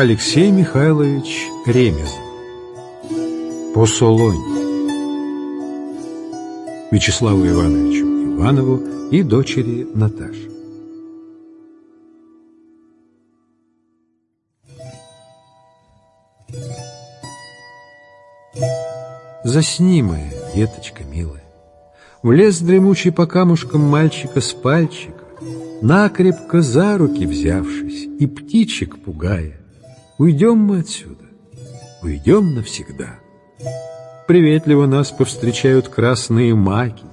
Алексей Михайлович Ремезов. Посолонь Вячеславу Ивановичу Иванову и дочери Наташе Засни, моя деточка милая, В лес дремучий по камушкам мальчика с пальчика, Накрепко за руки взявшись и птичек пугая, Уйдем мы отсюда, уйдем навсегда. Приветливо нас повстречают красные маки,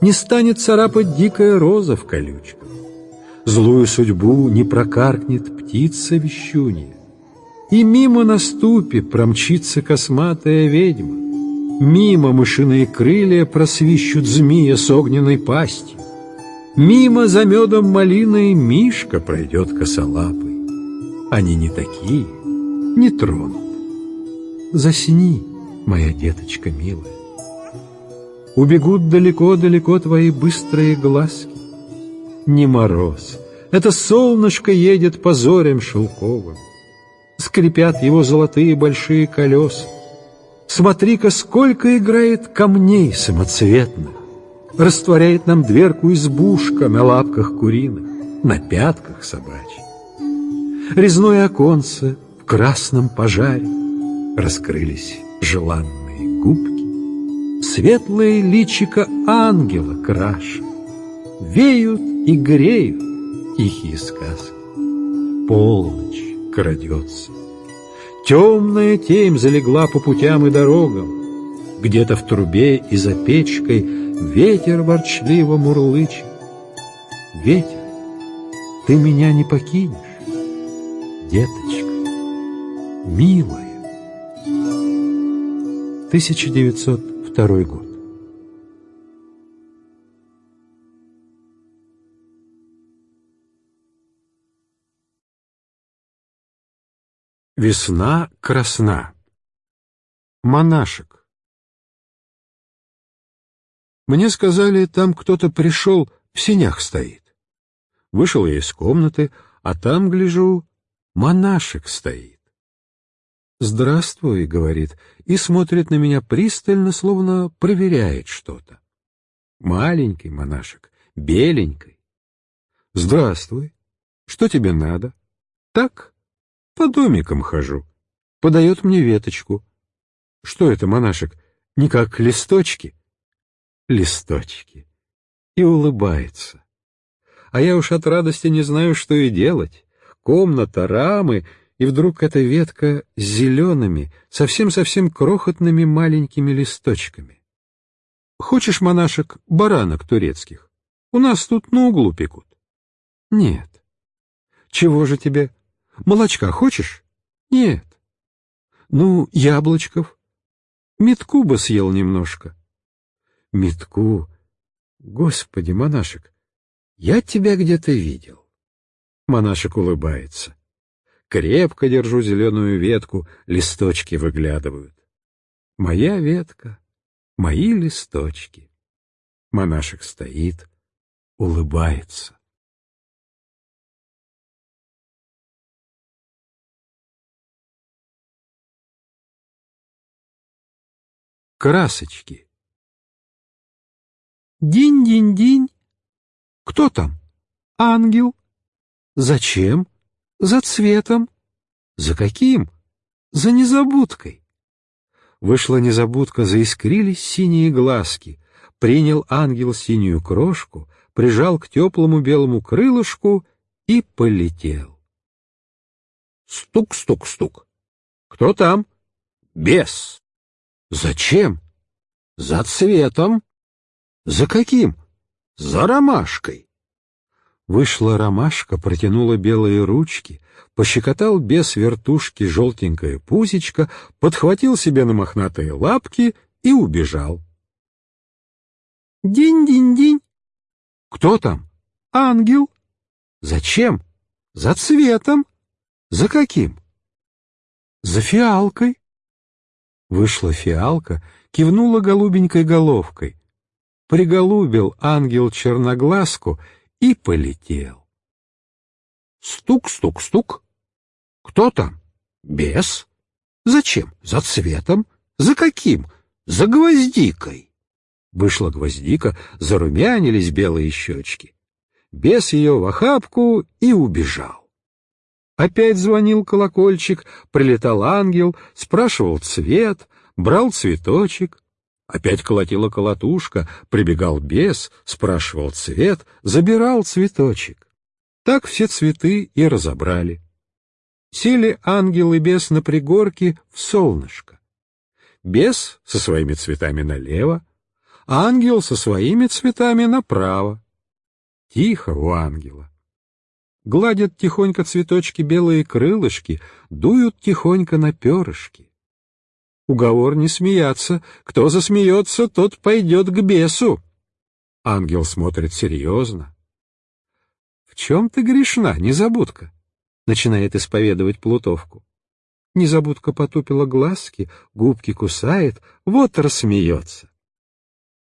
Не станет царапать дикая роза в колючках. Злую судьбу не прокаркнет птица вещунья, И мимо на ступе промчится косматая ведьма, Мимо мышиные крылья просвищут змея с огненной пастью, Мимо за медом малиной Мишка пройдет косолапый. Они не такие, не тронут. Засни, моя деточка милая. Убегут далеко-далеко твои быстрые глазки. Не мороз, это солнышко едет по зорям шелковым. Скрипят его золотые большие колеса. Смотри-ка, сколько играет камней самоцветных. Растворяет нам дверку избушка на лапках куриных, на пятках собачьих резное оконце в красном пожаре. Раскрылись желанные губки, светлые личико ангела краша. Веют и греют тихие сказки. Полночь крадется. Темная тень залегла по путям и дорогам. Где-то в трубе и за печкой ветер ворчливо мурлычет. Ветер, ты меня не покинешь деточка, милая. 1902 год. Весна красна. Монашек. Мне сказали, там кто-то пришел, в сенях стоит. Вышел я из комнаты, а там, гляжу, монашек стоит. «Здравствуй», — говорит, и смотрит на меня пристально, словно проверяет что-то. Маленький монашек, беленький. «Здравствуй. Что тебе надо?» «Так, по домикам хожу». Подает мне веточку. «Что это, монашек, не как листочки?» «Листочки». И улыбается. А я уж от радости не знаю, что и делать комната, рамы, и вдруг эта ветка с зелеными, совсем-совсем крохотными маленькими листочками. Хочешь, монашек, баранок турецких? У нас тут на углу пекут. Нет. Чего же тебе? Молочка хочешь? Нет. Ну, яблочков. Метку бы съел немножко. Метку? Господи, монашек, я тебя где-то видел. Монашек улыбается. Крепко держу зеленую ветку, листочки выглядывают. Моя ветка, мои листочки. Монашек стоит, улыбается. Красочки. Динь-динь-динь. Кто там? Ангел. Зачем? За цветом. За каким? За незабудкой. Вышла незабудка, заискрились синие глазки. Принял ангел синюю крошку, прижал к теплому белому крылышку и полетел. Стук-стук-стук. Кто там? Бес. Зачем? За цветом. За каким? за ромашкой. Вышла ромашка, протянула белые ручки, пощекотал без вертушки желтенькое пузечко, подхватил себе на мохнатые лапки и убежал. Динь-динь-динь. Кто там? Ангел. Зачем? За цветом. За каким? За фиалкой. Вышла фиалка, кивнула голубенькой головкой. Приголубил ангел черноглазку и полетел. Стук-стук-стук. Кто там? Бес. Зачем? За цветом. За каким? За гвоздикой. Вышла гвоздика, зарумянились белые щечки. Бес ее в охапку и убежал. Опять звонил колокольчик, прилетал ангел, спрашивал цвет, брал цветочек. Опять колотила колотушка, прибегал бес, спрашивал цвет, забирал цветочек. Так все цветы и разобрали. Сели ангел и бес на пригорке в солнышко. Бес со своими цветами налево, ангел со своими цветами направо. Тихо у ангела. Гладят тихонько цветочки белые крылышки, дуют тихонько на перышки. Уговор не смеяться, кто засмеется, тот пойдет к бесу. Ангел смотрит серьезно. — В чем ты грешна, незабудка? — начинает исповедовать Плутовку. Незабудка потупила глазки, губки кусает, вот рассмеется.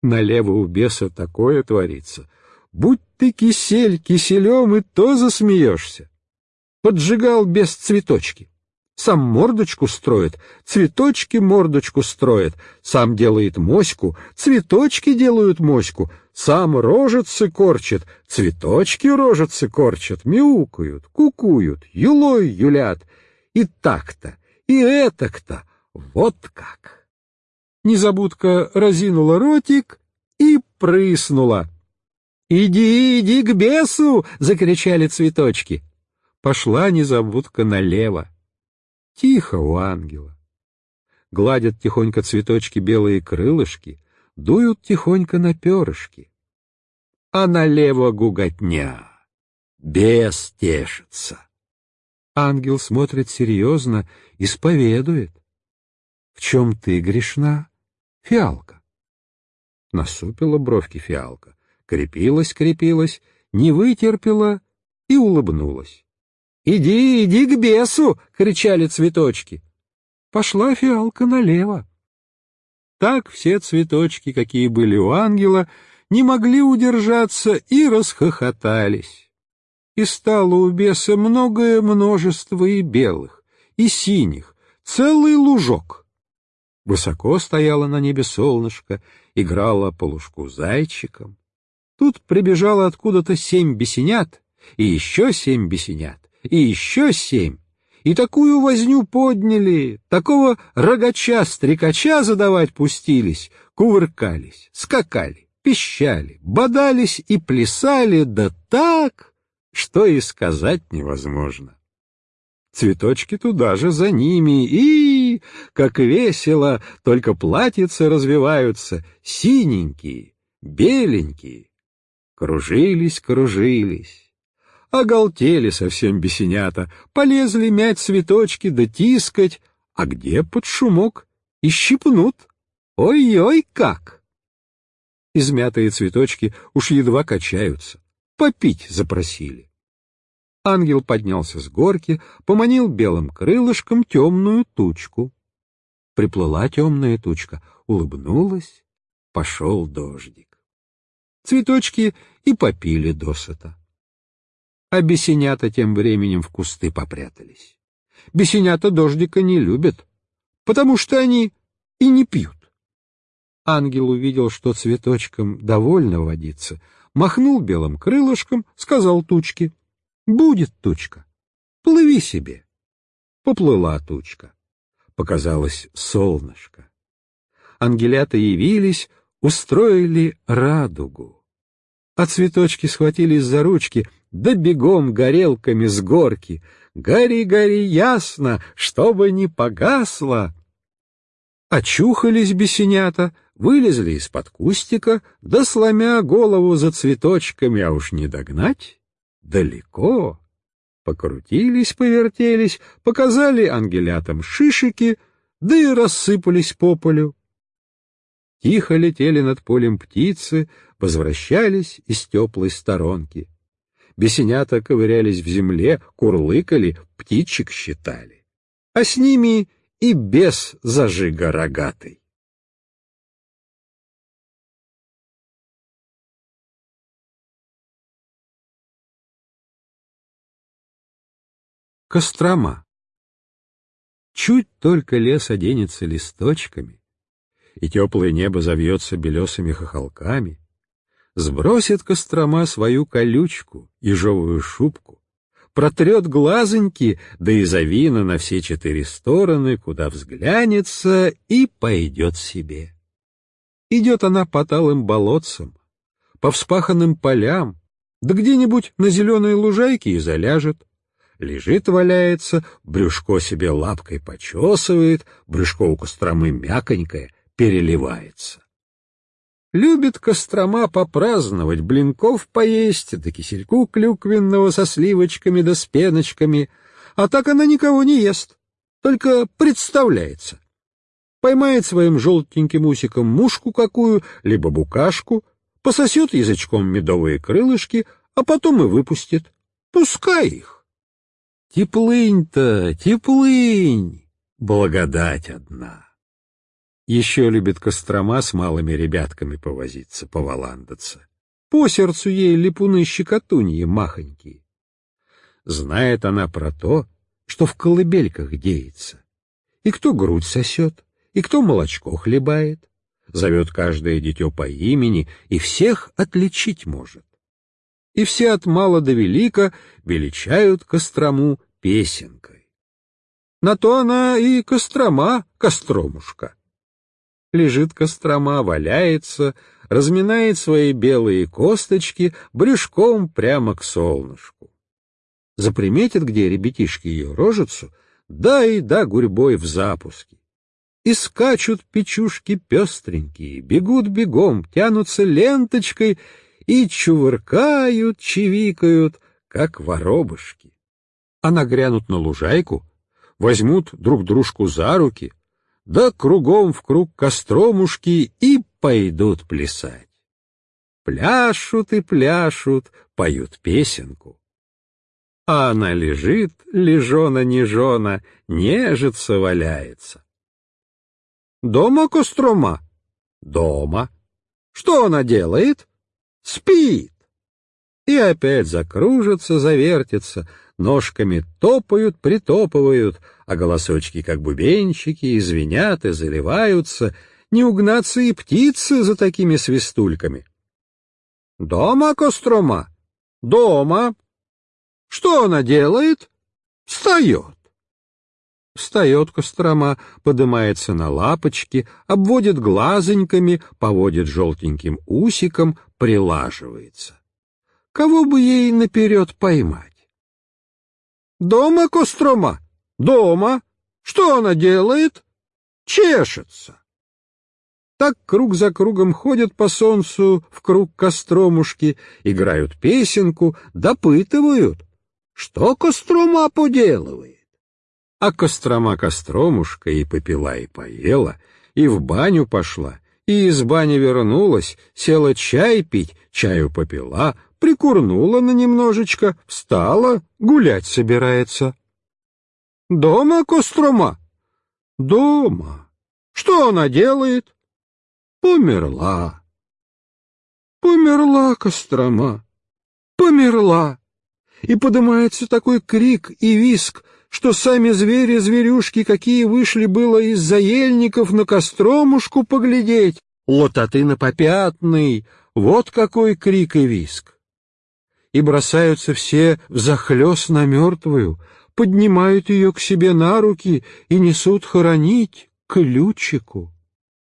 Налево у беса такое творится. Будь ты кисель киселем, и то засмеешься. Поджигал без цветочки. Сам мордочку строит, цветочки мордочку строит, сам делает моську, цветочки делают моську, сам рожицы корчит, цветочки рожицы корчат, мяукают, кукуют, юлой юлят. И так-то, и этак-то, вот как. Незабудка разинула ротик и прыснула. «Иди, иди к бесу!» — закричали цветочки. Пошла незабудка налево. Тихо у ангела. Гладят тихонько цветочки белые крылышки, дуют тихонько на перышки. А налево гуготня. Бес тешится. Ангел смотрит серьезно, исповедует. В чем ты грешна? Фиалка. Насупила бровки фиалка, крепилась, крепилась, не вытерпела и улыбнулась. «Иди, иди к бесу!» — кричали цветочки. Пошла фиалка налево. Так все цветочки, какие были у ангела, не могли удержаться и расхохотались. И стало у беса многое множество и белых, и синих, целый лужок — Высоко стояло на небе солнышко, играло полушку зайчиком. Тут прибежало откуда-то семь бесенят, и еще семь бесенят, и еще семь. И такую возню подняли, такого рогача-стрекача задавать пустились, кувыркались, скакали, пищали, бодались и плясали, да так, что и сказать невозможно. Цветочки туда же за ними, и, как весело, только платьица развиваются, синенькие, беленькие. Кружились, кружились. Оголтели совсем бесенята, полезли мять цветочки да тискать, а где под шумок и щипнут. Ой-ой, как! Измятые цветочки уж едва качаются, попить запросили. Ангел поднялся с горки, поманил белым крылышком темную тучку. Приплыла темная тучка, улыбнулась, пошел дождик. Цветочки и попили досыта. А бесенята тем временем в кусты попрятались. Бесенята дождика не любят, потому что они и не пьют. Ангел увидел, что цветочком довольно водиться, махнул белым крылышком, сказал тучке — Будет тучка. Плыви себе. Поплыла тучка. Показалось солнышко. Ангелята явились, устроили радугу. А цветочки схватились за ручки, да бегом горелками с горки. Гори, гори ясно, чтобы не погасло. Очухались бесенята, вылезли из-под кустика, да сломя голову за цветочками, а уж не догнать, далеко. Покрутились, повертелись, показали ангелятам шишики, да и рассыпались по полю. Тихо летели над полем птицы, возвращались из теплой сторонки. Бесенята ковырялись в земле, курлыкали, птичек считали. А с ними и бес зажига рогатый. Кострома. Чуть только лес оденется листочками, и теплое небо завьется белесыми хохолками, сбросит Кострома свою колючку, ежовую шубку, протрет глазоньки, да и завина на все четыре стороны, куда взглянется, и пойдет себе. Идет она по талым болотцам, по вспаханным полям, да где-нибудь на зеленой лужайке и заляжет, лежит, валяется, брюшко себе лапкой почесывает, брюшко у Костромы мяконькое, переливается. Любит Кострома попраздновать, блинков поесть, да кисельку клюквенного со сливочками да с пеночками, а так она никого не ест, только представляется. Поймает своим желтеньким усиком мушку какую, либо букашку, пососет язычком медовые крылышки, а потом и выпустит. Пускай их. Теплынь-то, теплынь, благодать одна. Еще любит Кострома с малыми ребятками повозиться, поваландаться. По сердцу ей липуны-щекотуньи махонькие. Знает она про то, что в колыбельках деется. И кто грудь сосет, и кто молочко хлебает. Зовет каждое дитё по имени и всех отличить может. И все от мала до велика величают Кострому песенкой. На то она и Кострома, Костромушка. Лежит Кострома, валяется, разминает свои белые косточки брюшком прямо к солнышку. Заприметит, где ребятишки ее рожицу, да и да гурьбой в запуске. И скачут печушки пестренькие, бегут бегом, тянутся ленточкой и чувыркают, чивикают, как воробушки. А нагрянут на лужайку, возьмут друг дружку за руки, да кругом в круг костромушки и пойдут плясать. Пляшут и пляшут, поют песенку. А она лежит, лежона-нежона, нежится, валяется. Дома Кострома? Дома. Что она делает? Спит. И опять закружится, завертится, ножками топают, притопывают, а голосочки, как бубенчики, извинят и заливаются, не угнаться и птицы за такими свистульками. Дома, Кострома? Дома. Что она делает? Встает. Встает Кострома, подымается на лапочки, обводит глазоньками, поводит желтеньким усиком, прилаживается. Кого бы ей наперед поймать? Дома Кострома? Дома. Что она делает? Чешется. Так круг за кругом ходят по солнцу в круг Костромушки, играют песенку, допытывают, что Кострома поделывает. А Кострома Костромушка и попила, и поела, и в баню пошла, и из бани вернулась, села чай пить, чаю попила, прикурнула на немножечко, встала, гулять собирается. Дома Кострома? Дома. Что она делает? Померла. Померла Кострома. Померла. И поднимается такой крик и виск, что сами звери-зверюшки, какие вышли было из заельников на Костромушку поглядеть, лототы на попятный, вот какой крик и виск и бросаются все взахлёст на мертвую, поднимают ее к себе на руки и несут хоронить к Лючику.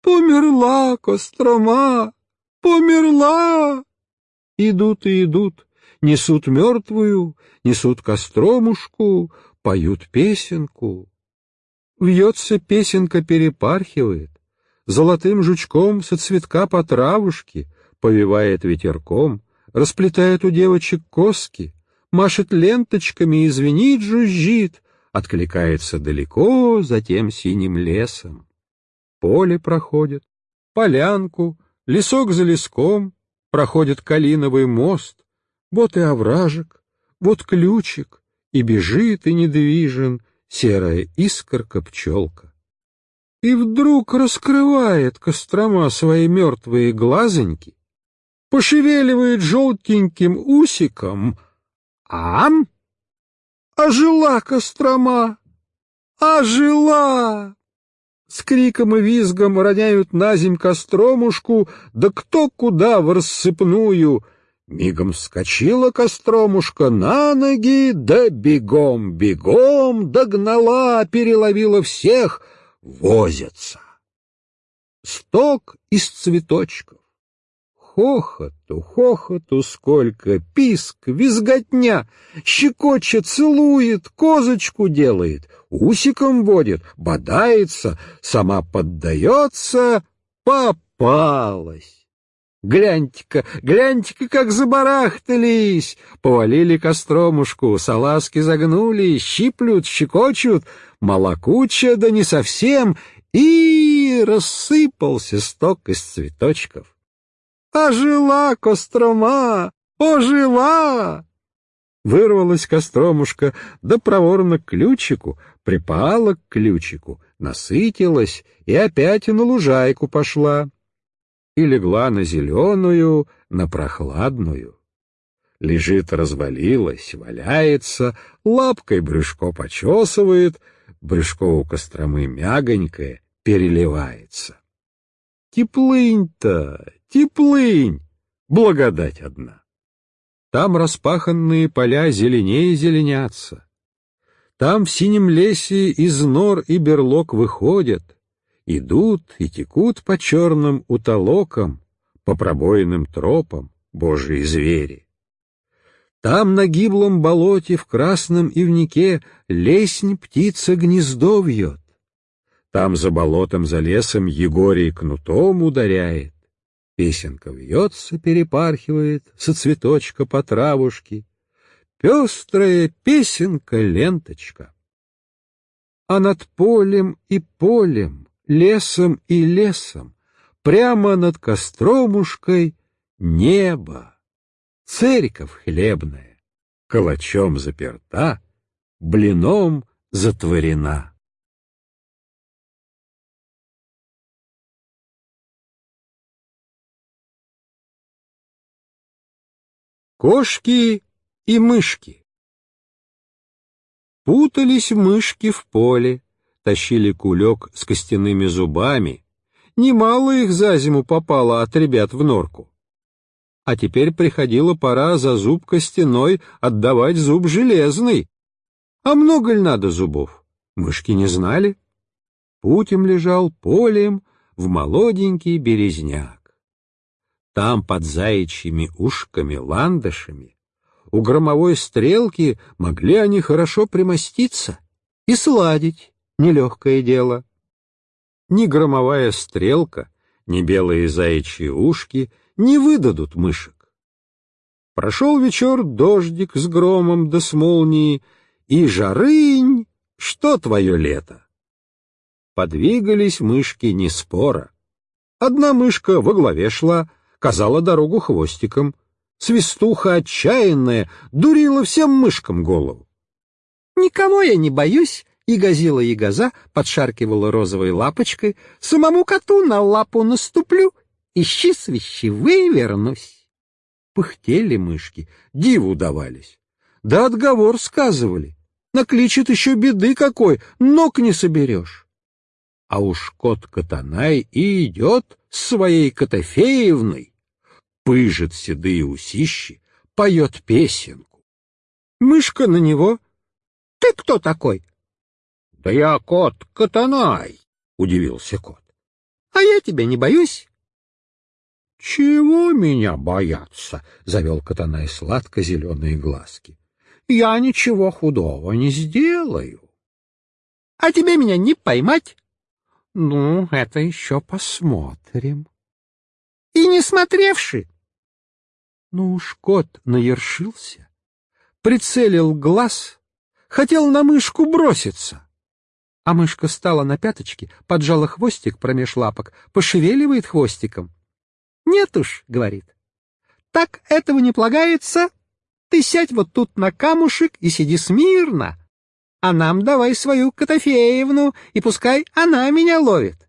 «Померла Кострома! Померла!» Идут и идут, несут мертвую, несут Костромушку, поют песенку. Вьется песенка перепархивает, золотым жучком со цветка по травушке, повивает ветерком, расплетает у девочек коски, машет ленточками и звенит, жужжит, откликается далеко за тем синим лесом. Поле проходит, полянку, лесок за леском, проходит калиновый мост, вот и овражек, вот ключик, и бежит и недвижен серая искорка-пчелка. И вдруг раскрывает Кострома свои мертвые глазоньки, пошевеливает желтеньким усиком, ам! Ожила Кострома! Ожила! С криком и визгом роняют на земь Костромушку, да кто куда в рассыпную. Мигом вскочила Костромушка на ноги, да бегом, бегом догнала, переловила всех, возятся. Сток из цветочков Хохоту, хохоту сколько, писк, визготня, щекочет, целует, козочку делает, усиком водит, бодается, сама поддается, попалась. Гляньте-ка, гляньте-ка, как забарахтались! Повалили костромушку, салазки загнули, щиплют, щекочут, молокуча, да не совсем, и рассыпался сток из цветочков. Ожила Кострома! Ожила!» Вырвалась Костромушка, да проворно к ключику, припала к ключику, насытилась и опять на лужайку пошла. И легла на зеленую, на прохладную. Лежит, развалилась, валяется, лапкой брюшко почесывает, брюшко у Костромы мягонькое, переливается. Теплынь-то, Теплынь, благодать одна. Там распаханные поля зеленее зеленятся. Там в синем лесе из нор и берлог выходят, идут и текут по черным утолокам, по пробоинным тропам божьи звери. Там на гиблом болоте в красном ивнике лесень птица гнездо вьет. Там за болотом, за лесом Егорий кнутом ударяет. Песенка вьется, перепархивает со цветочка по травушке. Пестрая песенка-ленточка. А над полем и полем, лесом и лесом, прямо над костромушкой небо. Церковь хлебная, калачом заперта, блином затворена. Кошки и мышки. Путались мышки в поле, тащили кулек с костяными зубами. Немало их за зиму попало от ребят в норку. А теперь приходила пора за зуб костяной отдавать зуб железный. А много ли надо зубов? Мышки не знали. Путем лежал полем в молоденький березняк. Там под заячьими ушками-ландышами у громовой стрелки могли они хорошо примоститься и сладить нелегкое дело. Ни громовая стрелка, ни белые заячьи ушки не выдадут мышек. Прошел вечер дождик с громом да с молнией, и жарынь, что твое лето? Подвигались мышки не спора. Одна мышка во главе шла, казала дорогу хвостиком. Свистуха отчаянная дурила всем мышкам голову. «Никого я не боюсь», — и газила и газа подшаркивала розовой лапочкой, «самому коту на лапу наступлю, ищи свищи, вывернусь». Пыхтели мышки, диву давались. Да отговор сказывали. Накличет еще беды какой, ног не соберешь. А уж кот Катанай и идет с своей Котофеевной пыжит седые усищи, поет песенку. Мышка на него. — Ты кто такой? — Да я кот Катанай, — удивился кот. — А я тебя не боюсь. — Чего меня бояться? — завел Катанай сладко-зеленые глазки. — Я ничего худого не сделаю. — А тебе меня не поймать? Ну, это еще посмотрим. И не смотревши. Ну уж кот наершился, прицелил глаз, хотел на мышку броситься. А мышка стала на пяточки, поджала хвостик промеж лапок, пошевеливает хвостиком. «Нет уж», — говорит, — «так этого не полагается. Ты сядь вот тут на камушек и сиди смирно, а нам давай свою Котофеевну, и пускай она меня ловит».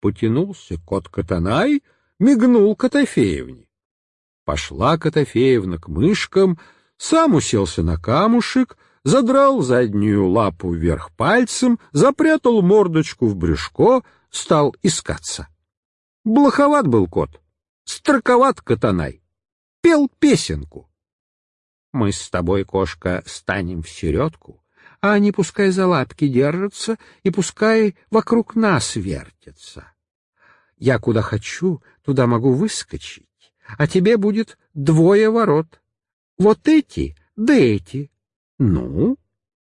Потянулся кот Катанай, мигнул Котофеевне. Пошла Котофеевна к мышкам, сам уселся на камушек, задрал заднюю лапу вверх пальцем, запрятал мордочку в брюшко, стал искаться. Блоховат был кот, строковат Катанай, пел песенку. Мы с тобой, кошка, станем в середку, а они пускай за лапки держатся и пускай вокруг нас вертятся. Я куда хочу, туда могу выскочить, а тебе будет двое ворот. Вот эти, да эти. Ну,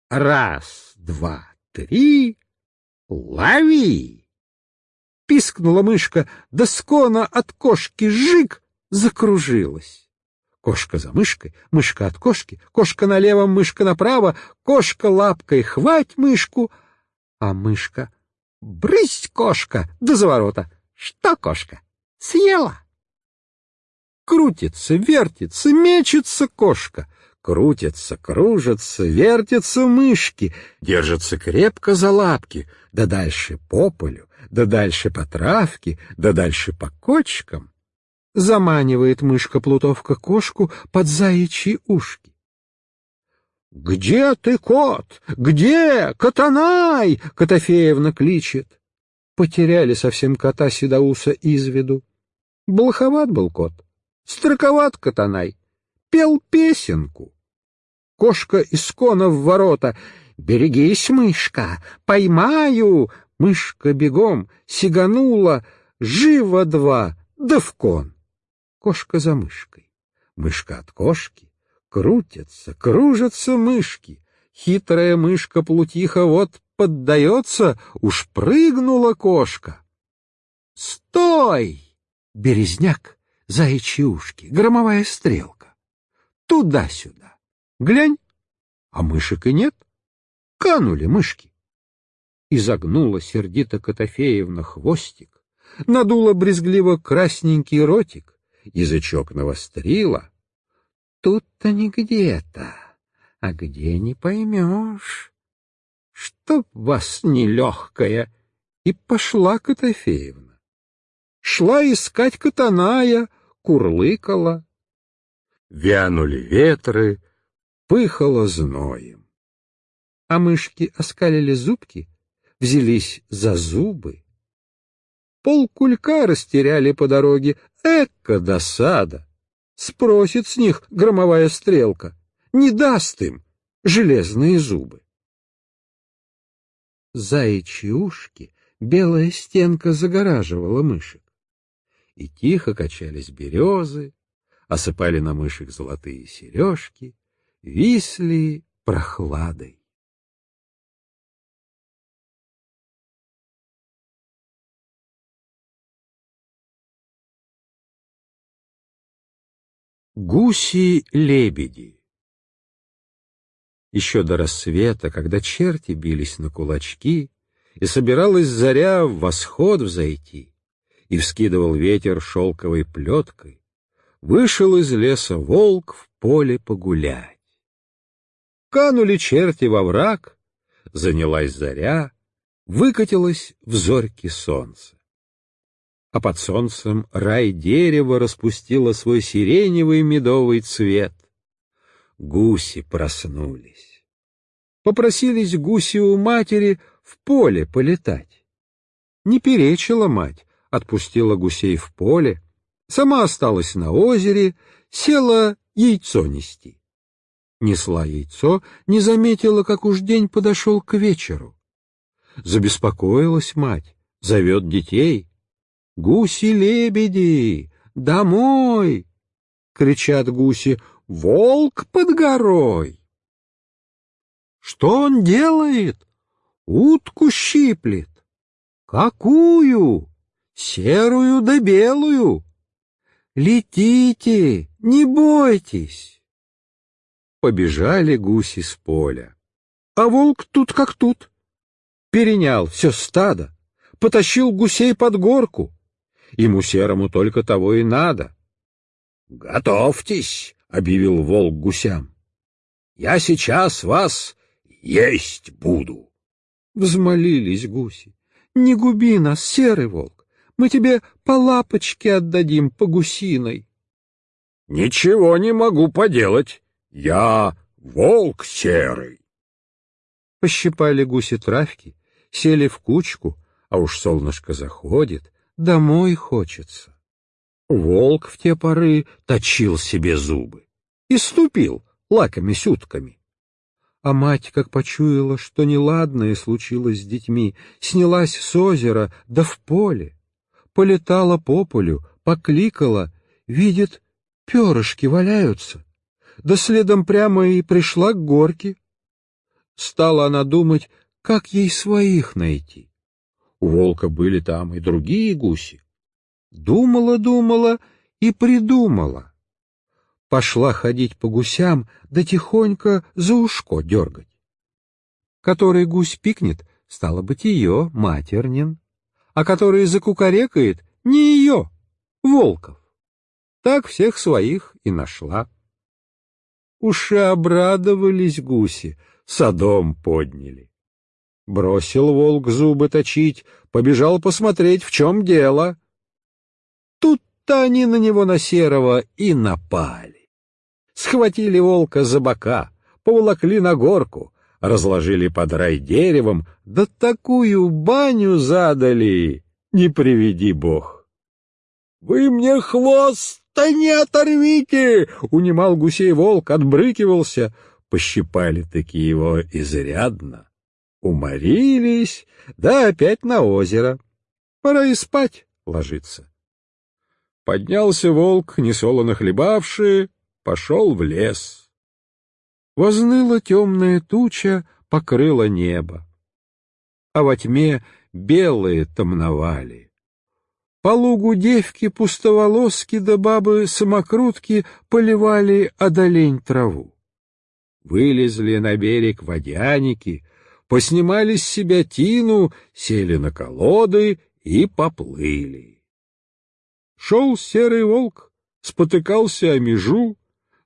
раз, два, три, лови! Пискнула мышка, да скона от кошки жик закружилась. Кошка за мышкой, мышка от кошки, кошка налево, мышка направо, кошка лапкой хвать мышку, а мышка — брысь, кошка, до заворота. Что, кошка, съела? Крутится, вертится, мечется кошка. Крутятся, кружатся, вертятся мышки, держатся крепко за лапки, да дальше по полю, да дальше по травке, да дальше по кочкам. Заманивает мышка-плутовка кошку под заячьи ушки. «Где ты, кот? Где? Катанай!» — Котофеевна кличет. Потеряли совсем кота Седоуса из виду. Блоховат был кот, строковат Катанай, пел песенку. Кошка из кона в ворота. «Берегись, мышка! Поймаю!» Мышка бегом сиганула, живо два, да в кон кошка за мышкой. Мышка от кошки, крутятся, кружатся мышки. Хитрая мышка-плутиха вот поддается, уж прыгнула кошка. «Стой!» — березняк, заячьи ушки, громовая стрелка. Туда-сюда. Глянь, а мышек и нет. Канули мышки. Изогнула сердито Котофеевна хвостик, надула брезгливо красненький ротик, язычок навострила. Тут-то не где-то, а где не поймешь. Чтоб вас нелегкая! И пошла Котофеевна. Шла искать Катаная, курлыкала. Вянули ветры, пыхало зноем. А мышки оскалили зубки, взялись за зубы. Пол кулька растеряли по дороге, Эка досада! Спросит с них громовая стрелка, не даст им железные зубы. Заячьи ушки белая стенка загораживала мышек. И тихо качались березы, осыпали на мышек золотые сережки, висли прохладой. Гуси-лебеди Еще до рассвета, когда черти бились на кулачки, и собиралась заря в восход взойти, и вскидывал ветер шелковой плеткой, вышел из леса волк в поле погулять. Канули черти во враг, занялась заря, выкатилась в зорьки солнце а под солнцем рай дерева распустило свой сиреневый медовый цвет. Гуси проснулись. Попросились гуси у матери в поле полетать. Не перечила мать, отпустила гусей в поле, сама осталась на озере, села яйцо нести. Несла яйцо, не заметила, как уж день подошел к вечеру. Забеспокоилась мать, зовет детей — «Гуси-лебеди! Домой!» — кричат гуси. «Волк под горой!» «Что он делает?» «Утку щиплет!» Какую? Серую да белую. Летите, не бойтесь. Побежали гуси с поля. А волк тут как тут. Перенял все стадо, потащил гусей под горку. Ему серому только того и надо. — Готовьтесь, — объявил волк гусям. — Я сейчас вас есть буду. Взмолились гуси. — Не губи нас, серый волк, мы тебе по лапочке отдадим по гусиной. — Ничего не могу поделать, я волк серый. Пощипали гуси травки, сели в кучку, а уж солнышко заходит, домой хочется. Волк в те поры точил себе зубы и ступил лаками сютками. А мать, как почуяла, что неладное случилось с детьми, снялась с озера, да в поле, полетала по полю, покликала, видит, перышки валяются, да следом прямо и пришла к горке. Стала она думать, как ей своих найти. У волка были там и другие гуси. Думала-думала и придумала. Пошла ходить по гусям, да тихонько за ушко дергать. Который гусь пикнет, стало быть, ее, матернин, а который закукарекает, не ее, волков. Так всех своих и нашла. Уши обрадовались гуси, садом подняли. Бросил волк зубы точить, побежал посмотреть, в чем дело. Тут-то они на него на серого и напали. Схватили волка за бока, поволокли на горку, разложили под рай деревом, да такую баню задали, не приведи бог. — Вы мне хвост-то не оторвите! — унимал гусей волк, отбрыкивался. Пощипали такие его изрядно. Уморились, да опять на озеро. Пора и спать ложиться. Поднялся волк, несолоно хлебавший, пошел в лес. Возныла темная туча, покрыла небо. А во тьме белые томновали. По лугу девки пустоволоски да бабы-самокрутки поливали одолень траву. Вылезли на берег водяники, поснимали с себя тину, сели на колоды и поплыли. Шел серый волк, спотыкался о межу,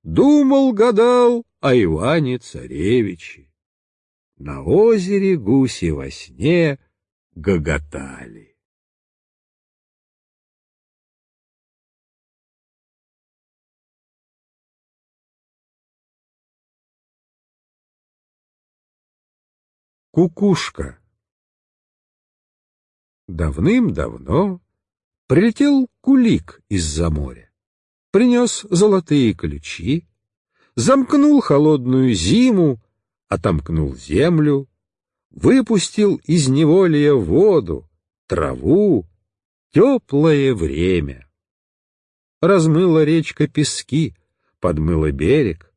думал, о Иване-царевиче. На озере гуси во сне гоготали. Кукушка Давным-давно прилетел кулик из-за моря, принес золотые ключи, замкнул холодную зиму, отомкнул землю, выпустил из неволия воду, траву, теплое время. Размыла речка пески, подмыла берег,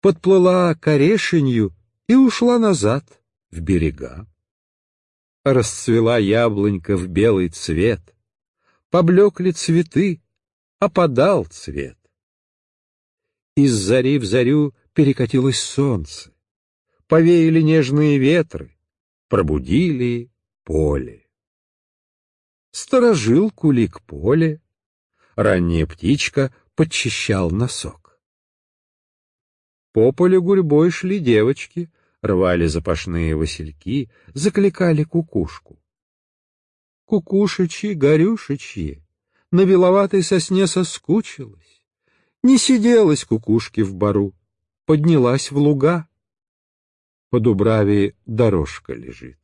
подплыла корешенью и ушла назад в берега. Расцвела яблонька в белый цвет, поблекли цветы, опадал цвет. Из зари в зарю перекатилось солнце, повеяли нежные ветры, пробудили поле. Сторожил кулик поле, ранняя птичка подчищал носок. По полю гурьбой шли девочки, рвали запашные васильки, закликали кукушку. Кукушечьи, горюшечьи, на беловатой сосне соскучилась, не сиделась кукушки в бару, поднялась в луга. По Дубраве дорожка лежит.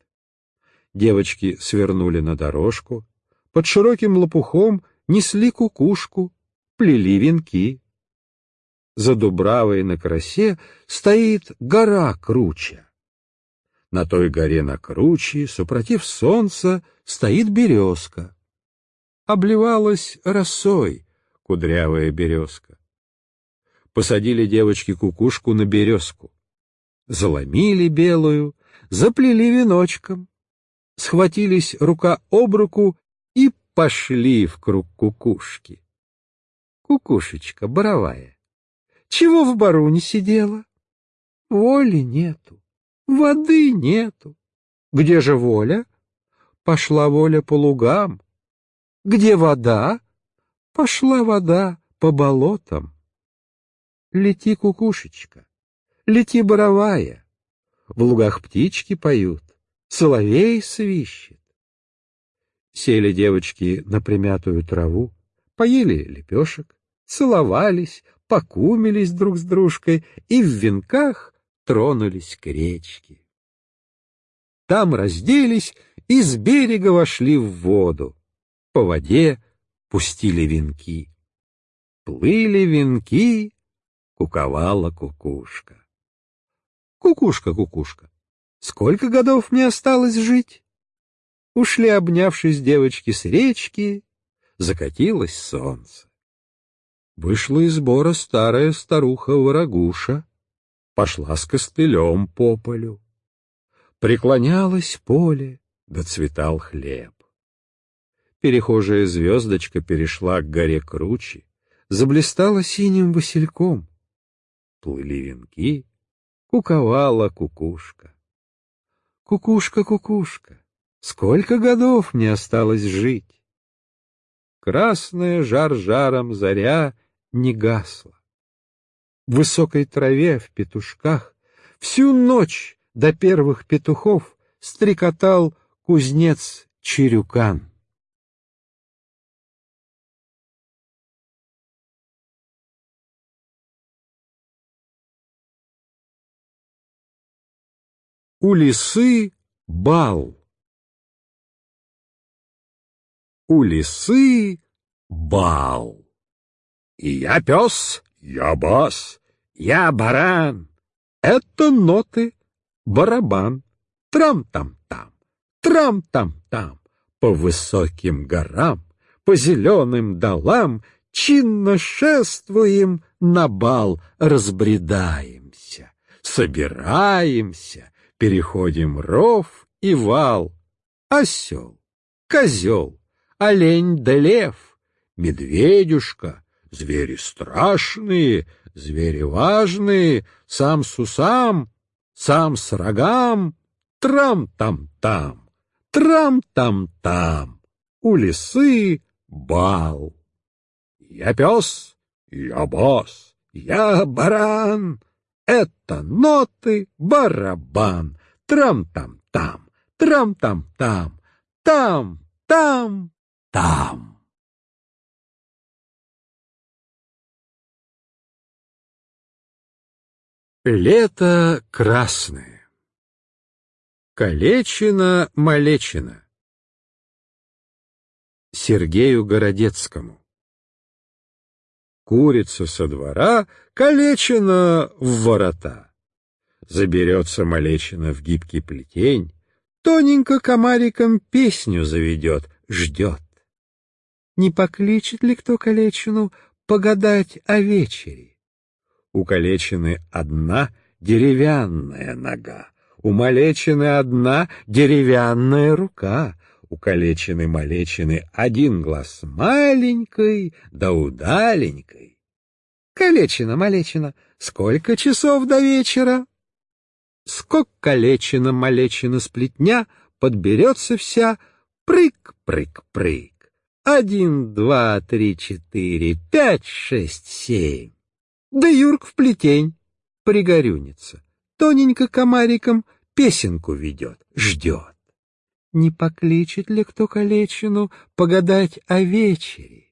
Девочки свернули на дорожку, под широким лопухом несли кукушку, плели венки. За Дубравой на красе стоит гора круча. На той горе на круче, супротив солнца, стоит березка. Обливалась росой кудрявая березка. Посадили девочки кукушку на березку. Заломили белую, заплели веночком. схватились рука об руку и пошли в круг кукушки. Кукушечка боровая, чего в бару не сидела? Воли нету, воды нету. Где же воля? Пошла воля по лугам. Где вода? Пошла вода по болотам. Лети, кукушечка, лети, боровая. В лугах птички поют, соловей свищет. Сели девочки на примятую траву, поели лепешек, целовались, покумились друг с дружкой и в венках тронулись к речке. Там разделись и с берега вошли в воду. По воде пустили венки. Плыли венки, куковала кукушка. Кукушка, кукушка, сколько годов мне осталось жить? Ушли, обнявшись девочки с речки, закатилось солнце. Вышла из бора старая старуха-ворогуша, пошла с костылем по полю. Преклонялось поле, доцветал хлеб. Перехожая звездочка перешла к горе круче, заблистала синим васильком. Плыли венки, куковала кукушка. Кукушка, кукушка, сколько годов мне осталось жить? Красная жар жаром заря не гасла. В высокой траве, в петушках, всю ночь до первых петухов стрекотал кузнец Чирюкан. У лисы бал. У лисы бал. И я пес, я бас, я баран. Это ноты, барабан. Трам-там-там, трам-там-там. По высоким горам, по зеленым долам чинно шествуем, на бал разбредаемся, собираемся, переходим ров и вал. Осел, козел, олень да лев, медведюшка, звери страшные, звери важные, сам с усам, сам с рогам, трам-там-там, трам-там-там, у лисы бал. Я пес, я босс, я баран, это ноты барабан, трам-там-там, трам-там-там, там-там-там. Лето красное. Калечина-малечина. Сергею Городецкому. Курица со двора, калечина в ворота. Заберется малечина в гибкий плетень, тоненько комариком песню заведет, ждет. Не покличет ли кто калечину погадать о вечере? У калечины одна деревянная нога, у малечины одна деревянная рука, у калечины-малечины один глаз маленький, да удаленький. Калечина-малечина, сколько часов до вечера? Скок калечина-малечина сплетня, подберется вся, прыг-прыг-прыг. Один, два, три, четыре, пять, шесть, семь. Да Юрк в плетень пригорюнится, тоненько комариком песенку ведет, ждет. Не покличет ли кто калечину погадать о вечере?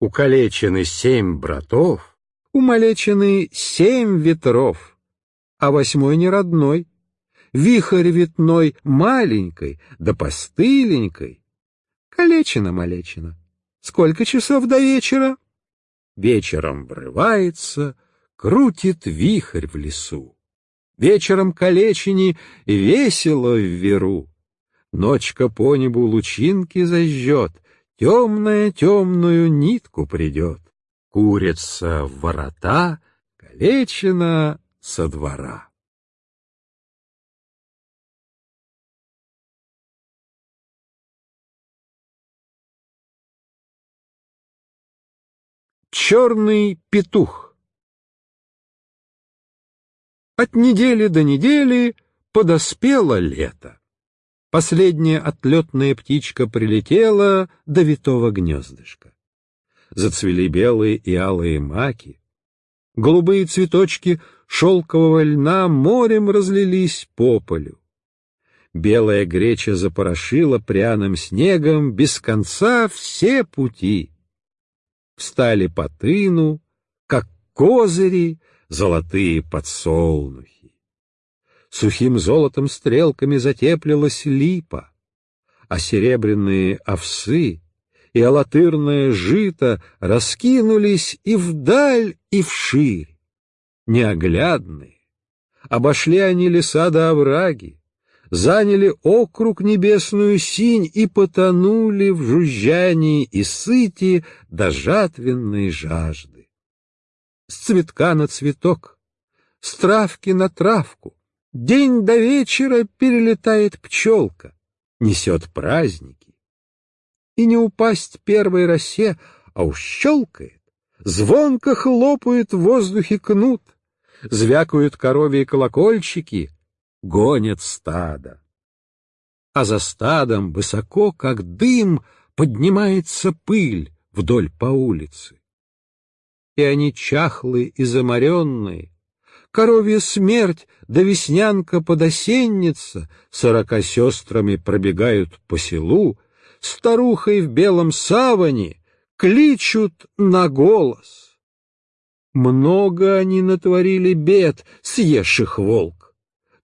У калечины семь братов, у малечины семь ветров, а восьмой не родной, вихрь ветной маленькой да постыленькой. Калечина-малечина, сколько часов до вечера? Вечером врывается, крутит вихрь в лесу. Вечером калечине весело в веру. Ночка по небу лучинки зажжет, Темная темную нитку придет. Курица в ворота, Калечина со двора. Черный петух От недели до недели подоспело лето. Последняя отлетная птичка прилетела до витого гнездышка. Зацвели белые и алые маки. Голубые цветочки шелкового льна морем разлились по полю. Белая греча запорошила пряным снегом без конца все пути. Встали по тыну, как козыри, золотые подсолнухи. Сухим золотом стрелками затеплилась липа, а серебряные овсы и алатырное жито раскинулись и вдаль, и вширь. Неоглядные, обошли они леса до овраги, заняли округ небесную синь и потонули в жужжании и сыти до жатвенной жажды. С цветка на цветок, с травки на травку, день до вечера перелетает пчелка, несет праздники. И не упасть первой росе, а ущелкает, звонко хлопает в воздухе кнут, звякают коровьи колокольчики, гонят стадо. А за стадом высоко, как дым, поднимается пыль вдоль по улице. И они чахлые и заморенные, коровья смерть да веснянка подосенница сорока сестрами пробегают по селу, старухой в белом саване кличут на голос. Много они натворили бед, съевших волк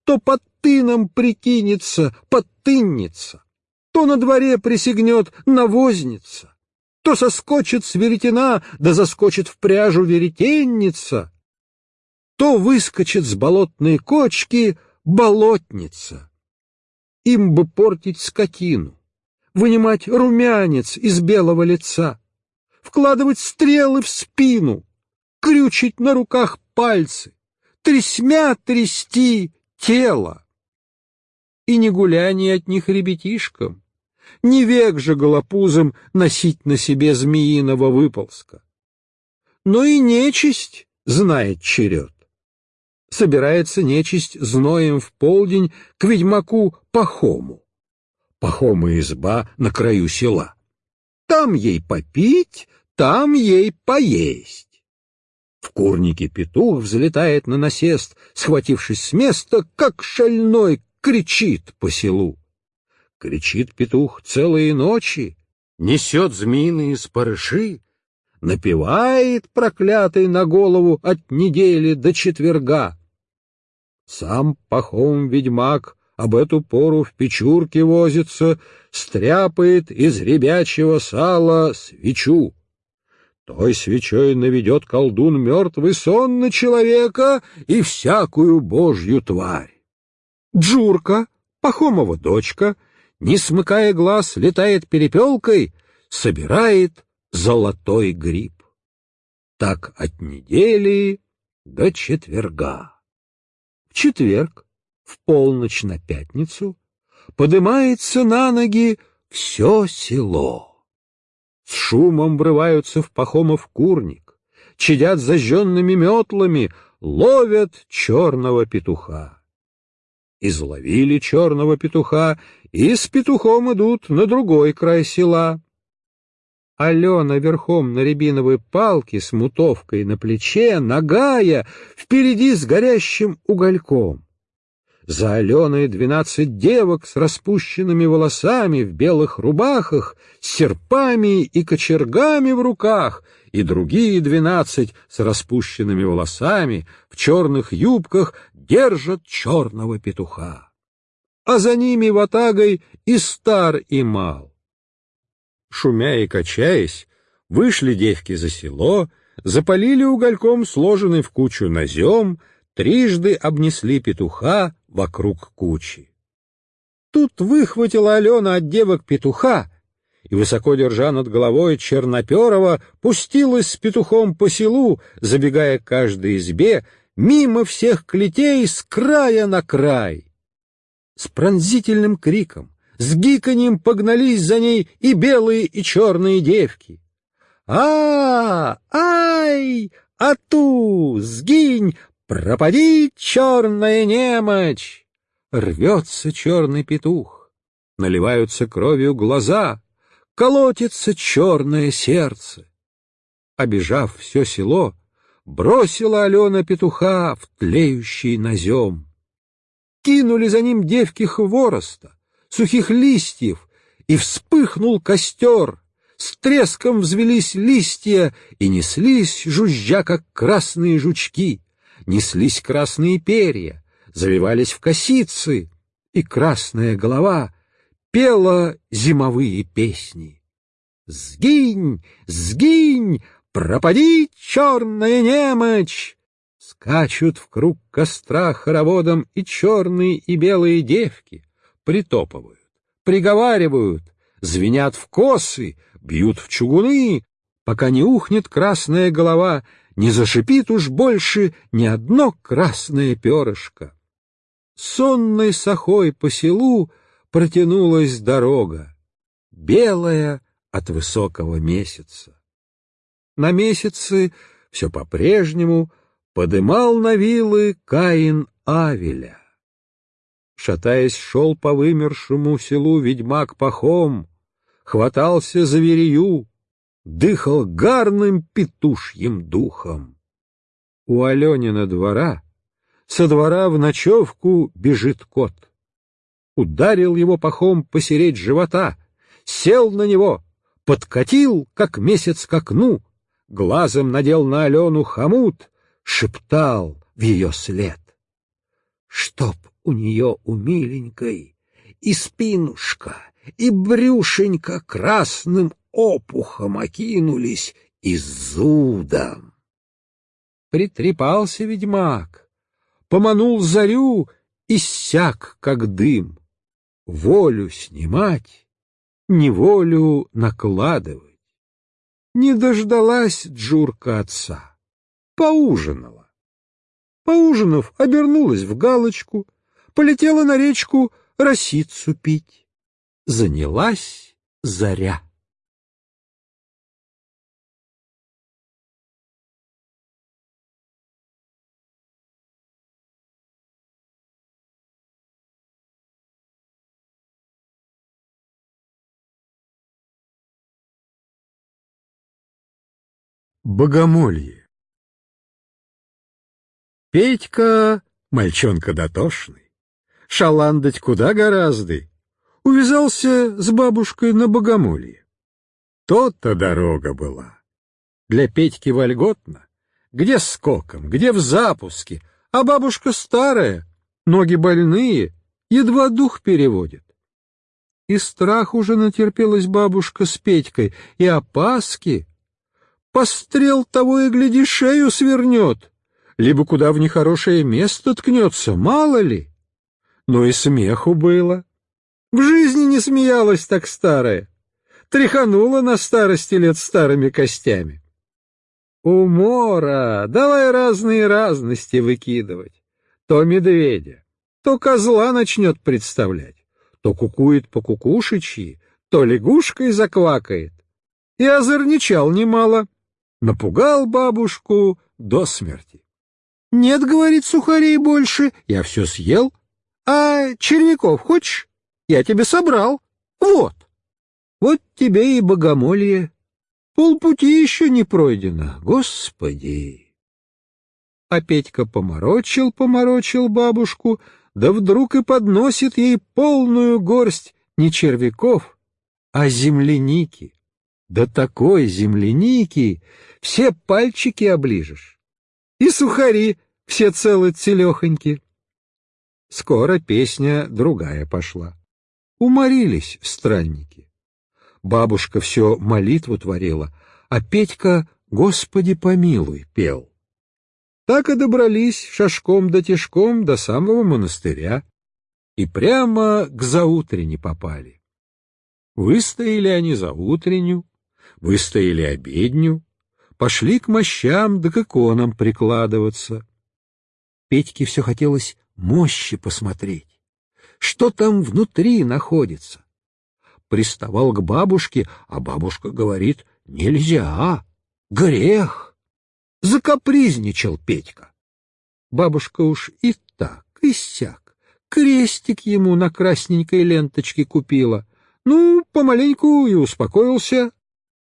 то под тыном прикинется, подтынница, то на дворе присягнет навозница, то соскочит с веретена, да заскочит в пряжу веретенница, то выскочит с болотной кочки болотница. Им бы портить скотину, вынимать румянец из белого лица, вкладывать стрелы в спину, крючить на руках пальцы, трясмя трясти тело. И не гуляние от них ребятишкам, не век же голопузом носить на себе змеиного выползка. Но и нечисть знает черед. Собирается нечисть зноем в полдень к ведьмаку Пахому. Пахома изба на краю села. Там ей попить, там ей поесть. В курнике петух взлетает на насест, схватившись с места, как шальной, кричит по селу. Кричит петух целые ночи, несет змеиные спорыши, напевает проклятый на голову от недели до четверга. Сам пахом ведьмак об эту пору в печурке возится, стряпает из ребячьего сала свечу. Той свечой наведет колдун мертвый сон на человека и всякую божью тварь. Джурка, Пахомова дочка, не смыкая глаз, летает перепелкой, собирает золотой гриб. Так от недели до четверга. В четверг, в полночь на пятницу, поднимается на ноги все село с шумом врываются в Пахомов курник, чадят зажженными метлами, ловят черного петуха. Изловили черного петуха и с петухом идут на другой край села. Алена верхом на рябиновой палке с мутовкой на плече, нагая, впереди с горящим угольком. За Аленой двенадцать девок с распущенными волосами в белых рубахах, с серпами и кочергами в руках, и другие двенадцать с распущенными волосами в черных юбках держат черного петуха. А за ними ватагой и стар, и мал. Шумя и качаясь, вышли девки за село, запалили угольком сложенный в кучу назем, трижды обнесли петуха, вокруг кучи. Тут выхватила Алена от девок петуха и, высоко держа над головой Черноперова, пустилась с петухом по селу, забегая к каждой избе, мимо всех клетей с края на край. С пронзительным криком, с гиканьем погнались за ней и белые, и черные девки. А, ай, ату, сгинь, пропади, черная немочь! Рвется черный петух, наливаются кровью глаза, колотится черное сердце. Обежав все село, бросила Алена петуха в тлеющий назем. Кинули за ним девки хвороста, сухих листьев, и вспыхнул костер, с треском взвелись листья и неслись, жужжа, как красные жучки, неслись красные перья, завивались в косицы, и красная голова пела зимовые песни. «Сгинь, сгинь, пропади, черная немочь!» Скачут в круг костра хороводом и черные, и белые девки, притопывают, приговаривают, звенят в косы, бьют в чугуны, пока не ухнет красная голова, не зашипит уж больше ни одно красное перышко. Сонной сахой по селу протянулась дорога, белая от высокого месяца. На месяце все по-прежнему подымал на вилы Каин Авеля. Шатаясь, шел по вымершему селу ведьмак пахом, хватался за верею, дыхал гарным петушьим духом. У Аленина двора со двора в ночевку бежит кот. Ударил его пахом посереть живота, сел на него, подкатил, как месяц к окну, глазом надел на Алену хомут, шептал в ее след. Чтоб у нее у миленькой и спинушка, и брюшенька красным опухом окинулись и зудом. Притрепался ведьмак, поманул зарю и сяк, как дым. Волю снимать, неволю накладывать. Не дождалась Джурка отца, поужинала. Поужинав, обернулась в галочку, полетела на речку росицу пить. Занялась заря. Богомолье Петька — мальчонка дотошный, шаландать куда гораздо, увязался с бабушкой на богомолье. То-то дорога была. Для Петьки вольготно, где скоком, где в запуске, а бабушка старая, ноги больные, едва дух переводит. И страх уже натерпелась бабушка с Петькой, и опаски — Пострел того и гляди шею свернет, либо куда в нехорошее место ткнется, мало ли. Но и смеху было. В жизни не смеялась так старая, тряханула на старости лет старыми костями. Умора, давай разные разности выкидывать. То медведя, то козла начнет представлять, то кукует по кукушечьи, то лягушкой заквакает. И озорничал немало напугал бабушку до смерти. «Нет, — говорит, — сухарей больше, я все съел. А червяков хочешь? Я тебе собрал. Вот. Вот тебе и богомолье. Полпути еще не пройдено, господи!» А Петька поморочил, поморочил бабушку, да вдруг и подносит ей полную горсть не червяков, а земляники. Да такой земляники все пальчики оближешь. И сухари все целы целехоньки. Скоро песня другая пошла. Уморились странники. Бабушка все молитву творила, а Петька «Господи помилуй» пел. Так и добрались шашком да тишком до самого монастыря и прямо к заутрене попали. Выстояли они за утренню, выстояли обедню, пошли к мощам да к иконам прикладываться. Петьке все хотелось мощи посмотреть, что там внутри находится. Приставал к бабушке, а бабушка говорит, Нельзя, грех. Закапризничал Петька. Бабушка уж и так, и сяк. Крестик ему на красненькой ленточке купила. Ну, помаленьку и успокоился.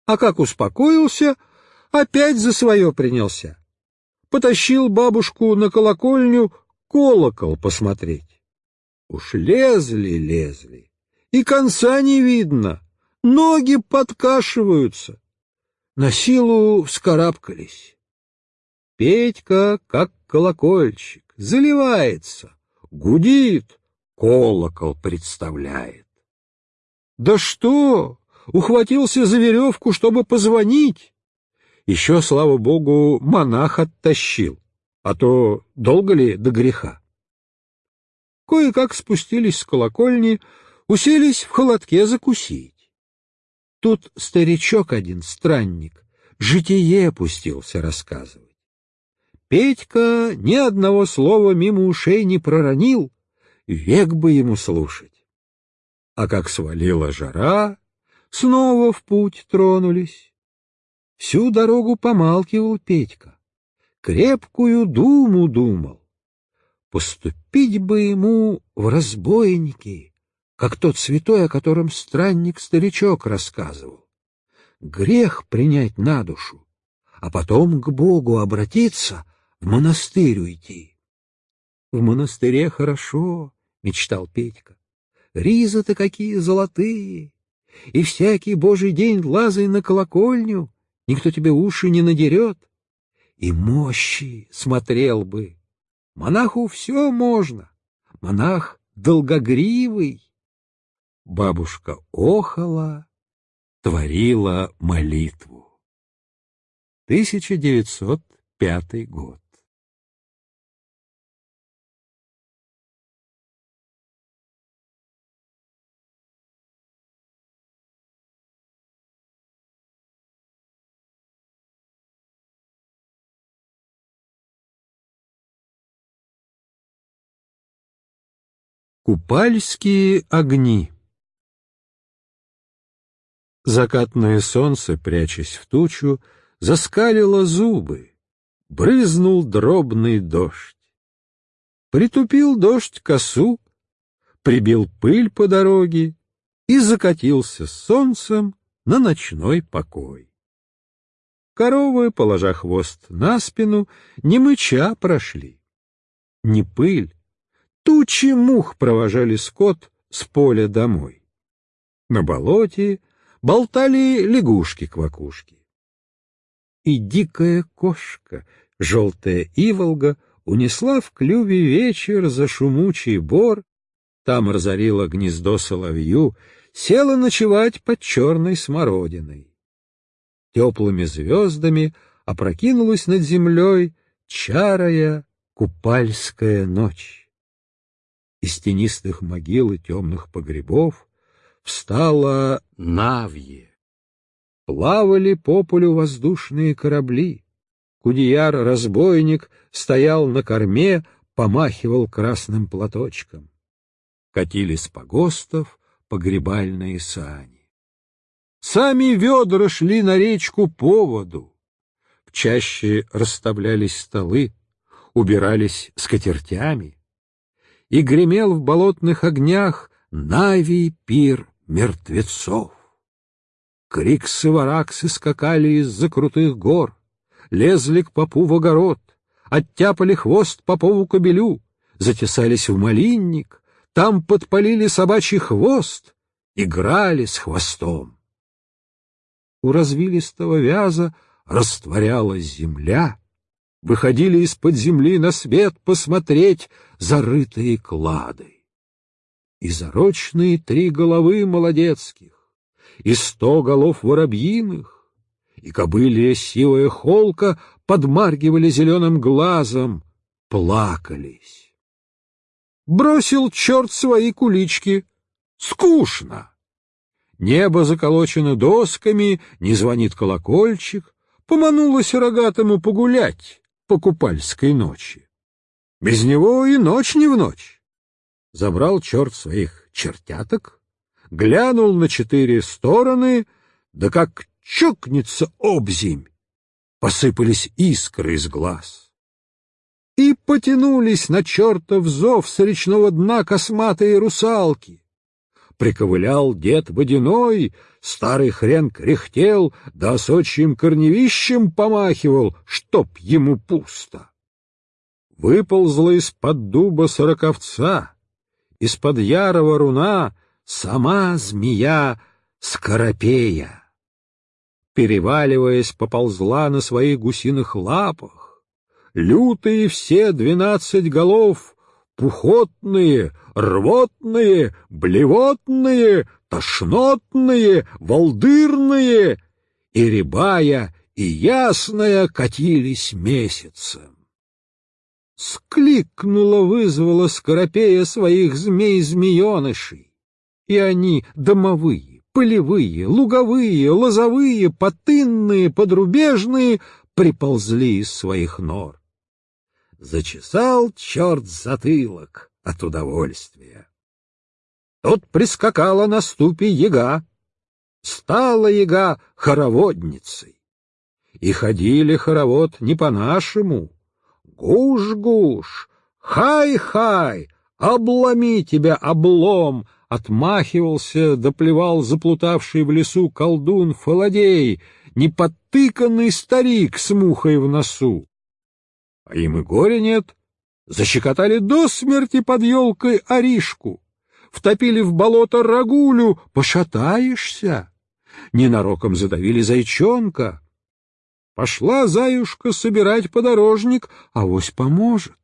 А как успокоился, опять за свое принялся. Потащил бабушку на колокольню колокол посмотреть. Уж лезли, лезли, и конца не видно, ноги подкашиваются. На силу вскарабкались. Петька, как колокольчик, заливается, гудит, колокол представляет. Да что! Ухватился за веревку, чтобы позвонить. Еще, слава богу, монах оттащил, а то долго ли до греха? Кое-как спустились с колокольни, уселись в холодке закусить. Тут старичок один, странник, житие пустился рассказывать. Петька ни одного слова мимо ушей не проронил, век бы ему слушать. А как свалила жара, снова в путь тронулись. Всю дорогу помалкивал Петька, крепкую думу думал. Поступить бы ему в разбойники, как тот святой, о котором странник-старичок рассказывал. Грех принять на душу, а потом к Богу обратиться, в монастырь уйти. — В монастыре хорошо, — мечтал Петька. Ризы-то какие золотые! И всякий божий день лазай на колокольню, никто тебе уши не надерет. И мощи смотрел бы. Монаху все можно. Монах долгогривый. Бабушка охала, творила молитву. 1905 год. Купальские огни Закатное солнце, прячась в тучу, заскалило зубы, брызнул дробный дождь. Притупил дождь косу, прибил пыль по дороге и закатился солнцем на ночной покой. Коровы, положа хвост на спину, не мыча прошли. Не пыль, Тучи мух провожали скот с поля домой. На болоте болтали лягушки-квакушки. И дикая кошка, желтая иволга, унесла в клюве вечер за шумучий бор, там разорила гнездо соловью, села ночевать под черной смородиной. Теплыми звездами опрокинулась над землей чарая купальская ночь из тенистых могил и темных погребов встала Навье. Плавали по полю воздушные корабли. Кудияр-разбойник стоял на корме, помахивал красным платочком. Катились погостов погребальные сани. Сами ведра шли на речку по воду. В чаще расставлялись столы, убирались скатертями и гремел в болотных огнях Навий пир мертвецов. Криксы-вараксы скакали из-за крутых гор, лезли к попу в огород, оттяпали хвост попову кобелю, затесались в малинник, там подпалили собачий хвост, играли с хвостом. У развилистого вяза растворялась земля, выходили из-под земли на свет посмотреть зарытые клады. И зарочные три головы молодецких, и сто голов воробьиных, и кобылья сивая холка подмаргивали зеленым глазом, плакались. Бросил черт свои кулички. Скучно. Небо заколочено досками, не звонит колокольчик, поманулось рогатому погулять, по купальской ночи. Без него и ночь не в ночь. Забрал черт своих чертяток, глянул на четыре стороны, да как чокнется обзимь. Посыпались искры из глаз. И потянулись на чертов зов с речного дна косматые русалки. Приковылял дед водяной, старый хрен кряхтел, да осочьим корневищем помахивал, чтоб ему пусто. Выползла из-под дуба сороковца, из-под ярого руна сама змея Скоропея. Переваливаясь, поползла на своих гусиных лапах. Лютые все двенадцать голов, пухотные, рвотные, блевотные, тошнотные, волдырные, и рябая, и ясная катились месяцем. Скликнула, вызвала Скоропея своих змей-змеенышей, и они домовые, полевые, луговые, лозовые, потынные, подрубежные приползли из своих нор. Зачесал черт затылок от удовольствия. Тут прискакала на ступе яга. Стала яга хороводницей. И ходили хоровод не по-нашему. Гуш-гуш, хай-хай, обломай тебя, облом, отмахивался, доплевал заплутавший в лесу колдун Фолодей, неподтыканный старик с мухой в носу. А им и горя нет. Защекотали до смерти под елкой Аришку, втопили в болото Рагулю, пошатаешься. Ненароком задавили зайчонка. Пошла заюшка собирать подорожник, а вось поможет.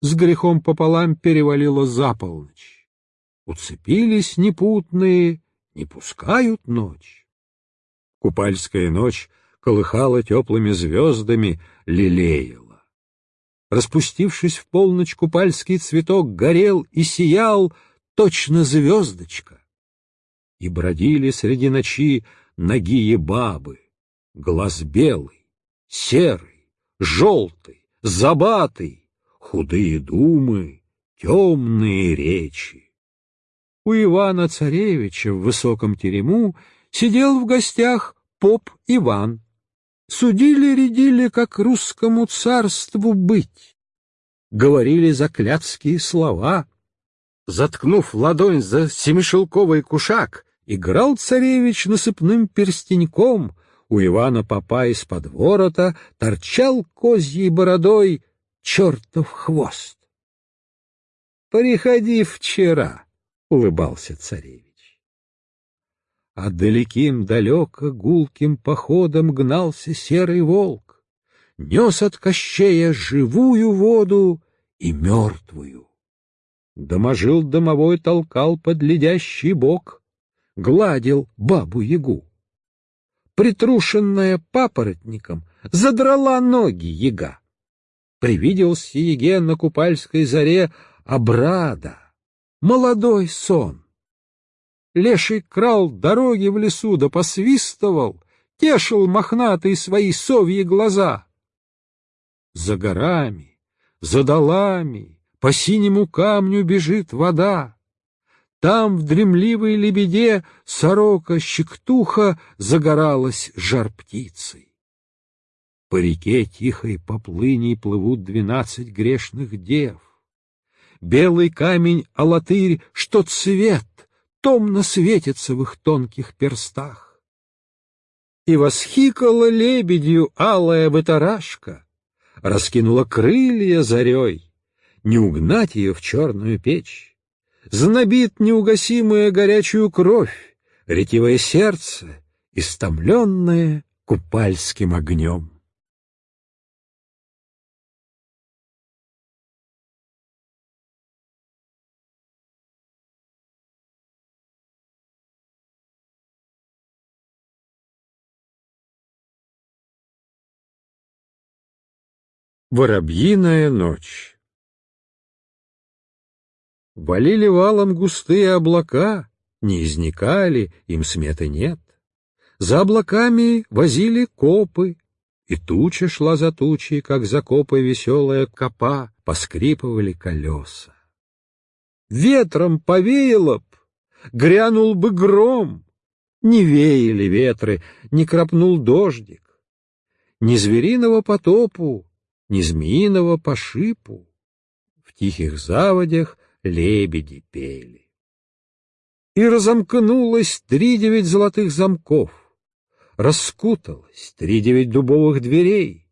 С грехом пополам перевалила за полночь. Уцепились непутные, не пускают ночь. Купальская ночь колыхала теплыми звездами, лелеяла. Распустившись в полночь, купальский цветок горел и сиял, точно звездочка. И бродили среди ночи ногие бабы, глаз белый, серый, желтый, забатый, худые думы, темные речи у Ивана Царевича в высоком терему сидел в гостях поп Иван. Судили-рядили, как русскому царству быть. Говорили заклятские слова. Заткнув ладонь за семишелковый кушак, играл царевич насыпным перстеньком, у Ивана попа из-под ворота торчал козьей бородой чертов хвост. «Приходи вчера», — улыбался царевич. А далеким далеко гулким походом гнался серый волк, нес от Кощея живую воду и мертвую. Доможил домовой толкал под ледящий бок, гладил бабу-ягу. Притрушенная папоротником, задрала ноги яга. Привиделся яге на купальской заре обрада, молодой сон. Леший крал дороги в лесу да посвистывал, тешил мохнатые свои совьи глаза. За горами, за долами, по синему камню бежит вода. Там в дремливой лебеде сорока-щектуха загоралась жар птицей. По реке тихой поплыней плывут двенадцать грешных дев белый камень алатырь, что цвет томно светится в их тонких перстах. И восхикала лебедью алая вытарашка, раскинула крылья зарей, не угнать ее в черную печь. Знобит неугасимая горячую кровь, ретивое сердце, истомленное купальским огнем. Воробьиная ночь Валили валом густые облака, не изникали, им сметы нет. За облаками возили копы, и туча шла за тучей, как за копой веселая копа, поскрипывали колеса. Ветром повеяло б, грянул бы гром, Не веяли ветры, не крапнул дождик. Ни звериного потопу, ни змеиного пошипу. В тихих заводях лебеди пели. И разомкнулось три девять золотых замков, раскуталось три девять дубовых дверей,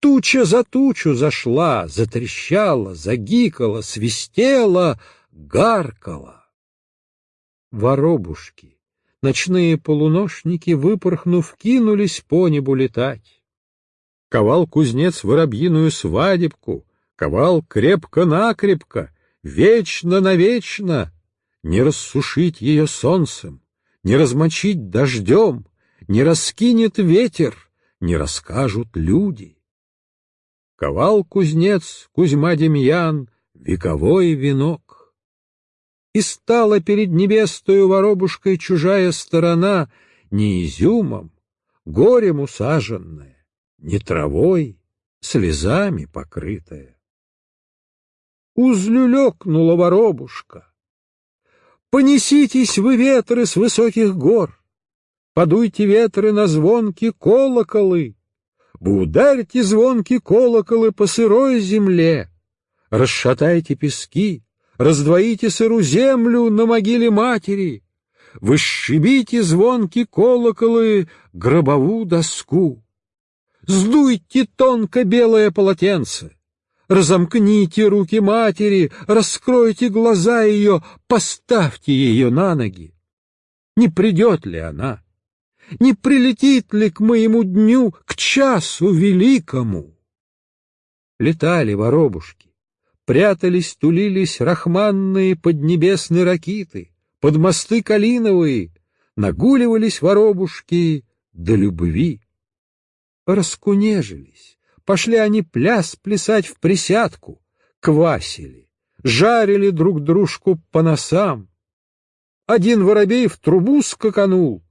туча за тучу зашла, затрещала, загикала, свистела, гаркала. Воробушки, ночные полуношники, выпорхнув, кинулись по небу летать. Ковал кузнец воробьиную свадебку, ковал крепко-накрепко, вечно-навечно, не рассушить ее солнцем, не размочить дождем, не раскинет ветер, не расскажут люди. Ковал кузнец Кузьма Демьян вековой венок. И стала перед небестою воробушкой чужая сторона не изюмом, горем усаженная, не травой, слезами покрытая. Узлюлекнула воробушка. Понеситесь вы ветры с высоких гор, подуйте ветры на звонки колоколы, вы ударьте звонки колоколы по сырой земле, расшатайте пески, раздвоите сыру землю на могиле матери, вы сшибите звонки колоколы гробову доску, сдуйте тонко белое полотенце, разомкните руки матери, раскройте глаза ее, поставьте ее на ноги. Не придет ли она? Не прилетит ли к моему дню, к часу великому? Летали воробушки, прятались, тулились рахманные поднебесные ракиты, под мосты калиновые, нагуливались воробушки до любви. Раскунежились, пошли они пляс плясать в присядку, квасили, жарили друг дружку по носам. Один воробей в трубу скаканул,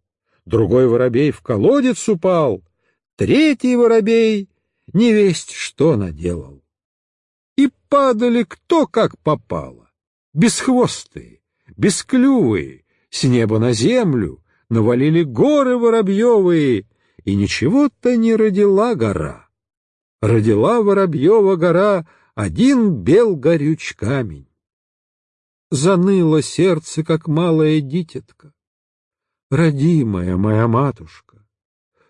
другой воробей в колодец упал, третий воробей не весть что наделал. И падали кто как попало, бесхвостые, бесклювые, с неба на землю, навалили горы воробьевые, и ничего-то не родила гора. Родила Воробьева гора один бел горюч камень. Заныло сердце, как малая дитятка родимая моя матушка,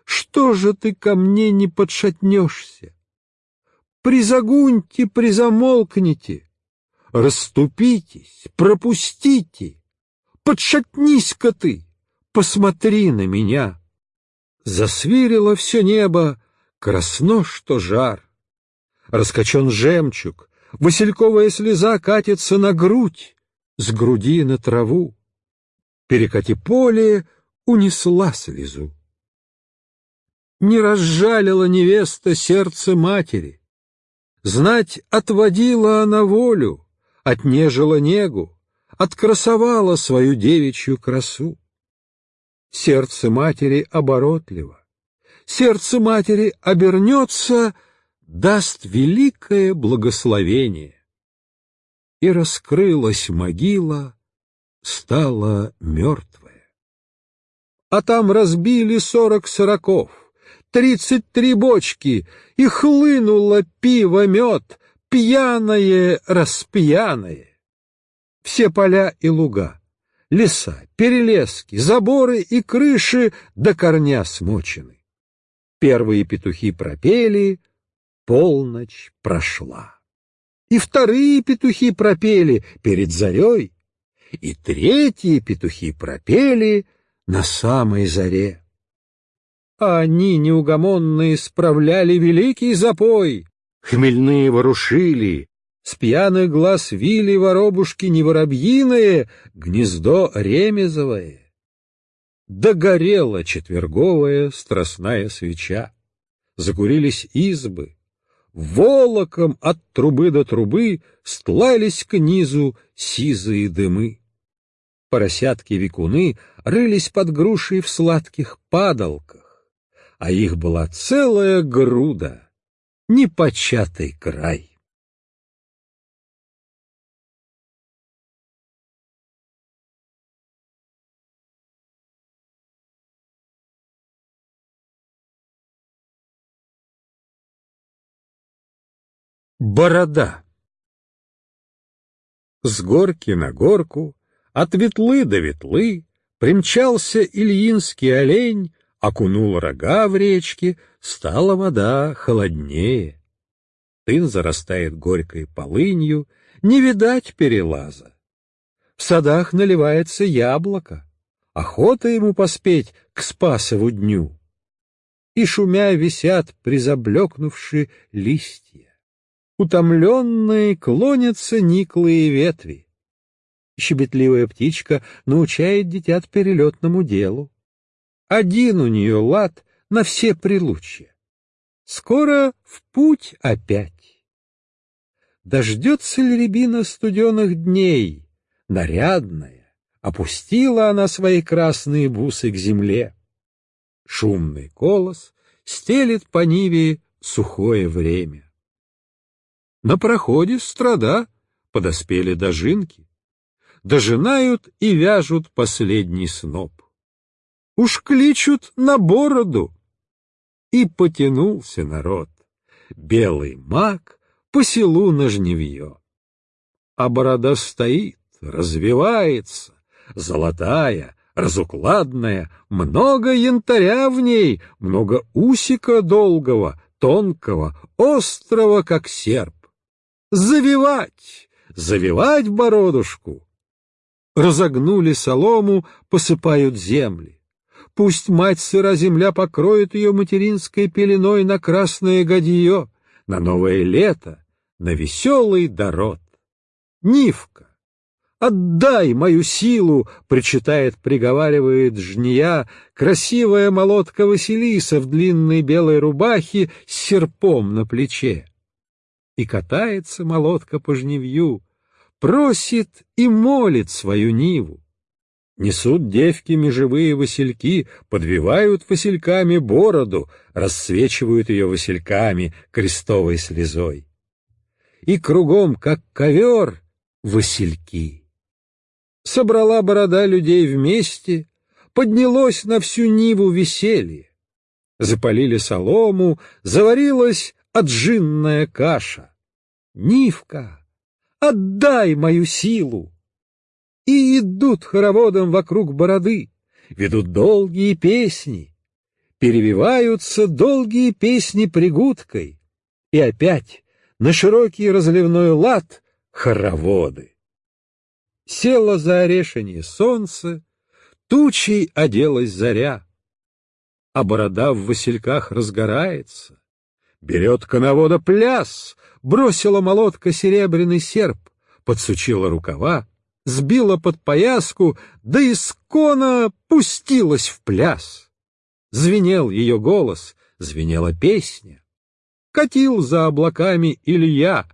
что же ты ко мне не подшатнешься? Призагуньте, призамолкните, расступитесь, пропустите, подшатнись-ка ты, посмотри на меня. Засвирило все небо, красно, что жар. Раскачен жемчуг, васильковая слеза катится на грудь, с груди на траву. Перекати поле унесла слезу. Не разжалила невеста сердце матери. Знать, отводила она волю, отнежила негу, открасовала свою девичью красу. Сердце матери оборотливо, сердце матери обернется, даст великое благословение. И раскрылась могила, стала мертвая а там разбили сорок сороков, тридцать три бочки, и хлынуло пиво-мед, пьяное, распьяное. Все поля и луга, леса, перелески, заборы и крыши до корня смочены. Первые петухи пропели, полночь прошла. И вторые петухи пропели перед зарей, и третьи петухи пропели на самой заре. А они, неугомонные, справляли великий запой, хмельные ворушили, с пьяных глаз вили воробушки не воробьиные, гнездо ремезовое. Догорела четверговая страстная свеча, закурились избы, волоком от трубы до трубы стлались к низу сизые дымы поросятки-викуны рылись под грушей в сладких падалках, а их была целая груда, непочатый край. Борода. С горки на горку, от ветлы до ветлы, примчался ильинский олень, окунул рога в речке, стала вода холоднее. Тын зарастает горькой полынью, не видать перелаза. В садах наливается яблоко, охота ему поспеть к Спасову дню. И шумя висят призаблекнувшие листья утомленные клонятся никлые ветви. Щебетливая птичка научает дитят перелетному делу. Один у нее лад на все прилучья. Скоро в путь опять. Дождется ли рябина студеных дней, нарядная, опустила она свои красные бусы к земле. Шумный колос стелет по ниве сухое время. На проходе страда подоспели дожинки, дожинают и вяжут последний сноп. Уж кличут на бороду. И потянулся народ, белый маг по селу на жневье. А борода стоит, развивается, золотая, разукладная, много янтаря в ней, много усика долгого, тонкого, острого, как серп завивать, завивать бородушку. Разогнули солому, посыпают земли. Пусть мать сыра земля покроет ее материнской пеленой на красное годье, на новое лето, на веселый дород. Нивка, отдай мою силу, причитает, приговаривает жния, красивая молотка Василиса в длинной белой рубахе с серпом на плече и катается молотка по жневью, просит и молит свою ниву. Несут девки межевые васильки, подвивают васильками бороду, рассвечивают ее васильками крестовой слезой. И кругом, как ковер, васильки. Собрала борода людей вместе, поднялось на всю Ниву веселье. Запалили солому, заварилась отжинная каша. Нивка, отдай мою силу! И идут хороводом вокруг бороды, ведут долгие песни, перевиваются долгие песни пригудкой, и опять на широкий разливной лад хороводы. Село за орешение солнце, тучей оделась заря, а борода в васильках разгорается, Берет коновода пляс, бросила молотка серебряный серп, подсучила рукава, сбила под пояску, да из кона пустилась в пляс. Звенел ее голос, звенела песня. Катил за облаками Илья,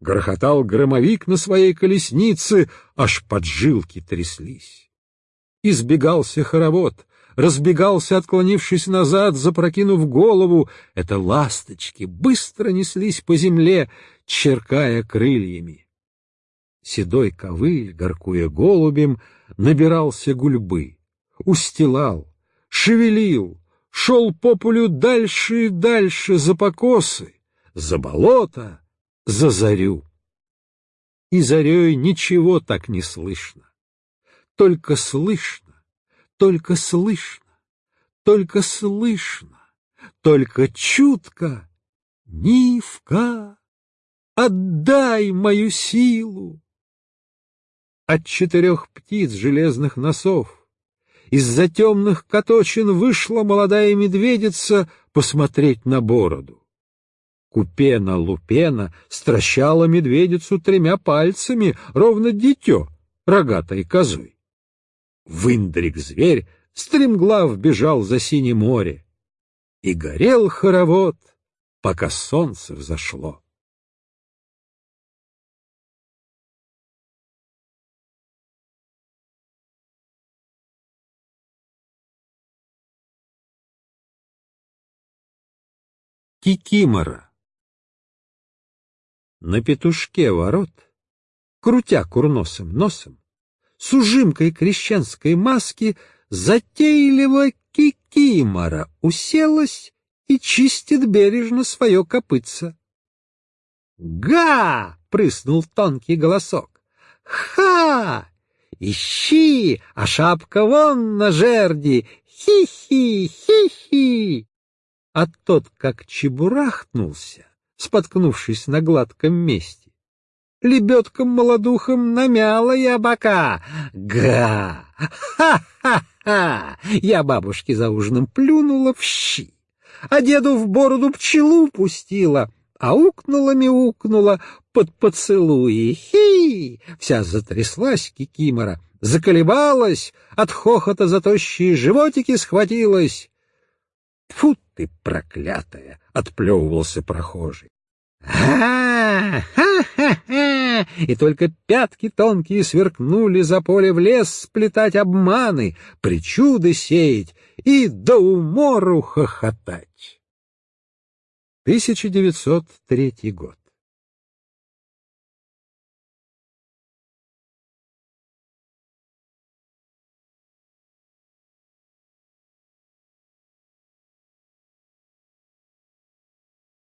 грохотал громовик на своей колеснице, аж поджилки тряслись. Избегался хоровод, разбегался, отклонившись назад, запрокинув голову. Это ласточки быстро неслись по земле, черкая крыльями. Седой ковыль, горкуя голубем, набирался гульбы, устилал, шевелил, шел по полю дальше и дальше за покосы, за болото, за зарю. И зарей ничего так не слышно, только слышно только слышно, только слышно, только чутко. Нивка, отдай мою силу! От четырех птиц железных носов из-за темных каточин вышла молодая медведица посмотреть на бороду. Купена Лупена стращала медведицу тремя пальцами, ровно дитё, рогатой козой. Вындрик-зверь стремглав бежал за синее море, и горел хоровод, пока солнце взошло. Кикимора На петушке ворот, крутя курносым носом, с ужимкой крещенской маски затейливо кикимора уселась и чистит бережно свое копытце. Га! прыснул тонкий голосок. Ха! Ищи, а шапка вон на жерди. Хи-хи, хи-хи. А тот, как чебурахнулся, споткнувшись на гладком месте, лебедком молодухом намяла я бока. Га! Ха-ха-ха! Я бабушке за ужином плюнула в щи, а деду в бороду пчелу пустила, аукнула-мяукнула под поцелуи. Хи! Вся затряслась кикимора, заколебалась, от хохота за тощие животики схватилась. Фу ты, проклятая! — отплевывался прохожий. «Ха-ха-ха-ха!» И только пятки тонкие сверкнули за поле в лес сплетать обманы, причуды сеять и до умору хохотать. 1903 год.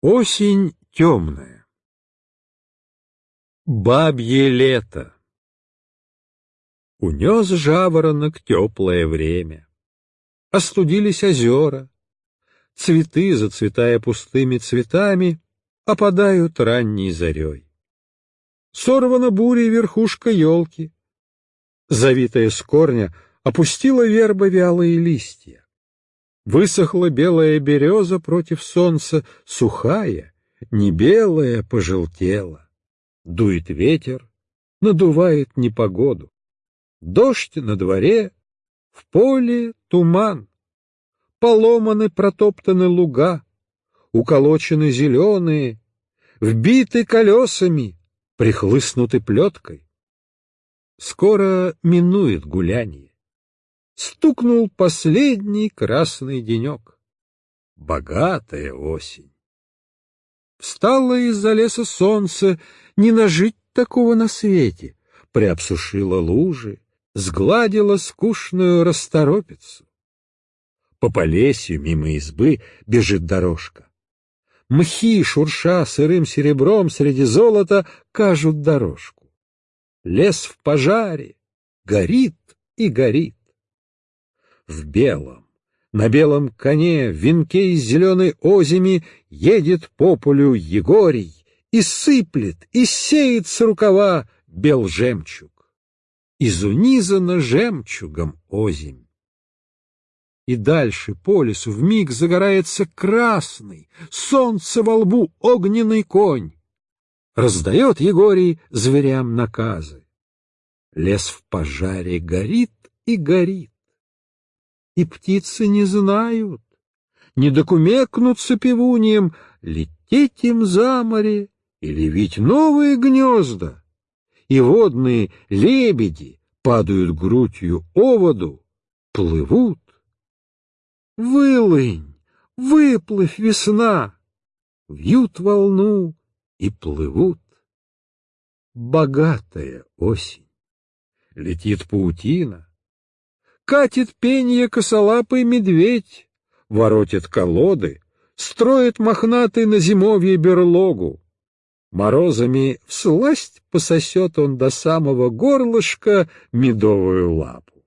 Осень темная. Бабье лето. Унес жаворонок теплое время. Остудились озера. Цветы, зацветая пустыми цветами, опадают ранней зарей. Сорвана бурей верхушка елки. Завитая с корня, опустила верба вялые листья. Высохла белая береза против солнца, сухая, не белая, пожелтела. Дует ветер, надувает непогоду. Дождь на дворе, в поле туман. Поломаны протоптаны луга, уколочены зеленые, вбиты колесами, прихлыстнуты плеткой. Скоро минует гуляние стукнул последний красный денек. Богатая осень. Встало из-за леса солнце, не нажить такого на свете, приобсушило лужи, сгладило скучную расторопицу. По полесью мимо избы бежит дорожка. Мхи, шурша сырым серебром среди золота, кажут дорожку. Лес в пожаре, горит и горит в белом. На белом коне, в венке из зеленой озими, едет по полю Егорий и сыплет, и сеет с рукава бел жемчуг. Изунизана жемчугом озимь. И дальше по лесу вмиг загорается красный, солнце во лбу огненный конь. Раздает Егорий зверям наказы. Лес в пожаре горит и горит и птицы не знают, не докумекнутся певуньем, лететь им за море или ведь новые гнезда, и водные лебеди падают грудью оводу, плывут. Вылынь, выплывь весна, вьют волну и плывут. Богатая осень, летит паутина, Катит пенье косолапый медведь, воротит колоды, строит мохнатый на зимовье берлогу. Морозами всласть пососет он до самого горлышка медовую лапу.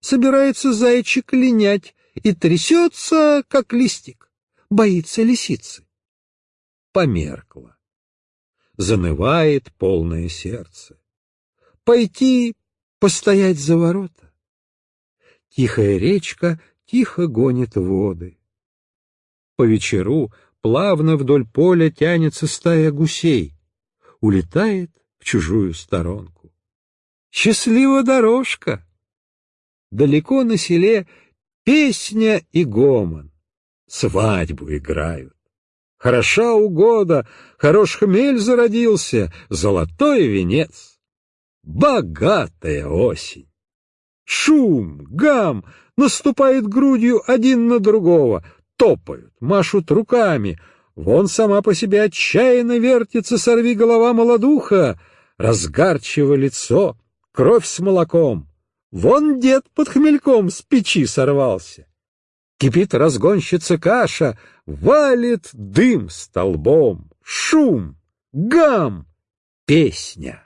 Собирается зайчик линять и трясется, как листик, боится лисицы. Померкло. Занывает полное сердце. Пойти постоять за ворота. Тихая речка тихо гонит воды. По вечеру плавно вдоль поля тянется стая гусей, улетает в чужую сторонку. Счастлива дорожка! Далеко на селе песня и гомон, свадьбу играют. Хороша угода, хорош хмель зародился, золотой венец. Богатая осень! Шум, гам, наступает грудью один на другого, топают, машут руками. Вон сама по себе отчаянно вертится сорви голова молодуха, разгарчиво лицо, кровь с молоком. Вон дед под хмельком с печи сорвался. Кипит разгонщица каша, валит дым столбом, шум, гам, песня.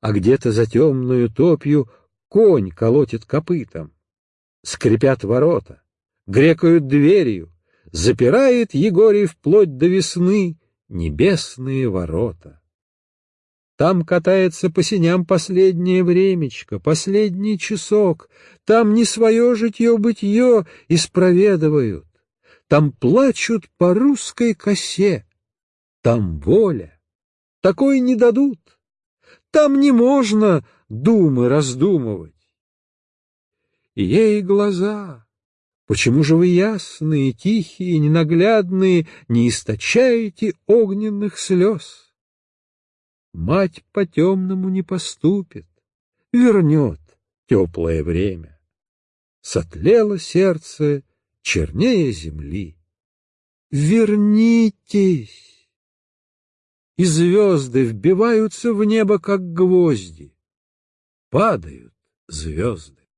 А где-то за темную топью конь колотит копытом. Скрипят ворота, грекают дверью, запирает Егорий вплоть до весны небесные ворота. Там катается по синям последнее времечко, последний часок, там не свое житье-бытье испроведывают, там плачут по русской косе, там воля, такой не дадут, там не можно думы раздумывать. И ей глаза, почему же вы ясные, тихие, ненаглядные, не источаете огненных слез? Мать по-темному не поступит, вернет теплое время. Сотлело сердце чернее земли. Вернитесь! И звезды вбиваются в небо, как гвозди. Падают звезды.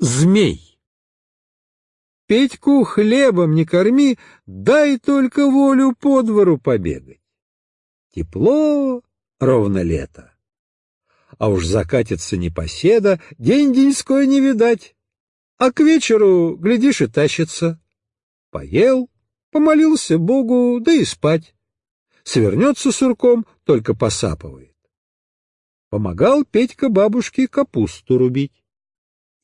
Змей. Петьку хлебом не корми, дай только волю по двору побегать. Тепло, ровно лето. А уж закатится непоседа, день-деньской не видать. А к вечеру, глядишь, и тащится. Поел, помолился Богу, да и спать. Свернется сурком, только посапывает. Помогал Петька бабушке капусту рубить.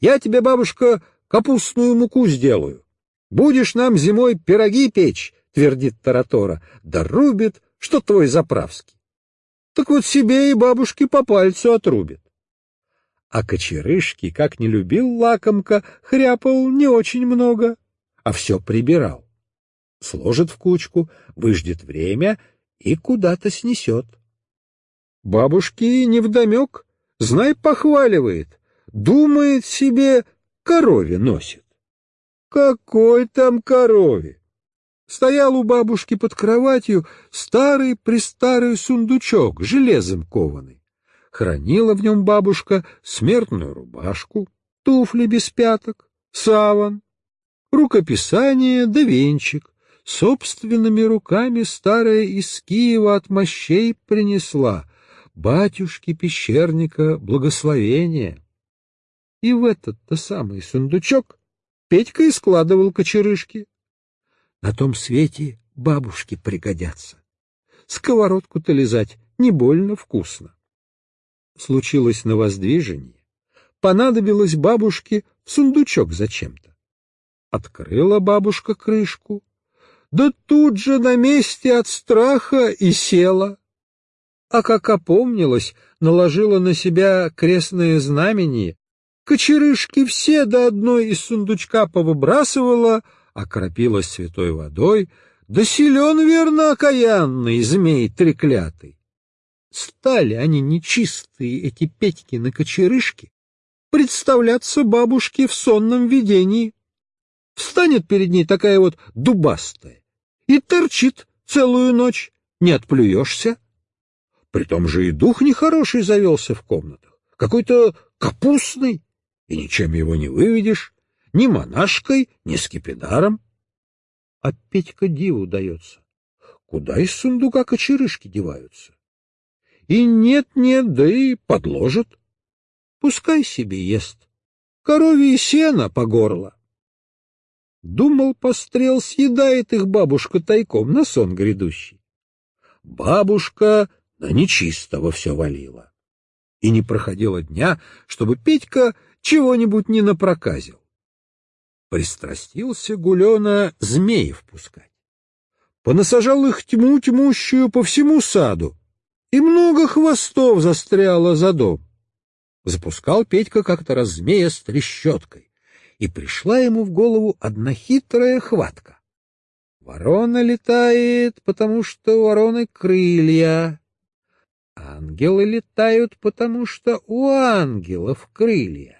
Я тебе, бабушка, капустную муку сделаю. Будешь нам зимой пироги печь, — твердит Таратора, — да рубит, что твой заправский. Так вот себе и бабушке по пальцу отрубит. А кочерышки, как не любил лакомка, хряпал не очень много, а все прибирал. Сложит в кучку, выждет время и куда-то снесет. Бабушки невдомек, знай, похваливает — Думает себе, корове носит. Какой там корове? Стоял у бабушки под кроватью старый-престарый сундучок, железом кованый. Хранила в нем бабушка смертную рубашку, туфли без пяток, саван, рукописание да венчик. Собственными руками старая из Киева от мощей принесла батюшке пещерника благословение и в этот-то самый сундучок Петька и складывал кочерышки. На том свете бабушки пригодятся. Сковородку-то лизать не больно вкусно. Случилось на воздвижении. Понадобилось бабушке сундучок зачем-то. Открыла бабушка крышку, да тут же на месте от страха и села. А как опомнилась, наложила на себя крестное знамение Кочерышки все до одной из сундучка повыбрасывала, окропилась святой водой, да силен, верно, окаянный змей треклятый. Стали они нечистые, эти Петьки на кочерышки, представляться бабушке в сонном видении. Встанет перед ней такая вот дубастая и торчит целую ночь, не отплюешься. Притом же и дух нехороший завелся в комнатах, какой-то капустный, и ничем его не выведешь, ни монашкой, ни скипидаром. А Петька диву дается. Куда из сундука кочерышки деваются? И нет-нет, да и подложит. Пускай себе ест. Коровье сено по горло. Думал, пострел съедает их бабушка тайком на сон грядущий. Бабушка на нечистого все валила. И не проходило дня, чтобы Петька чего-нибудь не напроказил. Пристрастился Гулена змеев пускать. Понасажал их тьму тьмущую по всему саду, и много хвостов застряло за дом. Запускал Петька как-то раз змея с трещоткой, и пришла ему в голову одна хитрая хватка. Ворона летает, потому что у вороны крылья. Ангелы летают, потому что у ангелов крылья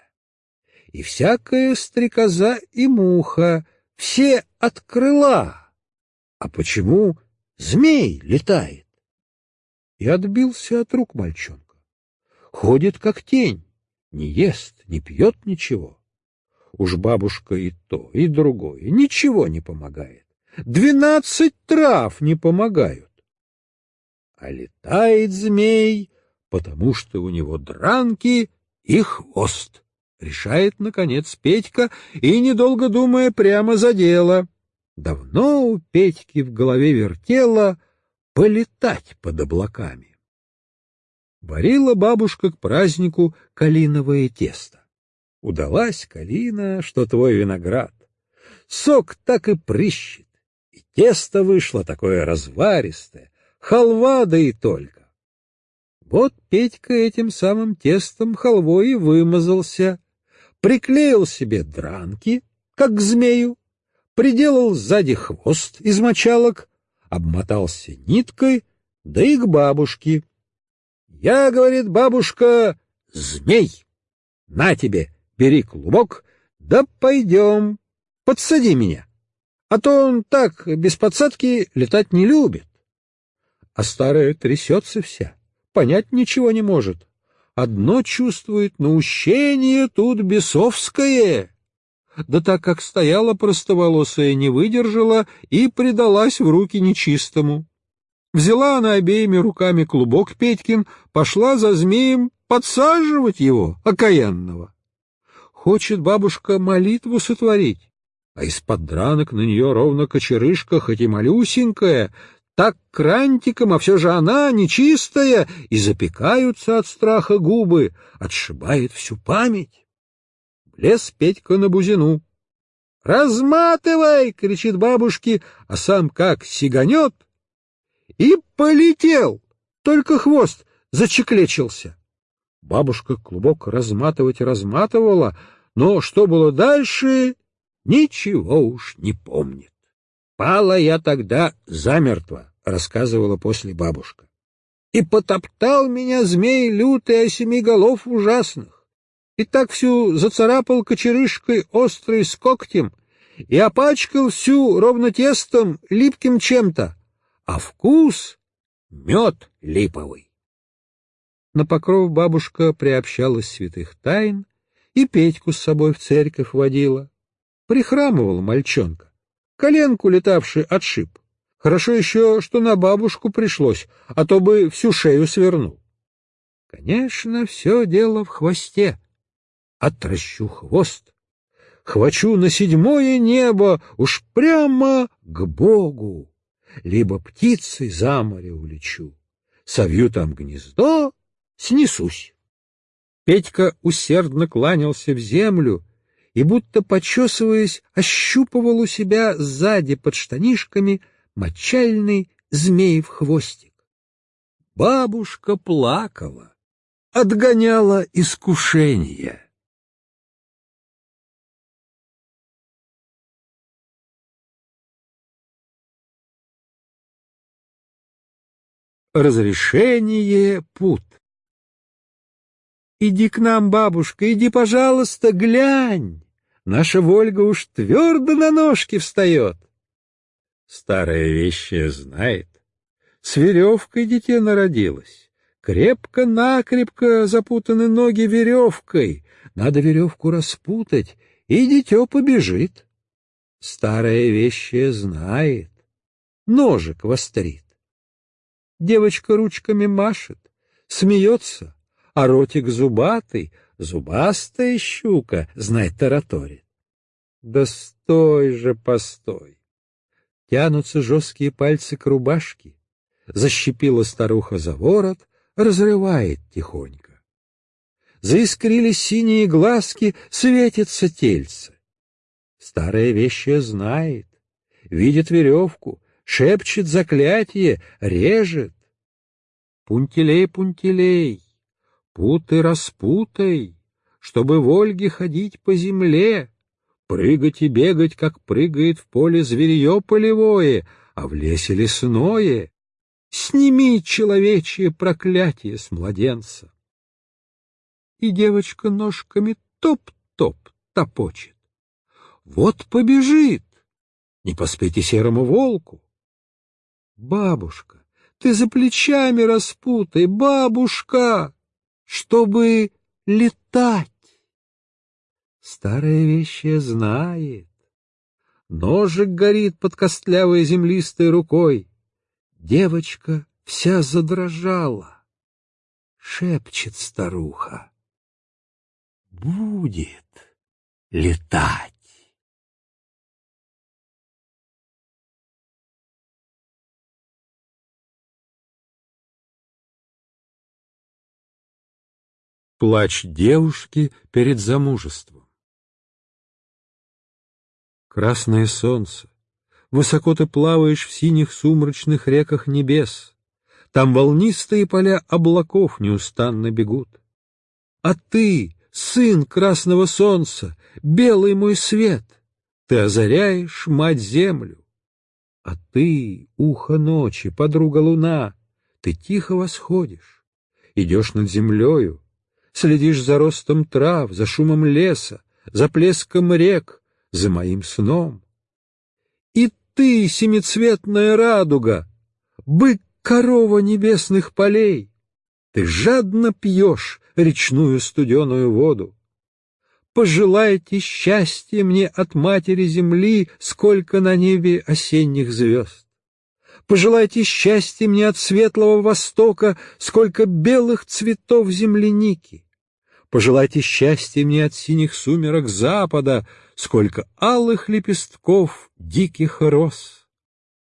и всякая стрекоза и муха, все от крыла. А почему змей летает? и отбился от рук мальчонка. Ходит как тень, не ест, не пьет ничего. Уж бабушка и то, и другое, ничего не помогает. Двенадцать трав не помогают. А летает змей, потому что у него дранки и хвост, решает, наконец, Петька, и, недолго думая, прямо за дело. Давно у Петьки в голове вертело полетать под облаками. Варила бабушка к празднику калиновое тесто. Удалась калина, что твой виноград. Сок так и прыщет, и тесто вышло такое разваристое, халва да и только. Вот Петька этим самым тестом халвой и вымазался, приклеил себе дранки, как к змею, приделал сзади хвост из мочалок, обмотался ниткой, да и к бабушке. Я, говорит бабушка, змей. На тебе, бери клубок, да пойдем, подсади меня. А то он так, без подсадки, летать не любит. А старая трясется вся, понять ничего не может. Одно чувствует наущение тут бесовское. Да так как стояла простоволосая, не выдержала и предалась в руки нечистому. Взяла она обеими руками клубок Петькин, пошла за змеем подсаживать его, окаянного. Хочет бабушка молитву сотворить, а из-под дранок на нее ровно кочерышка, хоть и малюсенькая, так крантиком, а все же она нечистая, и запекаются от страха губы, отшибает всю память. Влез Петька на бузину. «Разматывай!» — кричит бабушке, а сам как сиганет. И полетел, только хвост зачеклечился. Бабушка клубок разматывать разматывала, но что было дальше, ничего уж не помнит. «Пала я тогда замертво», — рассказывала после бабушка. «И потоптал меня змей лютый о семи голов ужасных, и так всю зацарапал кочерышкой острой с когтем, и опачкал всю ровно тестом липким чем-то, а вкус — мед липовый». На покров бабушка приобщалась святых тайн и Петьку с собой в церковь водила. Прихрамывал мальчонка коленку летавший отшиб. Хорошо еще, что на бабушку пришлось, а то бы всю шею свернул. Конечно, все дело в хвосте. Отращу хвост, хвачу на седьмое небо, уж прямо к Богу. Либо птицей за море улечу, совью там гнездо, снесусь. Петька усердно кланялся в землю и, будто почесываясь, ощупывал у себя сзади под штанишками мочальный змеев хвостик. Бабушка плакала, отгоняла искушение. Разрешение пут. Иди к нам, бабушка, иди, пожалуйста, глянь. Наша Вольга уж твердо на ножки встает. Старая вещая знает. С веревкой дитя народилась. Крепко-накрепко запутаны ноги веревкой. Надо веревку распутать, и дитё побежит. Старая вещая знает. Ножик вострит. Девочка ручками машет, смеется, а ротик зубатый — Зубастая щука, знай, тараторит. Да стой же, постой! Тянутся жесткие пальцы к рубашке. Защипила старуха за ворот, разрывает тихонько. Заискрились синие глазки, светится тельце. Старая вещая знает, видит веревку, шепчет заклятие, режет. Пунтилей, пунтилей, Путы распутай, чтобы в Ольге ходить по земле, прыгать и бегать, как прыгает в поле зверье полевое, а в лесе лесное. Сними человечье проклятие с младенца. И девочка ножками топ-топ топочет. Вот побежит, не поспейте серому волку. Бабушка, ты за плечами распутай, бабушка, чтобы летать. Старая вещая знает. Ножик горит под костлявой землистой рукой. Девочка вся задрожала. Шепчет старуха. Будет летать. Плач девушки перед замужеством. Красное солнце, высоко ты плаваешь в синих сумрачных реках небес, там волнистые поля облаков неустанно бегут. А ты, сын красного солнца, белый мой свет, ты озаряешь мать землю. А ты, ухо ночи, подруга луна, ты тихо восходишь, идешь над землею, следишь за ростом трав, за шумом леса, за плеском рек, за моим сном. И ты, семицветная радуга, бык-корова небесных полей, ты жадно пьешь речную студеную воду. Пожелайте счастья мне от матери земли, сколько на небе осенних звезд. Пожелайте счастья мне от светлого востока, сколько белых цветов земляники. Пожелайте счастья мне от синих сумерок запада, сколько алых лепестков диких роз.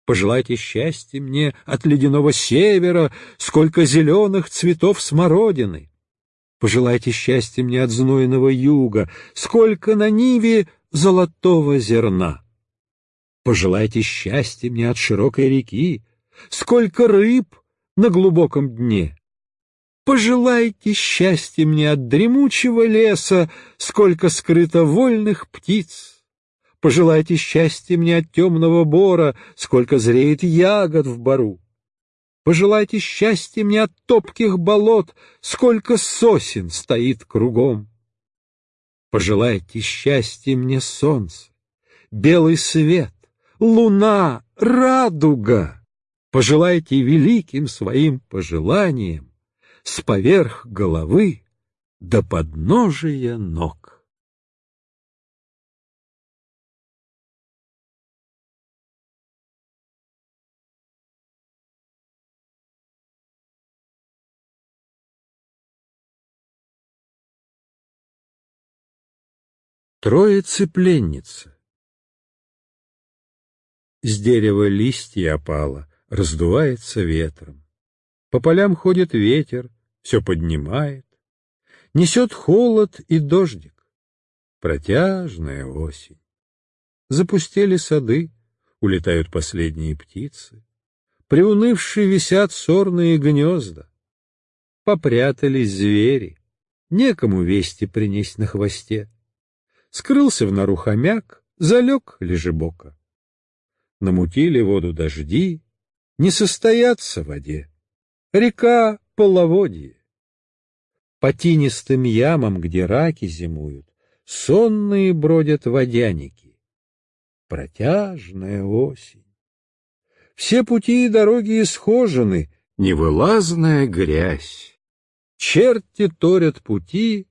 Пожелайте счастья мне от ледяного севера, сколько зеленых цветов смородины. Пожелайте счастья мне от знойного юга, сколько на ниве золотого зерна. Пожелайте счастья мне от широкой реки, сколько рыб на глубоком дне. Пожелайте счастья мне от дремучего леса, сколько скрыто вольных птиц. Пожелайте счастья мне от темного бора, сколько зреет ягод в бару. Пожелайте счастья мне от топких болот, сколько сосен стоит кругом. Пожелайте счастья мне солнце, белый свет, луна, радуга. Пожелайте великим своим пожеланиям с поверх головы до подножия ног. Троицы-пленница С дерева листья опала, раздувается ветром. По полям ходит ветер, все поднимает, несет холод и дождик. Протяжная осень. Запустели сады, улетают последние птицы. Приунывшие висят сорные гнезда. Попрятались звери, некому вести принесть на хвосте. Скрылся в нору хомяк, залег лежебока. Намутили воду дожди, не состоятся в воде. Река — половодье. По тинистым ямам, где раки зимуют, сонные бродят водяники. Протяжная осень. Все пути и дороги исхожены, невылазная грязь. Черти торят пути,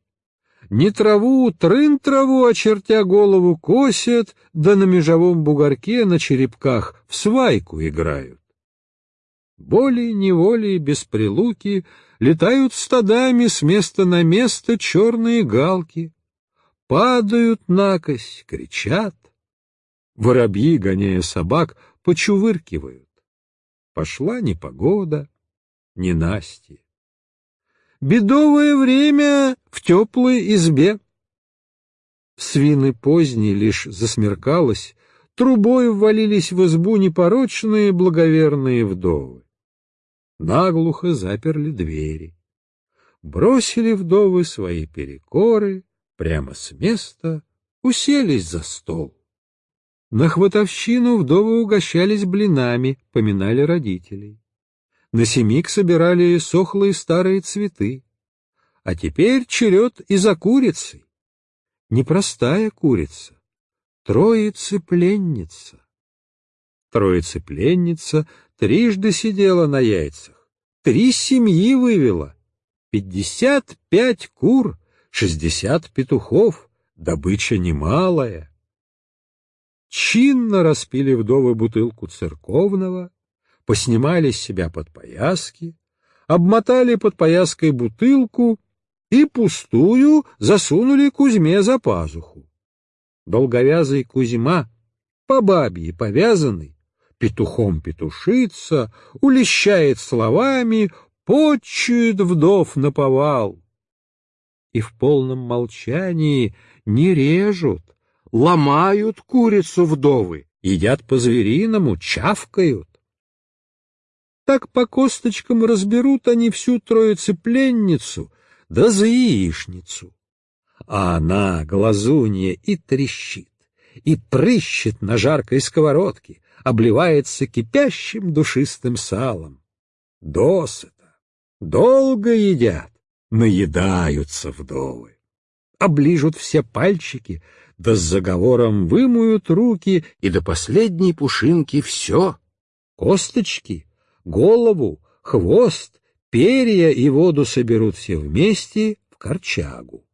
не траву, трын траву, очертя голову, косят, да на межовом бугорке на черепках в свайку играют. Волей-неволей, без прилуки, летают стадами с места на место черные галки. Падают накось, кричат. Воробьи, гоняя собак, почувыркивают. Пошла непогода, ненастье. Бедовое время в теплой избе. Свины поздние лишь засмеркалось, трубой ввалились в избу непорочные благоверные вдовы наглухо заперли двери. Бросили вдовы свои перекоры, прямо с места уселись за стол. На хватовщину вдовы угощались блинами, поминали родителей. На семик собирали сохлые старые цветы. А теперь черед и за курицей. Непростая курица, троицы-пленница. Троицы-пленница трижды сидела на яйцах, три семьи вывела, пятьдесят пять кур, шестьдесят петухов, добыча немалая. Чинно распили вдовы бутылку церковного, поснимали с себя подпояски, обмотали под пояской бутылку и пустую засунули Кузьме за пазуху. Долговязый Кузьма, по бабье повязанный, петухом петушится, улещает словами, почует вдов наповал. И в полном молчании не режут, ломают курицу вдовы, едят по-звериному, чавкают. Так по косточкам разберут они всю троицепленницу, да за яичницу. А она, глазунья, и трещит, и прыщет на жаркой сковородке, обливается кипящим душистым салом. Досыта, долго едят, наедаются вдовы. Оближут все пальчики, да с заговором вымоют руки, и до последней пушинки все. Косточки, голову, хвост, перья и воду соберут все вместе в корчагу.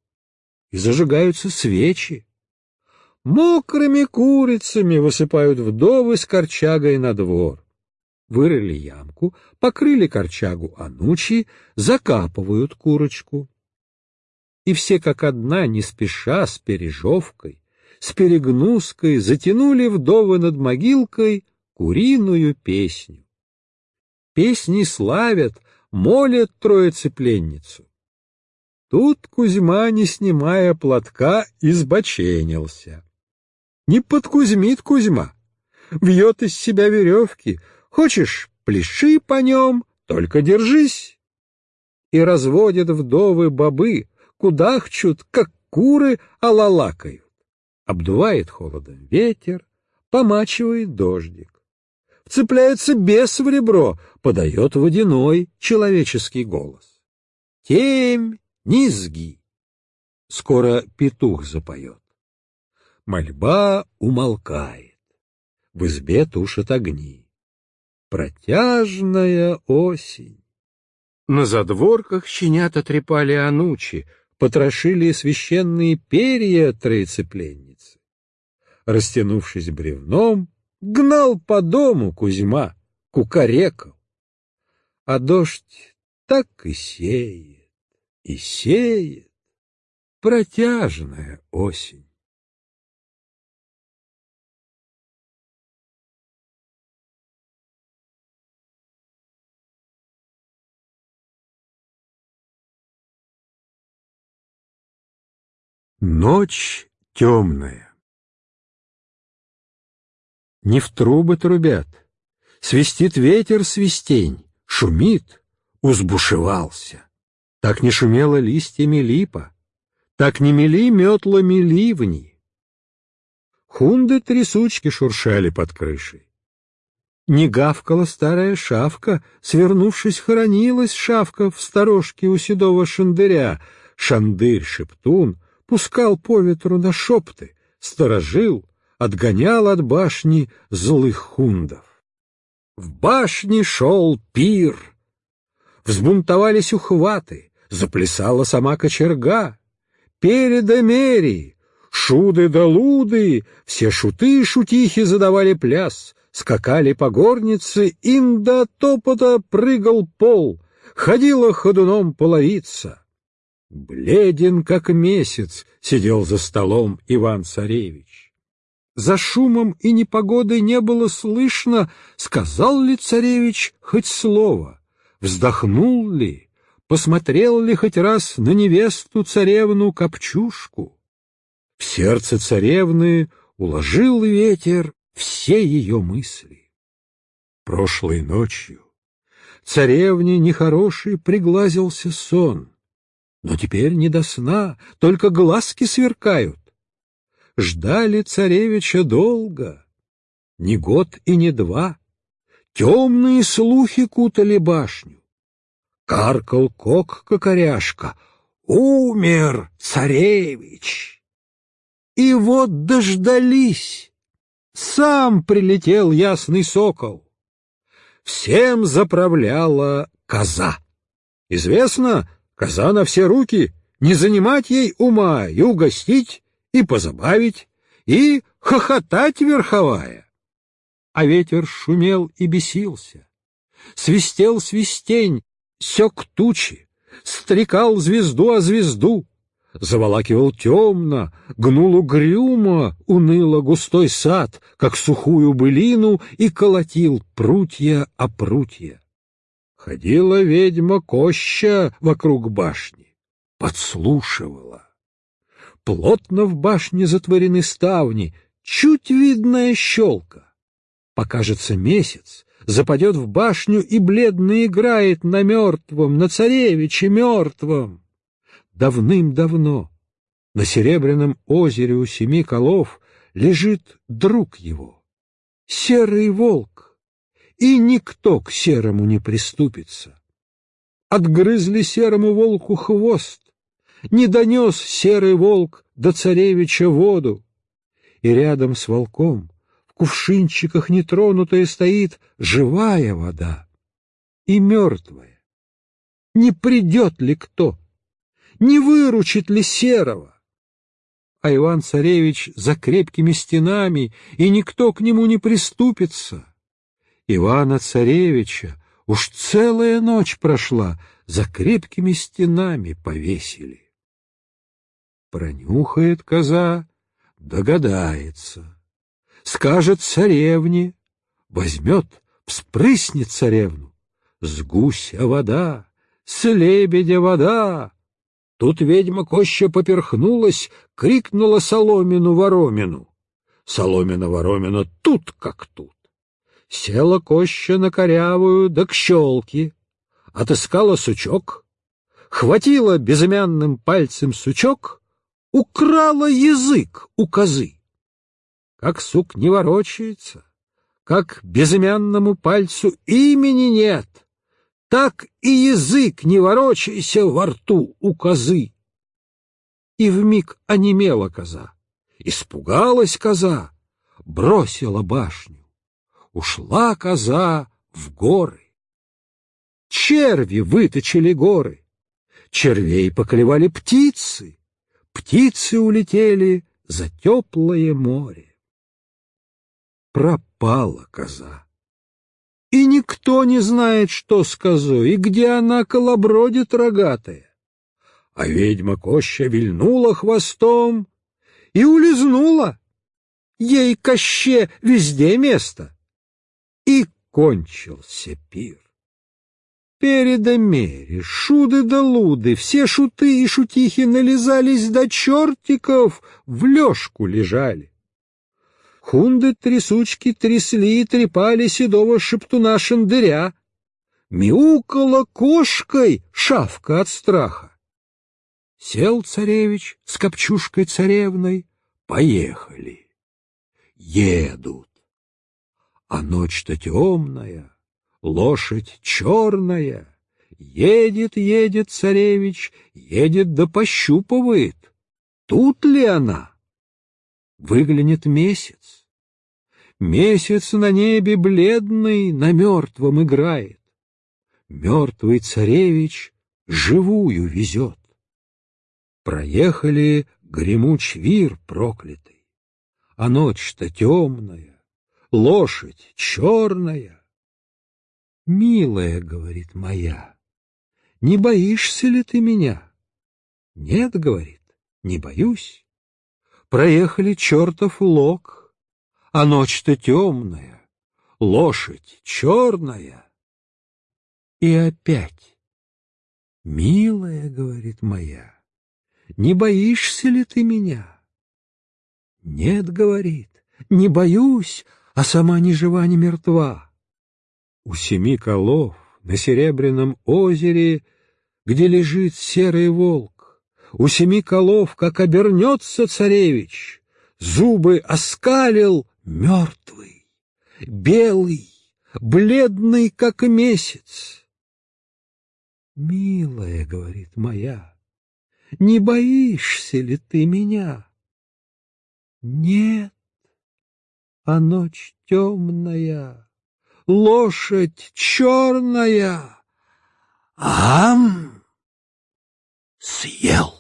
И зажигаются свечи. Мокрыми курицами высыпают вдовы с корчагой на двор. Вырыли ямку, покрыли корчагу анучи, закапывают курочку. И все как одна, не спеша, с пережевкой, с перегнузкой, затянули вдовы над могилкой куриную песню. Песни славят, молят троицепленницу. Тут Кузьма, не снимая платка, избоченился. Не подкузьмит Кузьма, вьет из себя веревки. Хочешь, пляши по нем, только держись. И разводят вдовы бобы, кудахчут, как куры, алалакают. Обдувает холодом ветер, помачивает дождик. Вцепляется бес в ребро, подает водяной человеческий голос. Темь, низги. Скоро петух запоет. Мольба умолкает. В избе тушат огни. Протяжная осень. На задворках щенята трепали анучи, потрошили священные перья троицепленницы. Растянувшись бревном, гнал по дому Кузьма, кукарекал. А дождь так и сеет, и сеет. Протяжная осень. Ночь темная. Не в трубы трубят, свистит ветер свистень, шумит, узбушевался. Так не шумела листьями липа, так не мели метлами ливни. Хунды-трясучки шуршали под крышей. Не гавкала старая шавка, свернувшись, хоронилась шавка в сторожке у седого шандыря, шандырь-шептун — пускал по ветру на шепты, сторожил, отгонял от башни злых хундов. В башне шел пир. Взбунтовались ухваты, заплясала сама кочерга. Переда мери, шуды да луды, все шуты и шутихи задавали пляс, скакали по горнице, им до топота прыгал пол, ходила ходуном половица. Бледен, как месяц, сидел за столом Иван-царевич. За шумом и непогодой не было слышно, сказал ли царевич хоть слово, вздохнул ли, посмотрел ли хоть раз на невесту царевну Копчушку. В сердце царевны уложил ветер все ее мысли. Прошлой ночью царевне нехороший приглазился сон. Но теперь не до сна, только глазки сверкают. Ждали царевича долго, не год и не два. Темные слухи кутали башню. Каркал кок-кокоряшка. Умер царевич! И вот дождались. Сам прилетел ясный сокол. всем заправляла коза. Известно, коза на все руки, не занимать ей ума и угостить, и позабавить, и хохотать верховая. А ветер шумел и бесился, свистел свистень, сёк тучи, стрекал звезду о звезду, заволакивал темно, гнул угрюмо, уныло густой сад, как сухую былину, и колотил прутья о прутья. Ходила ведьма Коща вокруг башни, подслушивала. Плотно в башне затворены ставни, чуть видная щелка. Покажется месяц, западет в башню и бледно играет на мертвом, на царевиче мертвом. Давным-давно на серебряном озере у семи колов лежит друг его, серый волк, и никто к серому не приступится. Отгрызли серому волку хвост, не донес серый волк до царевича воду, и рядом с волком в кувшинчиках нетронутая стоит живая вода и мертвая. Не придет ли кто? Не выручит ли серого? А Иван-царевич за крепкими стенами, и никто к нему не приступится. Ивана-царевича уж целая ночь прошла, за крепкими стенами повесили. Пронюхает коза, догадается. Скажет царевне, возьмет, вспрыснет царевну. С гуся вода, с лебедя вода. Тут ведьма Коща поперхнулась, крикнула Соломину Воромину. Соломина Воромина тут как тут. Села Коща на корявую да к щелке, отыскала сучок, хватила безымянным пальцем сучок — украла язык у козы. Как сук не ворочается, как безымянному пальцу имени нет, так и язык не ворочайся во рту у козы. И вмиг онемела коза, испугалась коза, бросила башню, ушла коза в горы. Черви выточили горы, червей поклевали птицы, птицы улетели за теплое море. Пропала коза. И никто не знает, что с козой, и где она колобродит рогатая. А ведьма Коща вильнула хвостом и улизнула. Ей коще везде место. И кончился пир. Переда мере, шуды да луды, все шуты и шутихи нализались до чертиков, в лёжку лежали. Хунды-трясучки трясли и трепали седого шептуна шандыря. Мяукала кошкой шавка от страха. Сел царевич с копчушкой царевной, поехали. Едут. А ночь-то темная, лошадь черная. Едет, едет царевич, едет да пощупывает. Тут ли она? Выглянет месяц. Месяц на небе бледный на мертвом играет. Мертвый царевич живую везет. Проехали гремуч вир проклятый, а ночь-то темная, лошадь черная. «Милая, — говорит моя, — не боишься ли ты меня?» «Нет, — говорит, — не боюсь. Проехали чертов лог, а ночь-то темная, лошадь черная». И опять, «Милая, — говорит моя, — не боишься ли ты меня?» «Нет, — говорит, — не боюсь, а сама ни жива, ни мертва». У семи колов на Серебряном озере, где лежит серый волк, у семи колов, как обернется царевич, зубы оскалил мертвый, белый, бледный, как месяц. «Милая, — говорит моя, — не боишься ли ты меня?» «Нет, а ночь темная» лошадь черная. Ам! Съел.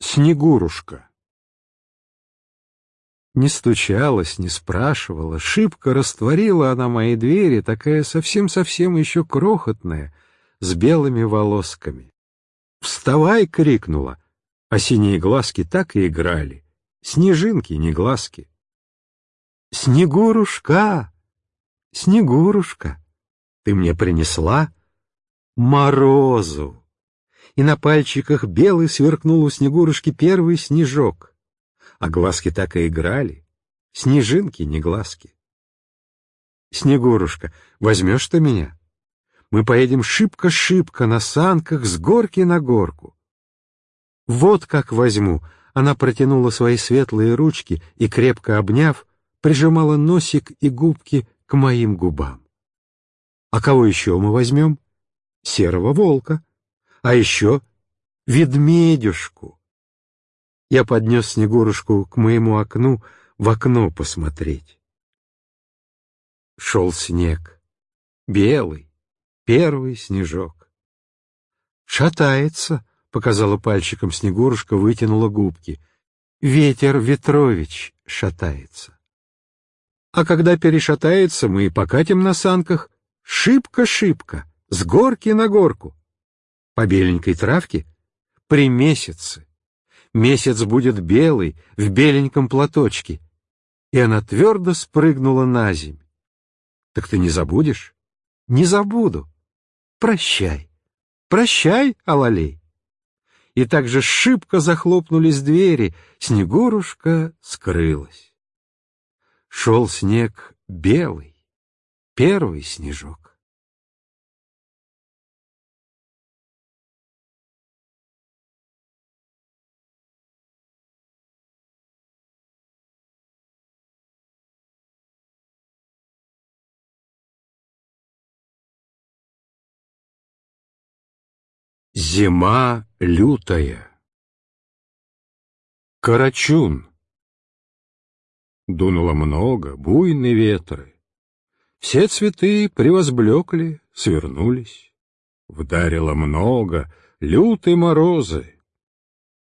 Снегурушка Не стучалась, не спрашивала, шибко растворила она мои двери, такая совсем-совсем еще крохотная, с белыми волосками. «Вставай!» — крикнула, а синие глазки так и играли. Снежинки, не глазки. «Снегурушка! Снегурушка! Ты мне принесла морозу!» и на пальчиках белый сверкнул у Снегурушки первый снежок. А глазки так и играли. Снежинки, не глазки. Снегурушка, возьмешь ты меня? Мы поедем шибко-шибко на санках с горки на горку. Вот как возьму. Она протянула свои светлые ручки и, крепко обняв, прижимала носик и губки к моим губам. А кого еще мы возьмем? Серого волка а еще ведмедюшку. Я поднес Снегурушку к моему окну, в окно посмотреть. Шел снег, белый, первый снежок. «Шатается», — показала пальчиком Снегурушка, вытянула губки. «Ветер Ветрович шатается». А когда перешатается, мы и покатим на санках шибко-шибко, с горки на горку по беленькой травке? При месяце. Месяц будет белый, в беленьком платочке. И она твердо спрыгнула на земь. Так ты не забудешь? Не забуду. Прощай. Прощай, Алалей. И так же шибко захлопнулись двери, Снегурушка скрылась. Шел снег белый, первый снежок. Зима лютая. Карачун. Дунуло много, буйные ветры. Все цветы превозблекли, свернулись. Вдарило много, лютые морозы.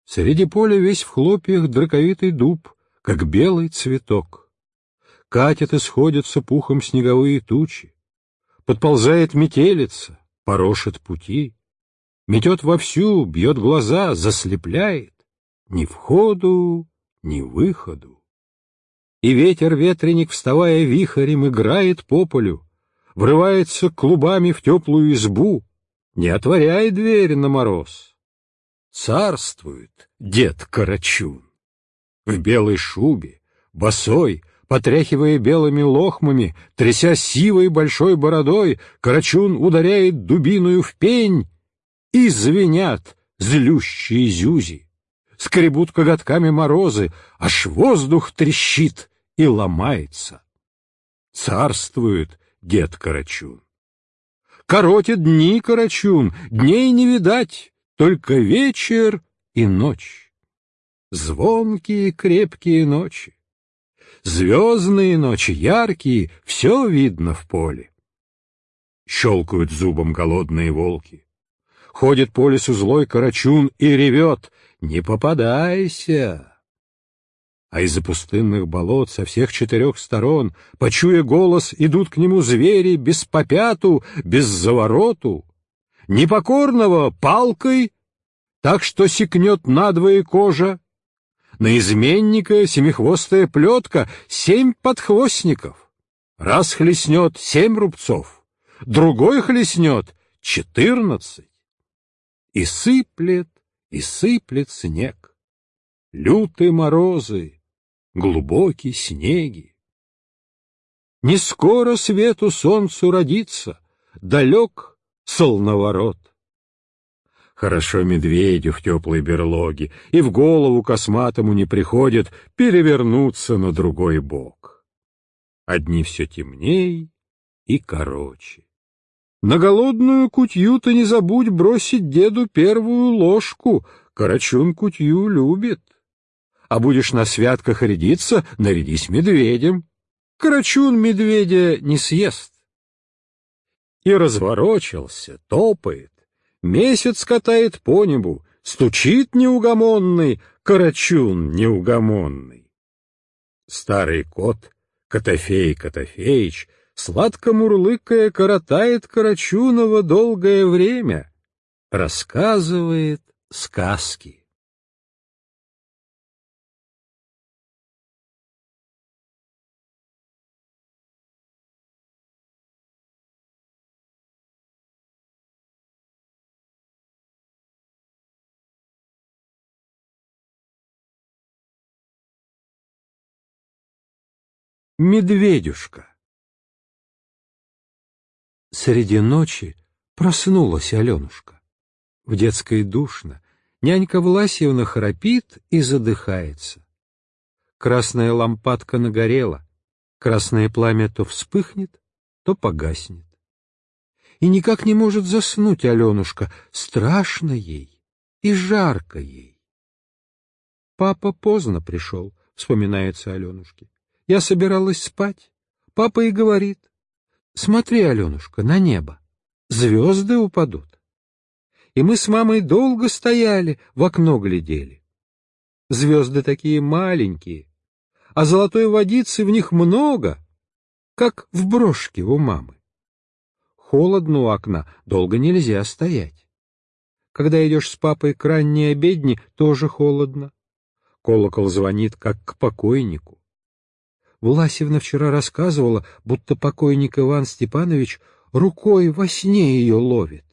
Среди поля весь в хлопьях драковитый дуб, как белый цветок. Катят и сходятся пухом снеговые тучи. Подползает метелица, порошит пути метет вовсю, бьет глаза, заслепляет. Ни входу, ни выходу. И ветер-ветреник, вставая вихарем, играет по полю, врывается клубами в теплую избу, не отворяй дверь на мороз. Царствует дед Карачун. В белой шубе, босой, потряхивая белыми лохмами, тряся сивой большой бородой, Карачун ударяет дубиную в пень и звенят злющие зюзи. Скребут коготками морозы, аж воздух трещит и ломается. Царствует дед Карачун. Коротит дни Карачун, дней не видать, только вечер и ночь. Звонкие крепкие ночи. Звездные ночи, яркие, все видно в поле. Щелкают зубом голодные волки. Ходит по лесу злой карачун и ревет «Не попадайся!» А из-за пустынных болот со всех четырех сторон, почуя голос, идут к нему звери без попяту, без завороту. Непокорного палкой, так что секнет надвое кожа. На изменника семихвостая плетка, семь подхвостников. Раз хлестнет семь рубцов, другой хлестнет четырнадцать. И сыплет, и сыплет снег. Лютые морозы, глубокие снеги. Не скоро свету солнцу родится, далек солноворот. Хорошо медведю в теплой берлоге, и в голову косматому не приходит перевернуться на другой бок. Одни все темней и короче. На голодную кутью-то не забудь бросить деду первую ложку, Карачун кутью любит. А будешь на святках рядиться, нарядись медведем. Карачун медведя не съест. И разворочился, топает, месяц катает по небу, стучит неугомонный, Карачун неугомонный. Старый кот, Котофей Котофеич, сладко мурлыкая, коротает Карачунова долгое время, рассказывает сказки. Медведюшка Среди ночи проснулась Аленушка. В детской душно, нянька Власьевна храпит и задыхается. Красная лампадка нагорела, красное пламя то вспыхнет, то погаснет. И никак не может заснуть Аленушка, страшно ей и жарко ей. Папа поздно пришел, вспоминается Аленушке. Я собиралась спать. Папа и говорит, Смотри, Аленушка, на небо. Звезды упадут. И мы с мамой долго стояли, в окно глядели. Звезды такие маленькие, а золотой водицы в них много, как в брошке у мамы. Холодно у окна, долго нельзя стоять. Когда идешь с папой к ранней обедне, тоже холодно. Колокол звонит, как к покойнику. Власевна вчера рассказывала, будто покойник Иван Степанович рукой во сне ее ловит.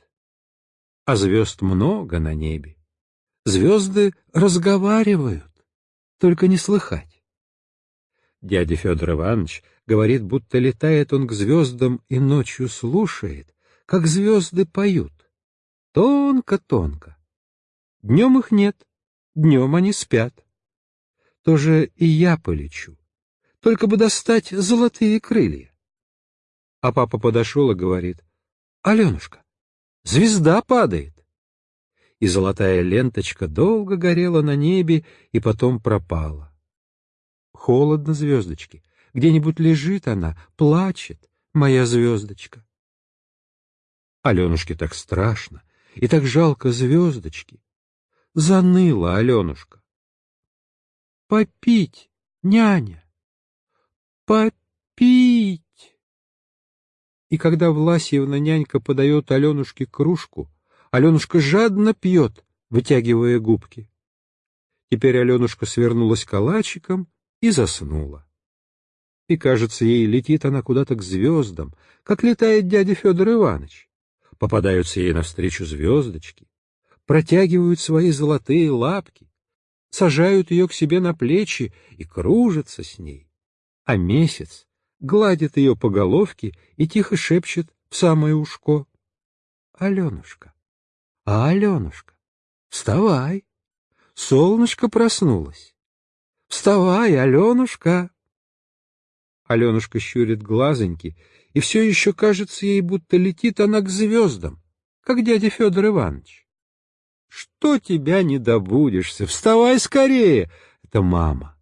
А звезд много на небе. Звезды разговаривают, только не слыхать. Дядя Федор Иванович говорит, будто летает он к звездам и ночью слушает, как звезды поют. Тонко-тонко. Днем их нет, днем они спят. Тоже и я полечу только бы достать золотые крылья. А папа подошел и говорит, «Аленушка, звезда падает». И золотая ленточка долго горела на небе и потом пропала. Холодно звездочки, где-нибудь лежит она, плачет, моя звездочка. Аленушке так страшно и так жалко звездочки. Заныла Аленушка. «Попить, няня!» Попить. И когда Власьевна нянька подает Аленушке кружку, Аленушка жадно пьет, вытягивая губки. Теперь Аленушка свернулась калачиком и заснула. И, кажется, ей летит она куда-то к звездам, как летает дядя Федор Иванович. Попадаются ей навстречу звездочки, протягивают свои золотые лапки, сажают ее к себе на плечи и кружатся с ней а месяц гладит ее по головке и тихо шепчет в самое ушко. — Аленушка, а Аленушка, вставай! Солнышко проснулось. Вставай, Аленушка! Аленушка щурит глазоньки, и все еще кажется ей, будто летит она к звездам, как дядя Федор Иванович. Что тебя не добудешься? Вставай скорее! Это мама.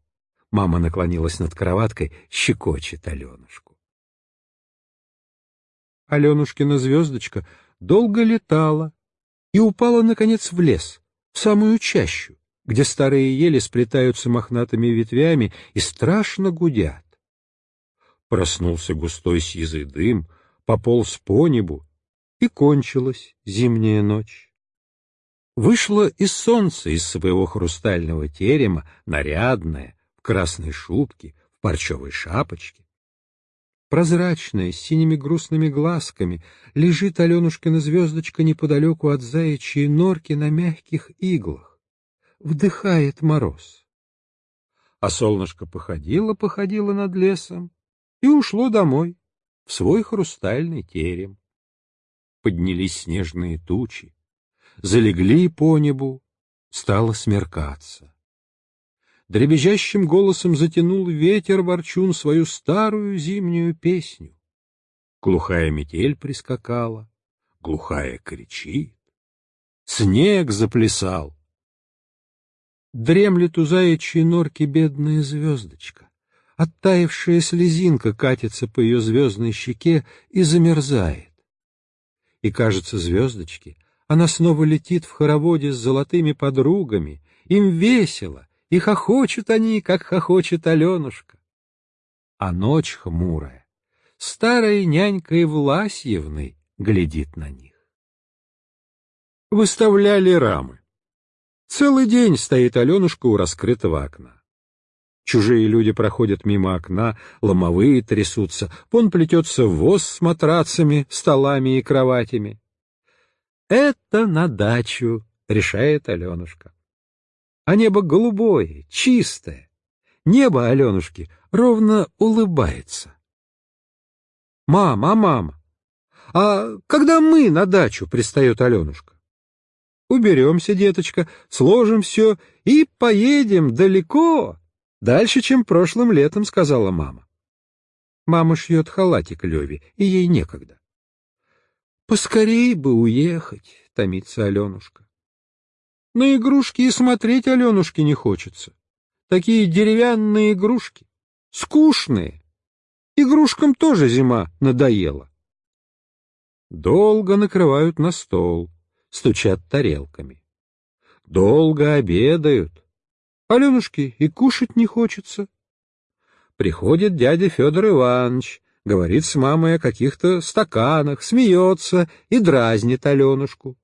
Мама наклонилась над кроваткой, щекочет Аленушку. Аленушкина звездочка долго летала и упала, наконец, в лес, в самую чащу, где старые ели сплетаются мохнатыми ветвями и страшно гудят. Проснулся густой сизый дым, пополз по небу, и кончилась зимняя ночь. Вышло и солнце из своего хрустального терема, нарядное, красной шубке, в парчевой шапочке. Прозрачная, с синими грустными глазками, лежит Аленушкина звездочка неподалеку от заячьей норки на мягких иглах. Вдыхает мороз. А солнышко походило-походило над лесом и ушло домой, в свой хрустальный терем. Поднялись снежные тучи. залегли по небу, стало смеркаться. Дребезжащим голосом затянул ветер ворчун свою старую зимнюю песню. Глухая метель прискакала, глухая кричит. Снег заплясал. Дремлет у заячьей норки бедная звездочка. Оттаившая слезинка катится по ее звездной щеке и замерзает. И, кажется, звездочке, она снова летит в хороводе с золотыми подругами, им весело, и хохочут они, как хохочет Аленушка. А ночь хмурая, старая нянька Власьевной глядит на них. Выставляли рамы. Целый день стоит Аленушка у раскрытого окна. Чужие люди проходят мимо окна, ломовые трясутся, вон плетется воз с матрацами, столами и кроватями. «Это на дачу», — решает Аленушка. А небо голубое, чистое. Небо Аленушки ровно улыбается. «Мама, а мама, а когда мы на дачу?» — пристает Аленушка. «Уберемся, деточка, сложим все и поедем далеко, дальше, чем прошлым летом», — сказала мама. Мама шьет халатик Леве, и ей некогда. «Поскорей бы уехать», — томится Аленушка. На игрушки и смотреть Аленушке не хочется. Такие деревянные игрушки, скучные. Игрушкам тоже зима надоела. Долго накрывают на стол, стучат тарелками. Долго обедают. Аленушке и кушать не хочется. Приходит дядя Федор Иванович, говорит с мамой о каких-то стаканах, смеется и дразнит Аленушку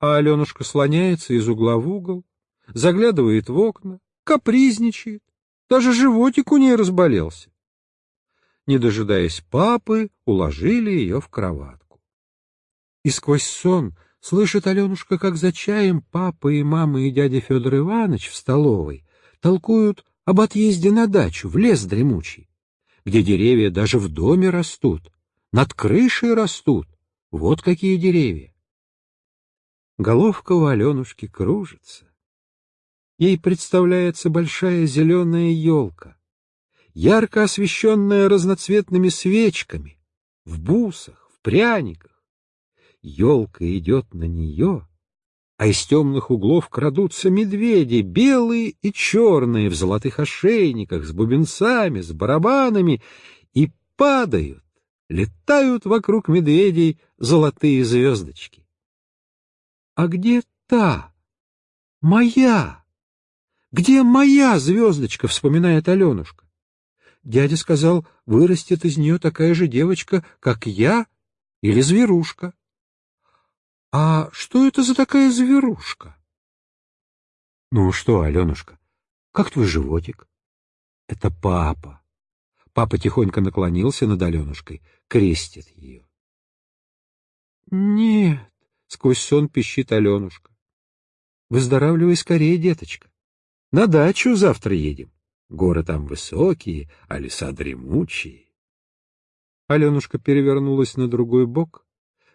а Аленушка слоняется из угла в угол, заглядывает в окна, капризничает, даже животик у ней разболелся. Не дожидаясь папы, уложили ее в кроватку. И сквозь сон слышит Аленушка, как за чаем папа и мама и дядя Федор Иванович в столовой толкуют об отъезде на дачу, в лес дремучий, где деревья даже в доме растут, над крышей растут. Вот какие деревья. Головка у Аленушки кружится. Ей представляется большая зеленая елка, ярко освещенная разноцветными свечками, в бусах, в пряниках. Елка идет на нее, а из темных углов крадутся медведи, белые и черные, в золотых ошейниках, с бубенцами, с барабанами, и падают, летают вокруг медведей золотые звездочки. А где та? Моя! Где моя звездочка, вспоминает Аленушка. Дядя сказал, вырастет из нее такая же девочка, как я или зверушка. А что это за такая зверушка? Ну что, Аленушка, как твой животик? Это папа. Папа тихонько наклонился над Аленушкой, крестит ее. Нет, Сквозь сон пищит Аленушка. Выздоравливай скорее, деточка. На дачу завтра едем. Горы там высокие, а леса дремучие. Аленушка перевернулась на другой бок,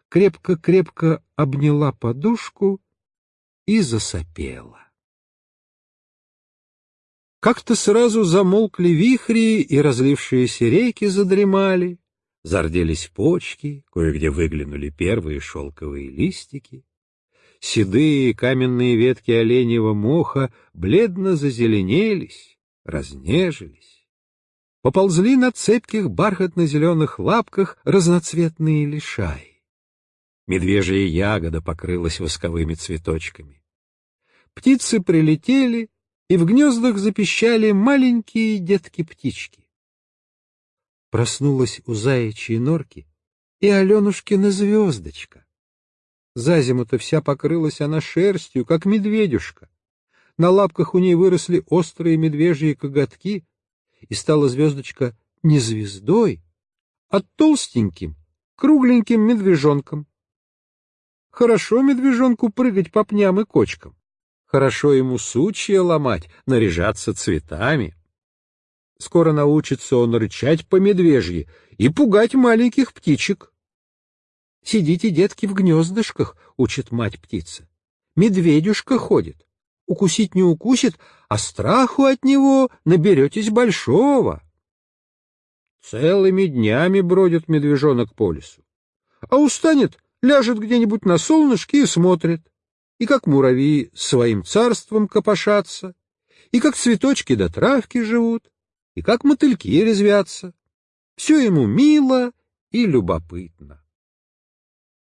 крепко-крепко обняла подушку и засопела. Как-то сразу замолкли вихри, и разлившиеся реки задремали, Зарделись почки, кое-где выглянули первые шелковые листики. Седые каменные ветки оленьего моха бледно зазеленелись, разнежились. Поползли на цепких бархатно-зеленых лапках разноцветные лишаи. Медвежья ягода покрылась восковыми цветочками. Птицы прилетели, и в гнездах запищали маленькие детки-птички. Проснулась у заячьей норки и Аленушкина звездочка. За зиму-то вся покрылась она шерстью, как медведюшка. На лапках у ней выросли острые медвежьи коготки, и стала звездочка не звездой, а толстеньким, кругленьким медвежонком. Хорошо медвежонку прыгать по пням и кочкам. Хорошо ему сучья ломать, наряжаться цветами. Скоро научится он рычать по медвежьи и пугать маленьких птичек. Сидите, детки, в гнездышках, — учит мать птица. Медведюшка ходит. Укусить не укусит, а страху от него наберетесь большого. Целыми днями бродит медвежонок по лесу. А устанет, ляжет где-нибудь на солнышке и смотрит. И как муравьи своим царством копошатся, и как цветочки до травки живут, и как мотыльки резвятся. Все ему мило и любопытно.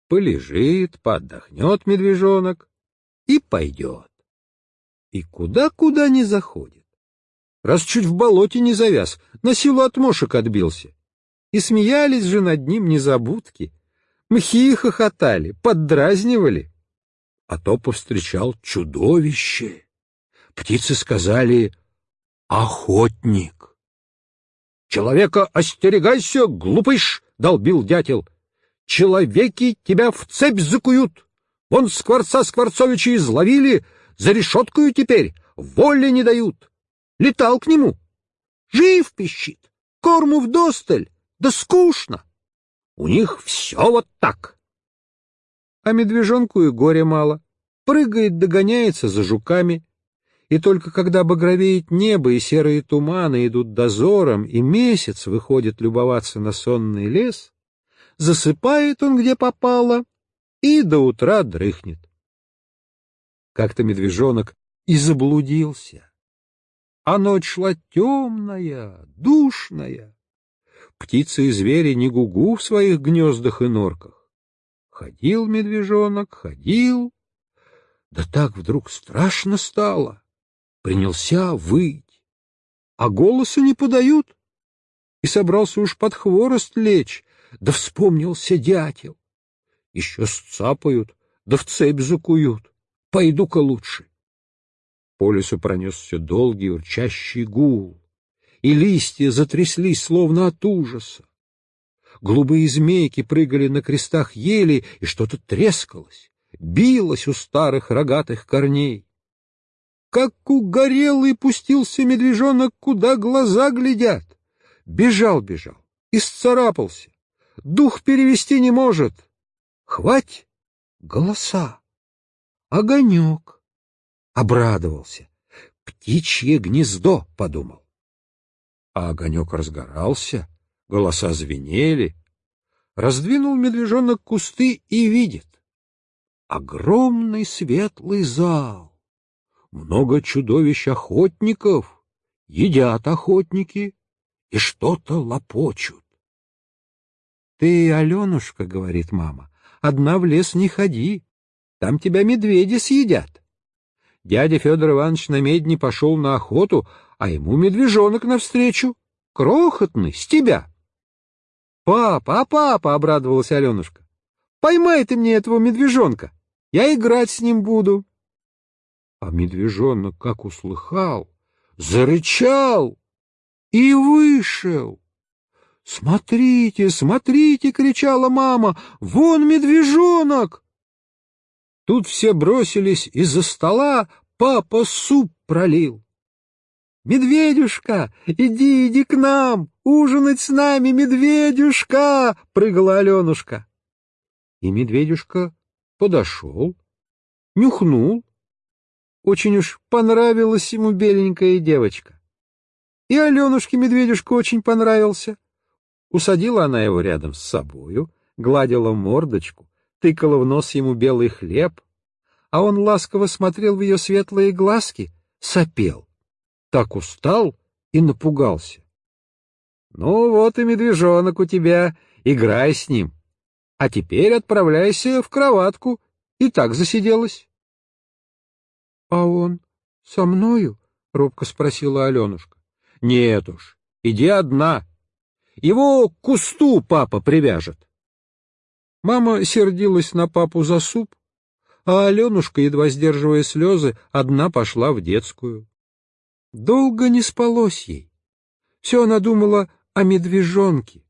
Полежит, поотдохнет медвежонок и пойдет. И куда-куда не заходит. Раз чуть в болоте не завяз, на силу от мошек отбился. И смеялись же над ним незабудки. Мхи хохотали, поддразнивали. А то повстречал чудовище. Птицы сказали «Охотник». «Человека остерегайся, глупыш!» — долбил дятел. «Человеки тебя в цепь закуют! Вон Скворца Скворцовича изловили, за решеткою теперь, воли не дают. Летал к нему. Жив пищит, корму вдосталь, да скучно. У них все вот так. А медвежонку и горе мало. Прыгает, догоняется за жуками. И только когда багровеет небо и серые туманы идут дозором, и месяц выходит любоваться на сонный лес, засыпает он где попало и до утра дрыхнет. Как-то медвежонок и заблудился. А ночь шла темная, душная. Птицы и звери не гугу в своих гнездах и норках. Ходил медвежонок, ходил. Да так вдруг страшно стало. Принялся выть. А голоса не подают. И собрался уж под хворост лечь, да вспомнился дятел. Еще сцапают, да в цепь закуют. Пойду-ка лучше. По лесу пронесся долгий урчащий гул, и листья затряслись, словно от ужаса. Голубые змейки прыгали на крестах ели, и что-то трескалось, билось у старых рогатых корней. Как угорелый пустился медвежонок, куда глаза глядят. Бежал-бежал, исцарапался, дух перевести не может. Хвать голоса огонек. Обрадовался. Птичье гнездо, подумал. А огонек разгорался, голоса звенели. Раздвинул медвежонок кусты и видит. Огромный светлый зал. Много чудовищ-охотников. Едят охотники и что-то лопочут. — Ты, Аленушка, — говорит мама, — одна в лес не ходи. Там тебя медведи съедят. Дядя Федор Иванович на медне пошел на охоту, а ему медвежонок навстречу. Крохотный, с тебя. — Папа, а папа, — обрадовалась Аленушка, — поймай ты мне этого медвежонка, я играть с ним буду. А медвежонок, как услыхал, зарычал и вышел. «Смотрите, смотрите!» — кричала мама. «Вон медвежонок!» Тут все бросились из-за стола, папа суп пролил. «Медведюшка, иди, иди к нам! Ужинать с нами, медведюшка!» — прыгала Аленушка. И медведюшка подошел, нюхнул. Очень уж понравилась ему беленькая девочка. И Аленушке медведюшка очень понравился. Усадила она его рядом с собою, гладила мордочку, тыкала в нос ему белый хлеб, а он ласково смотрел в ее светлые глазки, сопел. Так устал и напугался. — Ну вот и медвежонок у тебя, играй с ним. А теперь отправляйся в кроватку, и так засиделась. — А он со мною? — робко спросила Аленушка. — Нет уж, иди одна. Его к кусту папа привяжет. Мама сердилась на папу за суп, а Аленушка, едва сдерживая слезы, одна пошла в детскую. Долго не спалось ей. Все она думала о медвежонке,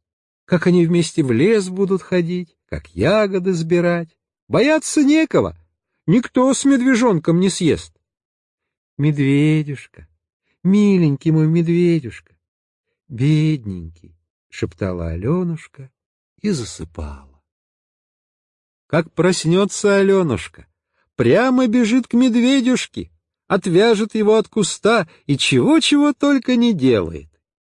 как они вместе в лес будут ходить, как ягоды сбирать. Бояться некого, никто с медвежонком не съест. Медведюшка, миленький мой медведюшка, бедненький, — шептала Аленушка и засыпала. Как проснется Аленушка, прямо бежит к медведюшке, отвяжет его от куста и чего-чего только не делает.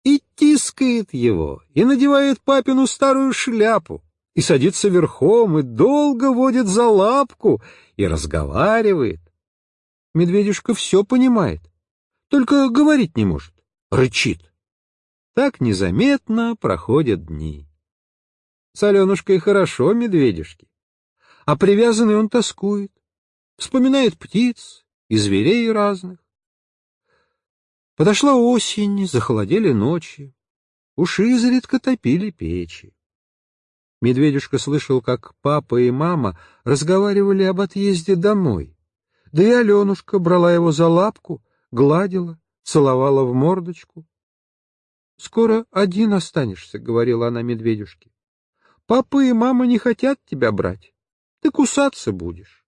И тискает его, и надевает папину старую шляпу, и садится верхом, и долго водит за лапку, и разговаривает. Медведюшка все понимает, только говорить не может, рычит. Так незаметно проходят дни. С Аленушкой хорошо медведюшки, а привязанный он тоскует, вспоминает птиц и зверей разных. Подошла осень, захолодели ночи, уж изредка топили печи. Медведюшка слышал, как папа и мама разговаривали об отъезде домой. Да и Аленушка брала его за лапку, гладила, целовала в мордочку. — Скоро один останешься, — говорила она медведюшке. — Папа и мама не хотят тебя брать. Ты кусаться будешь.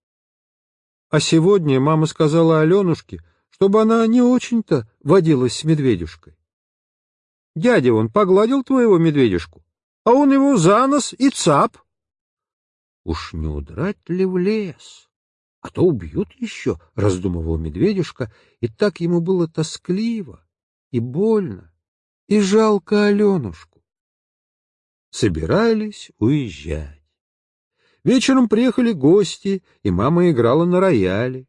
А сегодня мама сказала Аленушке, чтобы она не очень-то водилась с медведюшкой. Дядя он погладил твоего медведюшку, а он его за нос и цап. Уж не удрать ли в лес? А то убьют еще, — раздумывал медведюшка, и так ему было тоскливо и больно, и жалко Аленушку. Собирались уезжать. Вечером приехали гости, и мама играла на рояле.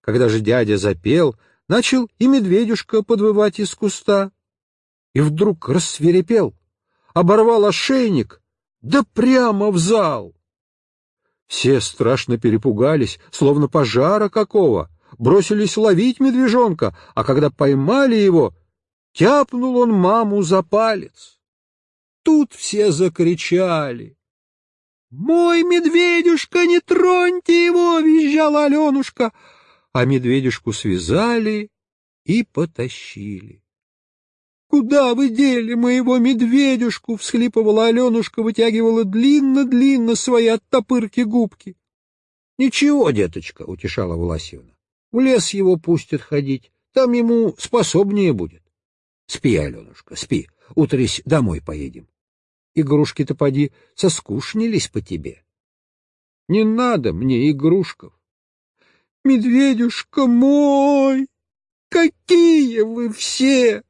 Когда же дядя запел, начал и медведюшка подвывать из куста. И вдруг рассверепел, оборвал ошейник, да прямо в зал. Все страшно перепугались, словно пожара какого, бросились ловить медвежонка, а когда поймали его, тяпнул он маму за палец. Тут все закричали. «Мой медведюшка, не троньте его!» — визжала Аленушка. А медведюшку связали и потащили. «Куда вы дели моего медведюшку?» — всхлипывала Аленушка, вытягивала длинно-длинно свои оттопырки губки. «Ничего, деточка», — утешала Власьевна, — «в лес его пустят ходить, там ему способнее будет». «Спи, Аленушка, спи, утрись домой поедем. Игрушки-то, поди, соскушнились по тебе». «Не надо мне игрушков». «Медведюшка мой, какие вы все!»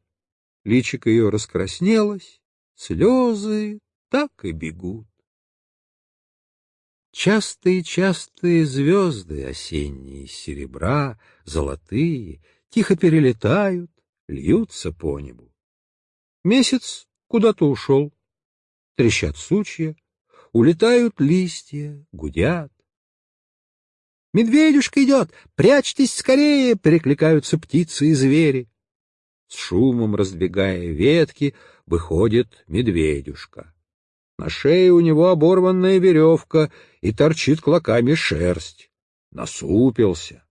Личико ее раскраснелось, слезы так и бегут. Частые-частые звезды осенние, серебра, золотые, тихо перелетают, льются по небу. Месяц куда-то ушел, трещат сучья, улетают листья, гудят. «Медведюшка идет! Прячьтесь скорее!» — перекликаются птицы и звери. С шумом раздвигая ветки, выходит медведюшка. На шее у него оборванная веревка, и торчит клоками шерсть. Насупился.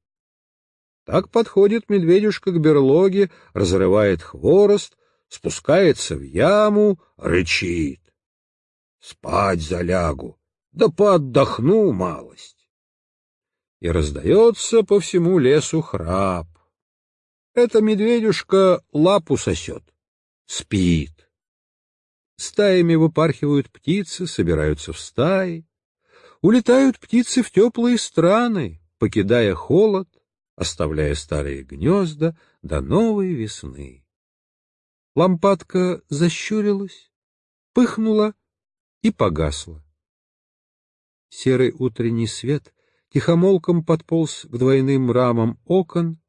Так подходит медведюшка к берлоге, разрывает хворост, спускается в яму, рычит. Спать залягу, да поотдохну малость. И раздается по всему лесу храп. Эта медведюшка лапу сосет, спит. Стаями выпархивают птицы, собираются в стаи. Улетают птицы в теплые страны, покидая холод, оставляя старые гнезда до новой весны. Лампадка защурилась, пыхнула и погасла. Серый утренний свет тихомолком подполз к двойным рамам окон,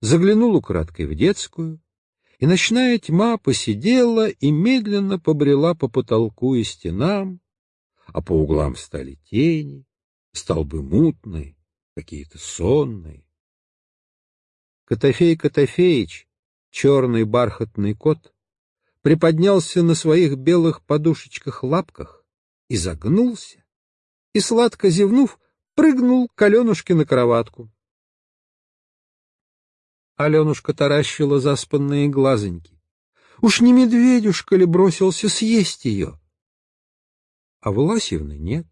заглянул украдкой в детскую, и ночная тьма посидела и медленно побрела по потолку и стенам, а по углам стали тени, столбы мутные, какие-то сонные. Котофей Котофеич, черный бархатный кот, приподнялся на своих белых подушечках-лапках, и загнулся, и, сладко зевнув, прыгнул к Аленушке на кроватку. Аленушка таращила заспанные глазоньки. Уж не медведюшка ли бросился съесть ее? А Власьевны нет.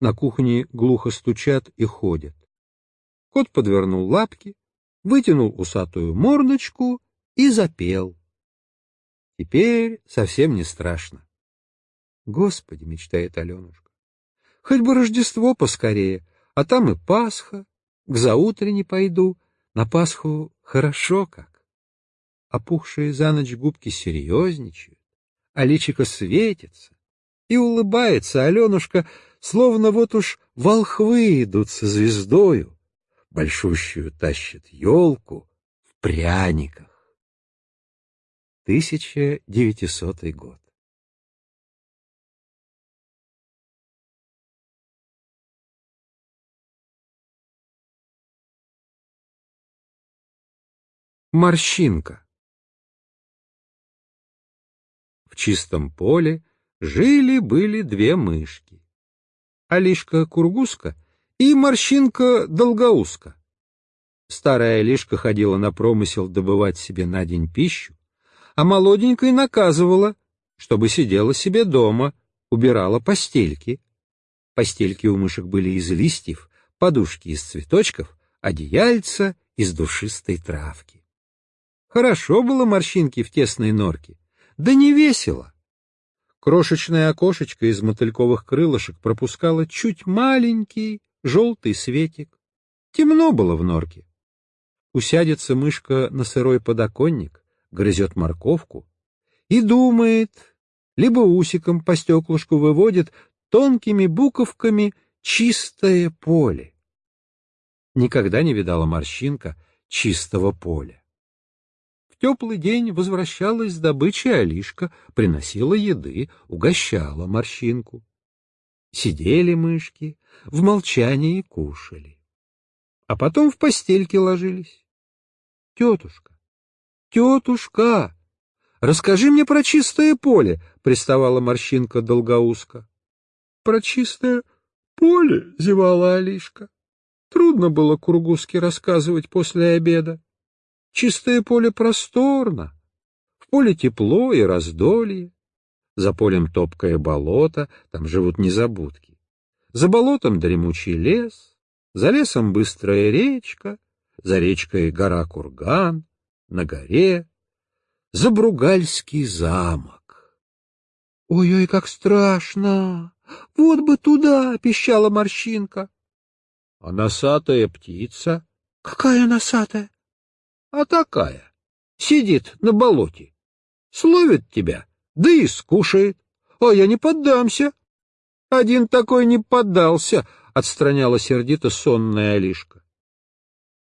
На кухне глухо стучат и ходят. Кот подвернул лапки, вытянул усатую мордочку и запел. Теперь совсем не страшно. Господи, мечтает Аленушка, Хоть бы Рождество поскорее, а там и Пасха. К заутрене пойду, на Пасху хорошо как. Опухшие за ночь губки серьезничают, а личико светится. И улыбается Аленушка, словно вот уж волхвы идут со звездою, большущую тащит елку в пряниках. 1900 год. Морщинка В чистом поле жили-были две мышки. Алишка Кургуска и Морщинка Долгоуска. Старая Алишка ходила на промысел добывать себе на день пищу, а молоденькая наказывала, чтобы сидела себе дома, убирала постельки. Постельки у мышек были из листьев, подушки из цветочков, одеяльца из душистой травки. Хорошо было морщинки в тесной норке, да не весело. Крошечное окошечко из мотыльковых крылышек пропускало чуть маленький желтый светик. Темно было в норке. Усядется мышка на сырой подоконник, грызет морковку и думает, либо усиком по стеклышку выводит тонкими буковками чистое поле. Никогда не видала морщинка чистого поля теплый день возвращалась с добычи Алишка, приносила еды, угощала морщинку. Сидели мышки, в молчании кушали. А потом в постельке ложились. — Тетушка, тетушка, расскажи мне про чистое поле, — приставала морщинка долгоуска. — Про чистое поле, — зевала Алишка. Трудно было Кургуске рассказывать после обеда. Чистое поле просторно, в поле тепло и раздолье. За полем топкое болото, там живут незабудки. За болотом дремучий лес, за лесом быстрая речка, за речкой гора Курган, на горе Забругальский замок. «Ой-ой, как страшно! Вот бы туда!» — пищала морщинка. «А носатая птица?» «Какая носатая?» А такая. Сидит на болоте. Словит тебя, да и скушает. А я не поддамся. Один такой не поддался, — отстраняла сердито сонная Алишка.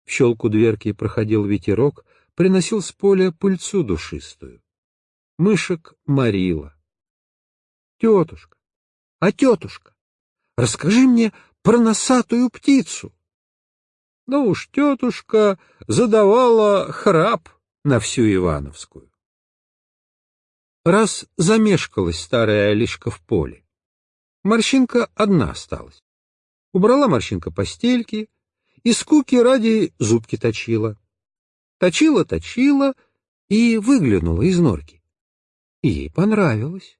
В щелку дверки проходил ветерок, приносил с поля пыльцу душистую. Мышек морила. — Тетушка, а тетушка, расскажи мне про носатую птицу. Но уж тетушка задавала храп на всю Ивановскую. Раз замешкалась старая Алишка в поле, морщинка одна осталась. Убрала морщинка постельки и скуки ради зубки точила. Точила-точила и выглянула из норки. Ей понравилось.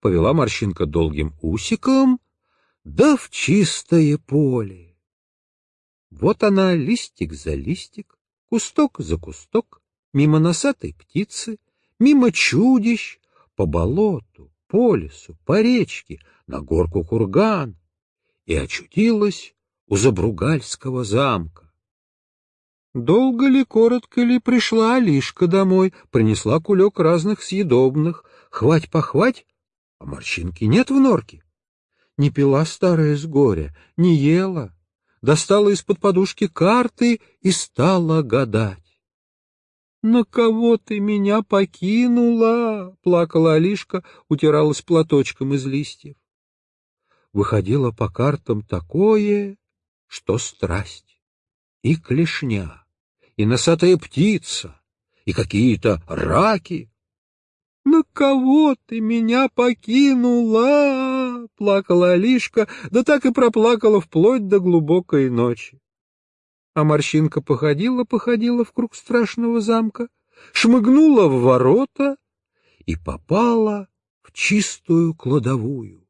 Повела морщинка долгим усиком, да в чистое поле. Вот она листик за листик, кусток за кусток, мимо носатой птицы, мимо чудищ, по болоту, по лесу, по речке, на горку курган, и очутилась у Забругальского замка. Долго ли, коротко ли пришла Алишка домой, принесла кулек разных съедобных, хвать-похвать, а морщинки нет в норке. Не пила старая с горя, не ела, достала из-под подушки карты и стала гадать. «На кого ты меня покинула?» — плакала Алишка, утиралась платочком из листьев. Выходило по картам такое, что страсть, и клешня, и носатая птица, и какие-то раки. «На кого ты меня покинула?» — плакала Алишка, да так и проплакала вплоть до глубокой ночи. А морщинка походила-походила в круг страшного замка, шмыгнула в ворота и попала в чистую кладовую.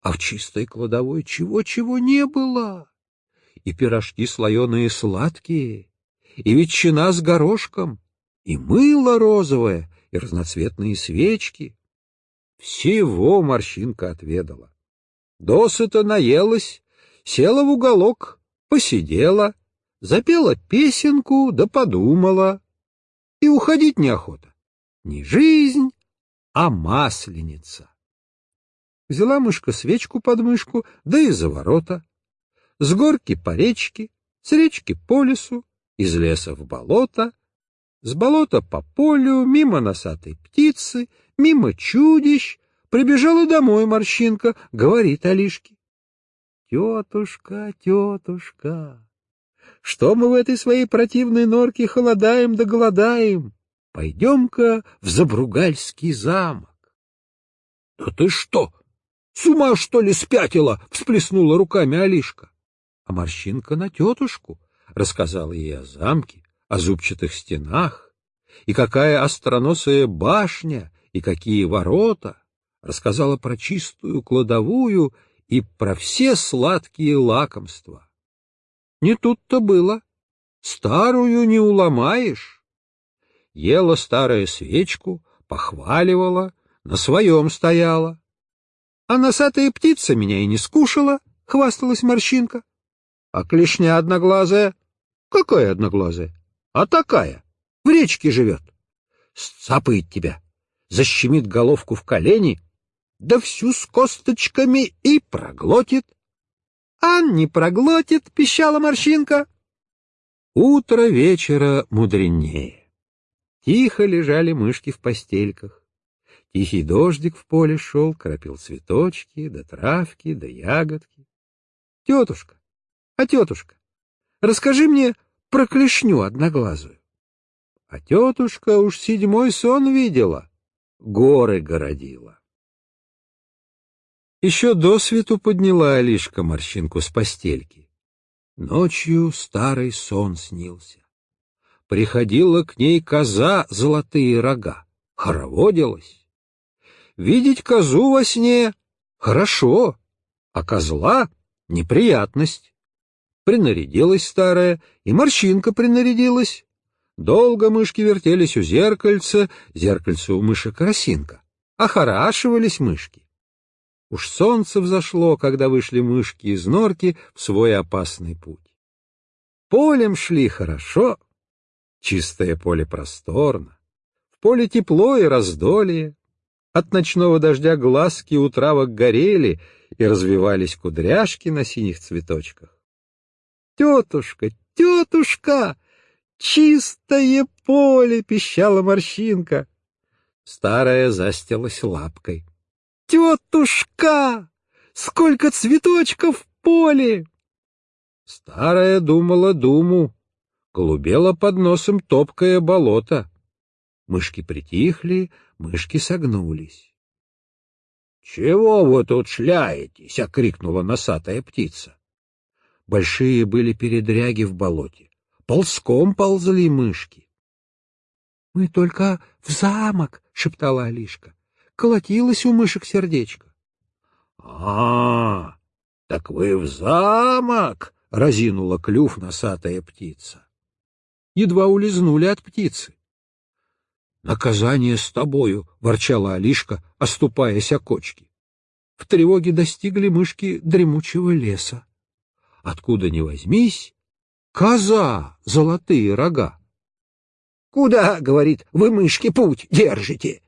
А в чистой кладовой чего-чего не было. И пирожки слоеные сладкие, и ветчина с горошком, и мыло розовое, и разноцветные свечки. Всего морщинка отведала. Досыта наелась, села в уголок, посидела, запела песенку да подумала. И уходить неохота. Не жизнь, а масленица. Взяла мышка свечку под мышку, да и за ворота. С горки по речке, с речки по лесу, из леса в болото, с болота по полю, мимо носатой птицы, мимо чудищ, прибежала домой морщинка, говорит Алишке. Тетушка, тетушка, что мы в этой своей противной норке холодаем да голодаем? Пойдем-ка в Забругальский замок. — Да ты что, с ума, что ли, спятила? — всплеснула руками Алишка. А морщинка на тетушку рассказала ей о замке, о зубчатых стенах, и какая остроносая башня, и какие ворота, рассказала про чистую кладовую и про все сладкие лакомства. Не тут-то было. Старую не уломаешь. Ела старая свечку, похваливала, на своем стояла. А носатая птица меня и не скушала, — хвасталась морщинка. А клешня одноглазая? Какая одноглазая? А такая, в речке живет. Сцапает тебя, защемит головку в колени, да всю с косточками и проглотит. А не проглотит, — пищала морщинка. Утро вечера мудренее. Тихо лежали мышки в постельках. Тихий дождик в поле шел, кропил цветочки, да травки, да ягодки. Тетушка, а тетушка, расскажи мне про клешню одноглазую. А тетушка уж седьмой сон видела, горы городила. Еще до свету подняла Алишка морщинку с постельки. Ночью старый сон снился. Приходила к ней коза золотые рога, хороводилась. Видеть козу во сне — хорошо, а козла — неприятность. Принарядилась старая, и морщинка принарядилась. Долго мышки вертелись у зеркальца, зеркальце у мышек росинка. Охорашивались мышки. Уж солнце взошло, когда вышли мышки из норки в свой опасный путь. Полем шли хорошо, чистое поле просторно, в поле тепло и раздолье. От ночного дождя глазки у травок горели и развивались кудряшки на синих цветочках. «Тетушка, тетушка, чистое поле!» — пищала морщинка. Старая застилась лапкой. Тетушка! Сколько цветочков в поле! Старая думала думу, голубела под носом топкое болото. Мышки притихли, мышки согнулись. — Чего вы тут шляетесь? — окрикнула носатая птица. Большие были передряги в болоте. Ползком ползли мышки. — Мы только в замок, — шептала Алишка колотилось у мышек сердечко. — А, так вы в замок! — разинула клюв носатая птица. Едва улизнули от птицы. — Наказание с тобою! — ворчала Алишка, оступаясь о кочки. В тревоге достигли мышки дремучего леса. Откуда ни возьмись, коза, золотые рога. — Куда, — говорит, — вы, мышки, путь держите?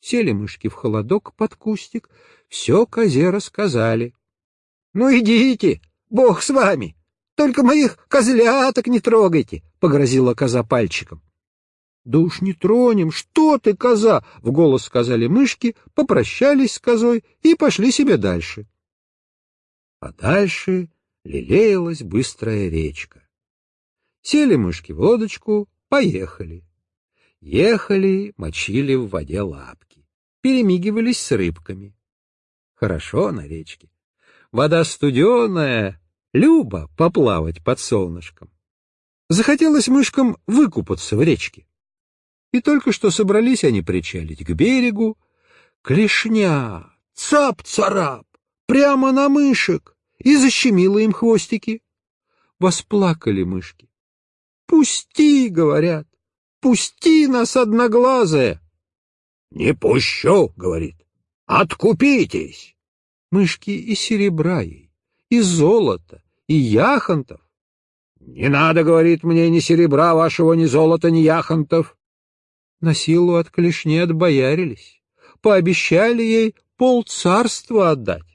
Сели мышки в холодок под кустик, все козе рассказали. — Ну идите, бог с вами, только моих козляток не трогайте, — погрозила коза пальчиком. — Да уж не тронем, что ты, коза! — в голос сказали мышки, попрощались с козой и пошли себе дальше. А дальше лелеялась быстрая речка. Сели мышки в лодочку, поехали. Ехали, мочили в воде лапки перемигивались с рыбками. Хорошо на речке. Вода студеная, любо поплавать под солнышком. Захотелось мышкам выкупаться в речке. И только что собрались они причалить к берегу. Клешня, цап-царап, прямо на мышек, и защемила им хвостики. Восплакали мышки. «Пусти!» — говорят. «Пусти нас, одноглазая!» — Не пущу, — говорит. — Откупитесь. Мышки и серебра ей, и золота, и яхонтов. Не надо, говорит мне, ни серебра вашего, ни золота, ни яхонтов. На силу от клешни отбоярились, пообещали ей полцарства отдать.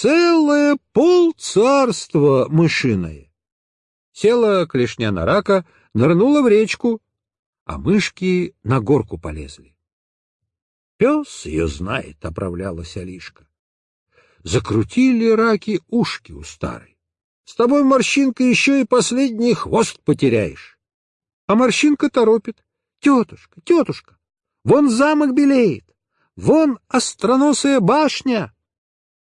Целое полцарства мышиное. Села клешня на рака, нырнула в речку, а мышки на горку полезли. Пес ее знает, — оправлялась Алишка. Закрутили раки ушки у старой. С тобой, морщинка, еще и последний хвост потеряешь. А морщинка торопит. Тетушка, тетушка, вон замок белеет, вон остроносая башня.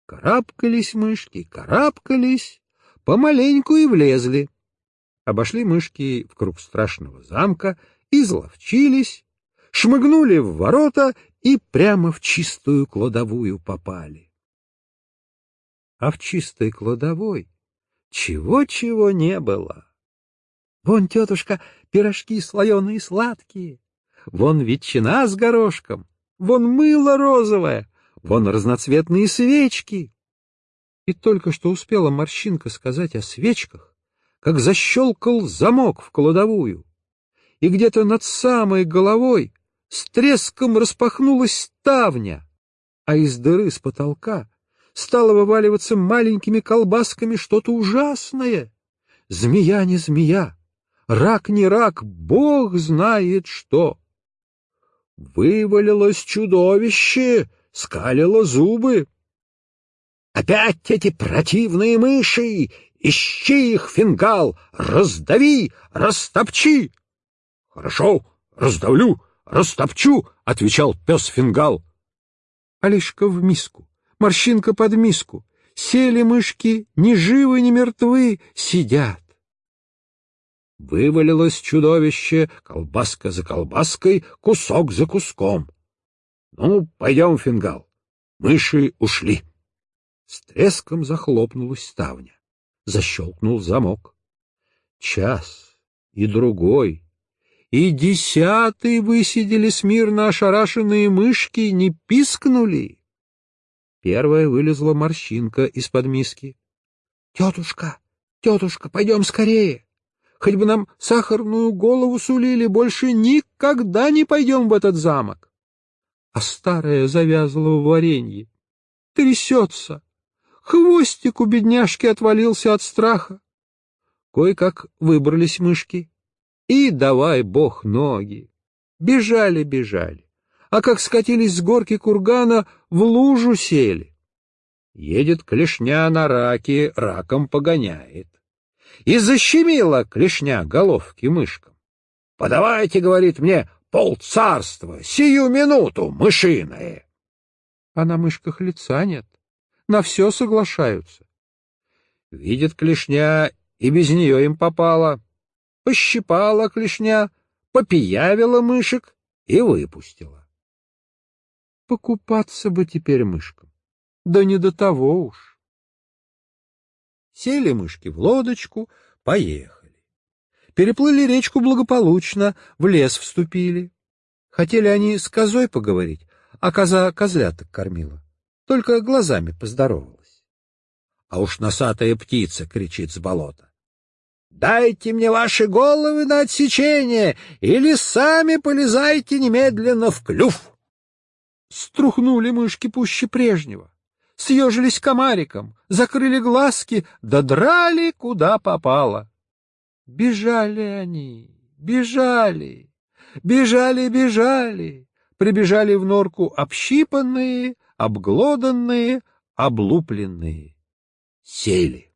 Карабкались мышки, карабкались, помаленьку и влезли. Обошли мышки в круг страшного замка, изловчились, шмыгнули в ворота и прямо в чистую кладовую попали. А в чистой кладовой чего-чего не было. Вон, тетушка, пирожки слоеные сладкие, вон ветчина с горошком, вон мыло розовое, вон разноцветные свечки. И только что успела морщинка сказать о свечках, как защелкал замок в кладовую, и где-то над самой головой с треском распахнулась ставня, а из дыры с потолка стало вываливаться маленькими колбасками что-то ужасное. Змея не змея, рак не рак, бог знает что. Вывалилось чудовище, скалило зубы. Опять эти противные мыши! Ищи их, фингал! Раздави, растопчи! — Хорошо, раздавлю, растопчу, — отвечал пес фингал. Алишка в миску, морщинка под миску. Сели мышки, ни живы, ни мертвы, сидят. Вывалилось чудовище, колбаска за колбаской, кусок за куском. Ну, пойдем, фингал. Мыши ушли. С треском захлопнулась ставня. Защелкнул замок. Час и другой, и десятый высидели смирно ошарашенные мышки, не пискнули. Первая вылезла морщинка из-под миски. — Тетушка, тетушка, пойдем скорее. Хоть бы нам сахарную голову сулили, больше никогда не пойдем в этот замок. А старая завязла в варенье. Трясется. Хвостик у бедняжки отвалился от страха. Кое-как выбрались мышки. И давай, бог, ноги. Бежали, бежали а как скатились с горки кургана, в лужу сели. Едет клешня на раке, раком погоняет. И защемила клешня головки мышкам. «Подавайте, — говорит мне, — полцарства, сию минуту, мышиное!» А на мышках лица нет, на все соглашаются. Видит клешня, и без нее им попало. Пощипала клешня, попиявила мышек и выпустила. Покупаться бы теперь мышкам. Да не до того уж. Сели мышки в лодочку, поехали. Переплыли речку благополучно, в лес вступили. Хотели они с козой поговорить, а коза козляток кормила. Только глазами поздоровалась. А уж носатая птица кричит с болота. «Дайте мне ваши головы на отсечение, или сами полезайте немедленно в клюв!» Струхнули мышки пуще прежнего, съежились комариком, закрыли глазки, додрали куда попало. Бежали они, бежали, бежали, бежали, прибежали в норку общипанные, обглоданные, облупленные. Сели.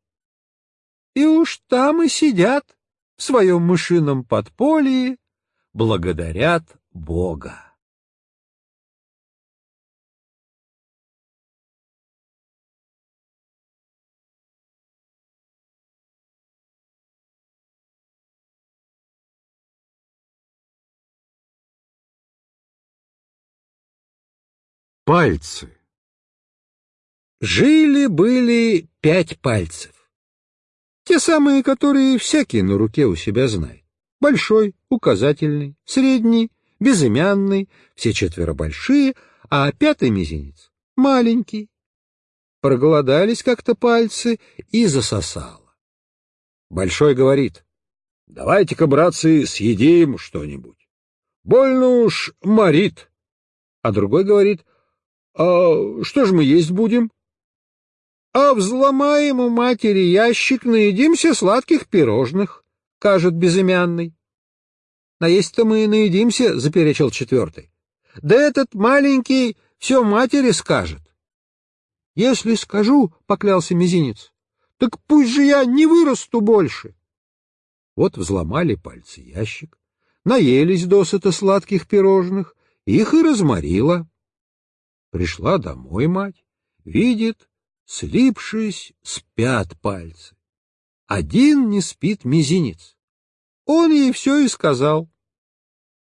И уж там и сидят в своем мышином подполье, благодарят Бога. Пальцы. Жили-были пять пальцев. Те самые, которые всякий на руке у себя знает. Большой, указательный, средний, безымянный, все четверо большие, а пятый мизинец маленький. проголодались как-то пальцы и засосало. Большой говорит, давайте-ка, братцы, съедим что-нибудь. Больно уж морит. А другой говорит, а что ж мы есть будем? А взломаем у матери ящик, наедимся сладких пирожных, кажет безымянный. Наесть-то мы и наедимся, — заперечил четвертый. Да этот маленький все матери скажет. Если скажу, — поклялся мизинец, — так пусть же я не вырасту больше. Вот взломали пальцы ящик, наелись досыта сладких пирожных, их и разморила. Пришла домой мать, видит, слипшись, спят пальцы. Один не спит мизинец. Он ей все и сказал.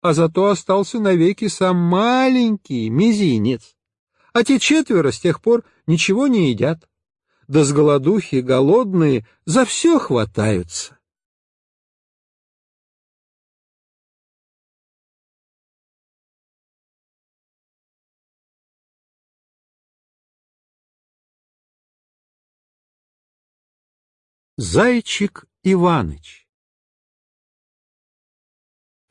А зато остался навеки сам маленький мизинец. А те четверо с тех пор ничего не едят. Да с голодухи голодные за все хватаются. Зайчик Иваныч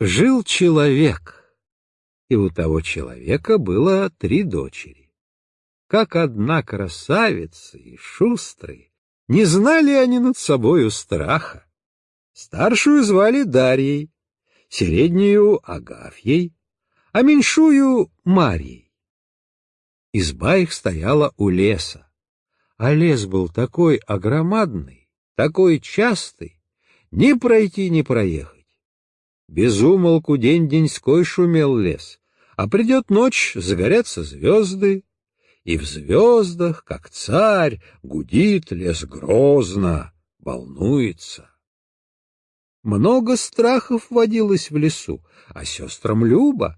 Жил человек, и у того человека было три дочери. Как одна красавица и шустрые, не знали они над собою страха. Старшую звали Дарьей, среднюю — Агафьей, а меньшую — Марьей. Изба их стояла у леса, а лес был такой огромадный, такой частый, ни пройти, ни проехать. Безумолку день-деньской шумел лес, а придет ночь, загорятся звезды, и в звездах, как царь, гудит лес грозно, волнуется. Много страхов водилось в лесу, а сестрам Люба.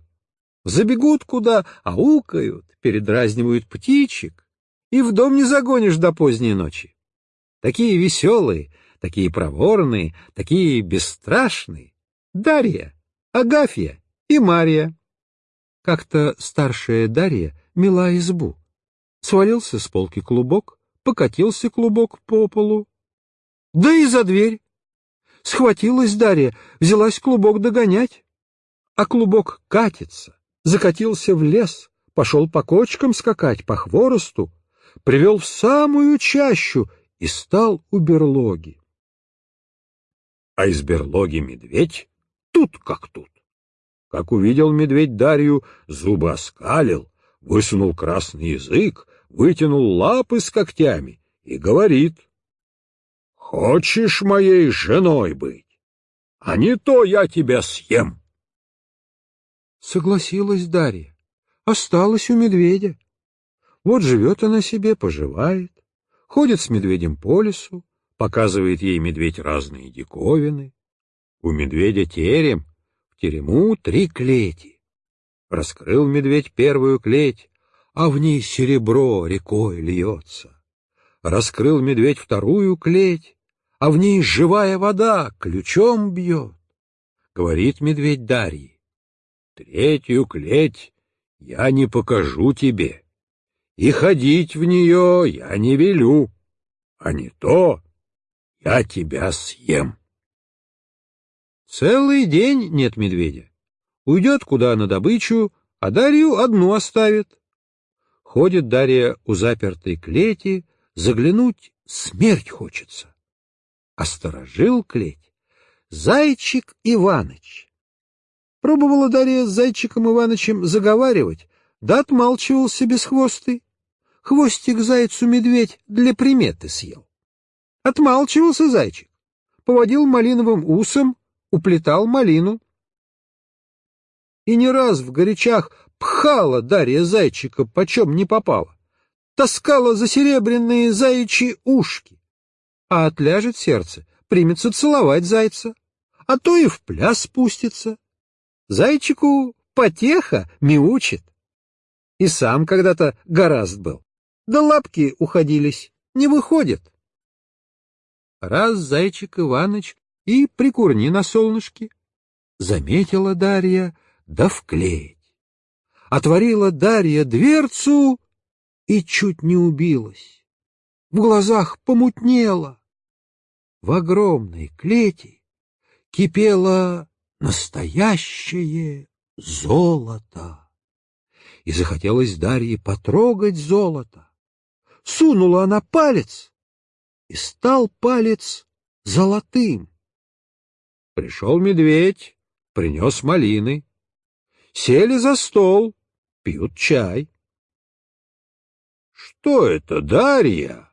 Забегут куда, аукают, передразнивают птичек, и в дом не загонишь до поздней ночи такие веселые, такие проворные, такие бесстрашные. Дарья, Агафья и Мария. Как-то старшая Дарья мела избу. Свалился с полки клубок, покатился клубок по полу. Да и за дверь. Схватилась Дарья, взялась клубок догонять. А клубок катится, закатился в лес, пошел по кочкам скакать, по хворосту, привел в самую чащу и стал у берлоги. А из берлоги медведь тут как тут. Как увидел медведь Дарью, зубы оскалил, высунул красный язык, вытянул лапы с когтями и говорит. — Хочешь моей женой быть? А не то я тебя съем. Согласилась Дарья. Осталась у медведя. Вот живет она себе, поживает ходит с медведем по лесу, показывает ей медведь разные диковины. У медведя терем, в терему три клети. Раскрыл медведь первую клеть, а в ней серебро рекой льется. Раскрыл медведь вторую клеть, а в ней живая вода ключом бьет. Говорит медведь Дарье, третью клеть я не покажу тебе и ходить в нее я не велю, а не то я тебя съем. Целый день нет медведя. Уйдет куда на добычу, а Дарью одну оставит. Ходит Дарья у запертой клети, заглянуть смерть хочется. Осторожил клеть Зайчик Иваныч. Пробовала Дарья с Зайчиком Иванычем заговаривать, да отмалчивался без хвосты. Хвостик зайцу-медведь для приметы съел. Отмалчивался зайчик, поводил малиновым усом, уплетал малину. И не раз в горячах пхала Дарья зайчика, почем не попала, таскала за серебряные заячьи ушки, а отляжет сердце, примется целовать зайца, а то и в пляс спустится. Зайчику потеха мяучит. И сам когда-то гораст был. Да лапки уходились, не выходит. Раз зайчик Иваныч и прикурни на солнышке. Заметила Дарья, да вклеить. Отворила Дарья дверцу и чуть не убилась. в глазах помутнело. В огромной клети кипело настоящее золото. И захотелось Дарье потрогать золото. Сунула она палец, и стал палец золотым. Пришел медведь, принес малины. Сели за стол, пьют чай. — Что это, Дарья?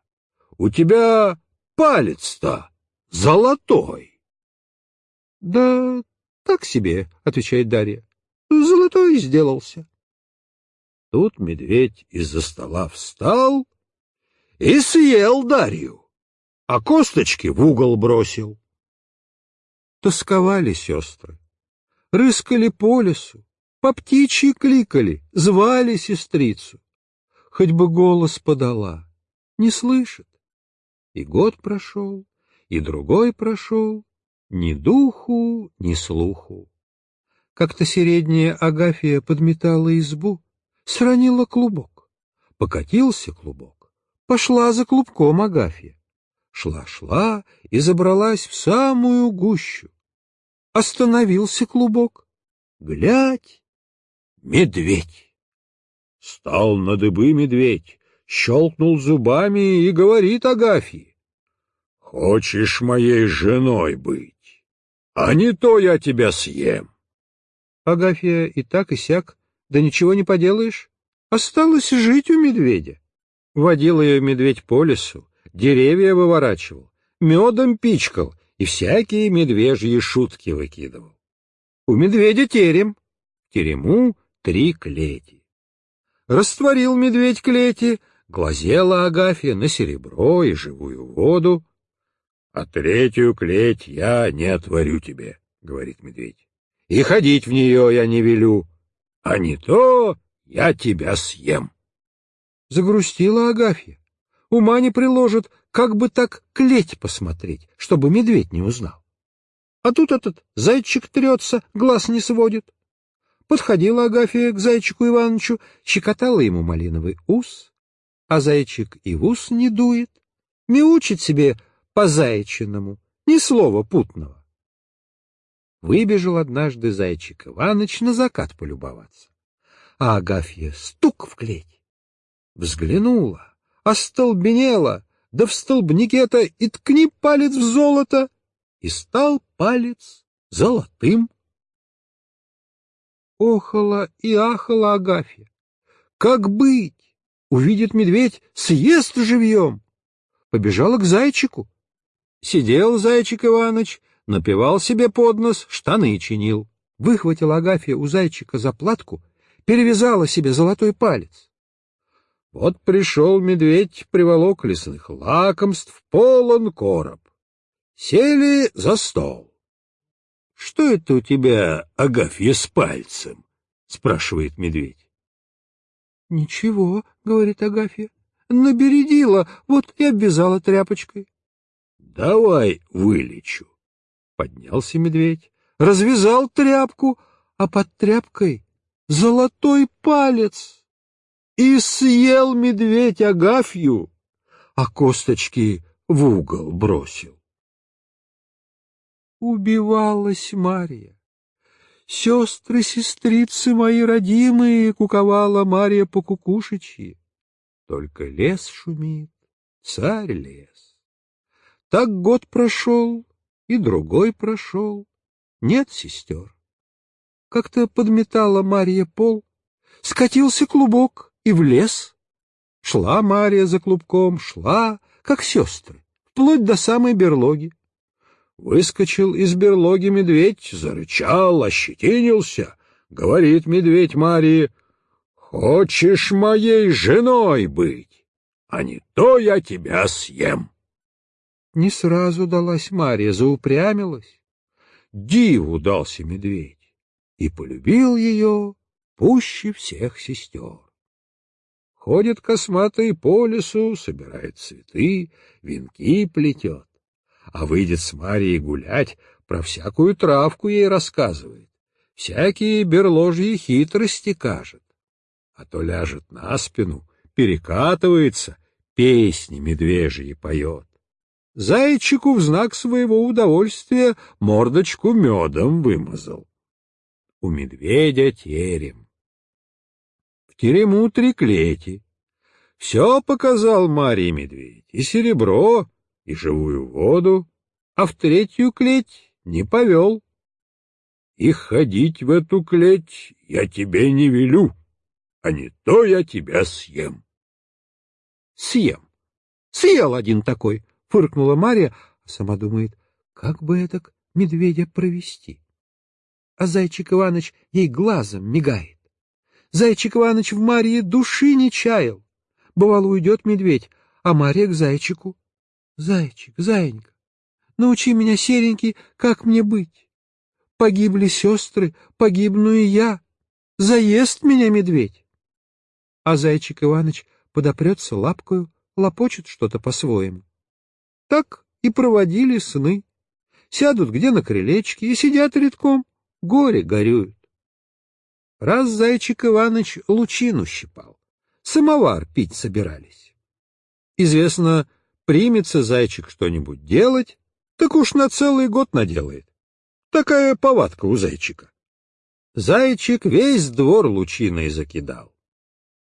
У тебя палец-то золотой. — Да так себе, — отвечает Дарья. — Золотой сделался. Тут медведь из-за стола встал и съел Дарью, а косточки в угол бросил. Тосковали сестры, рыскали по лесу, по птичьи кликали, звали сестрицу. Хоть бы голос подала, не слышит. И год прошел, и другой прошел, ни духу, ни слуху. Как-то середняя Агафия подметала избу, сранила клубок. Покатился клубок, пошла за клубком Агафья. Шла-шла и забралась в самую гущу. Остановился клубок. Глядь, медведь! Стал на дыбы медведь, щелкнул зубами и говорит Агафье. — Хочешь моей женой быть, а не то я тебя съем. Агафья и так и сяк, да ничего не поделаешь, осталось жить у медведя. Водил ее медведь по лесу, деревья выворачивал, медом пичкал и всякие медвежьи шутки выкидывал. У медведя терем, терему три клети. Растворил медведь клети, глазела Агафья на серебро и живую воду. — А третью клеть я не отворю тебе, — говорит медведь, — и ходить в нее я не велю, а не то я тебя съем. Загрустила Агафья. Ума не приложит, как бы так клеть посмотреть, чтобы медведь не узнал. А тут этот зайчик трется, глаз не сводит. Подходила Агафья к зайчику Ивановичу, щекотала ему малиновый ус, а зайчик и в ус не дует, мяучит себе по-зайчиному, ни слова путного. Выбежал однажды зайчик Иваныч на закат полюбоваться, а Агафья стук в клеть. Взглянула, остолбенела, да в столбнике-то и ткни палец в золото, и стал палец золотым. Охала и ахала Агафья. Как быть? Увидит медведь, съест живьем. Побежала к зайчику. Сидел зайчик Иваныч, напевал себе под нос, штаны чинил. Выхватила Агафья у зайчика заплатку, перевязала себе золотой палец. Вот пришел медведь, приволок лесных лакомств, полон короб. Сели за стол. — Что это у тебя, Агафья, с пальцем? — спрашивает медведь. — Ничего, — говорит Агафья, — набередила, вот и обвязала тряпочкой. — Давай вылечу. Поднялся медведь, развязал тряпку, а под тряпкой золотой палец. И съел медведь Агафью, а косточки в угол бросил. Убивалась Марья. Сестры-сестрицы мои родимые, куковала Марья по кукушечьи. Только лес шумит, царь лес. Так год прошел, и другой прошел. Нет сестер. Как-то подметала Марья пол, скатился клубок и в лес. Шла Марья за клубком, шла, как сестры, вплоть до самой берлоги. Выскочил из берлоги медведь, зарычал, ощетинился. Говорит медведь Марии, «Хочешь моей женой быть, а не то я тебя съем». Не сразу далась Мария, заупрямилась. Диву дался медведь и полюбил ее пуще всех сестер. Ходит косматый по лесу, собирает цветы, венки плетет а выйдет с Марией гулять, про всякую травку ей рассказывает, всякие берложьи хитрости кажет. А то ляжет на спину, перекатывается, песни медвежьи поет. Зайчику в знак своего удовольствия мордочку медом вымазал. У медведя терем. В терему три клети. Все показал Марии медведь, и серебро, и живую воду, а в третью клеть не повел. И ходить в эту клеть я тебе не велю, а не то я тебя съем. Съем. Съел один такой, фыркнула Мария, а сама думает, как бы это медведя провести. А Зайчик Иваныч ей глазом мигает. Зайчик Иваныч в Марии души не чаял. Бывало, уйдет медведь, а Мария к зайчику. Зайчик, зайенька, научи меня, серенький, как мне быть. Погибли сестры, погибну и я. Заест меня медведь. А зайчик Иваныч подопрется лапкою, лопочет что-то по-своему. Так и проводили сны. Сядут где на крылечке и сидят редком, горе горюют. Раз зайчик Иваныч лучину щипал, самовар пить собирались. Известно, примется зайчик что-нибудь делать, так уж на целый год наделает. Такая повадка у зайчика. Зайчик весь двор лучиной закидал.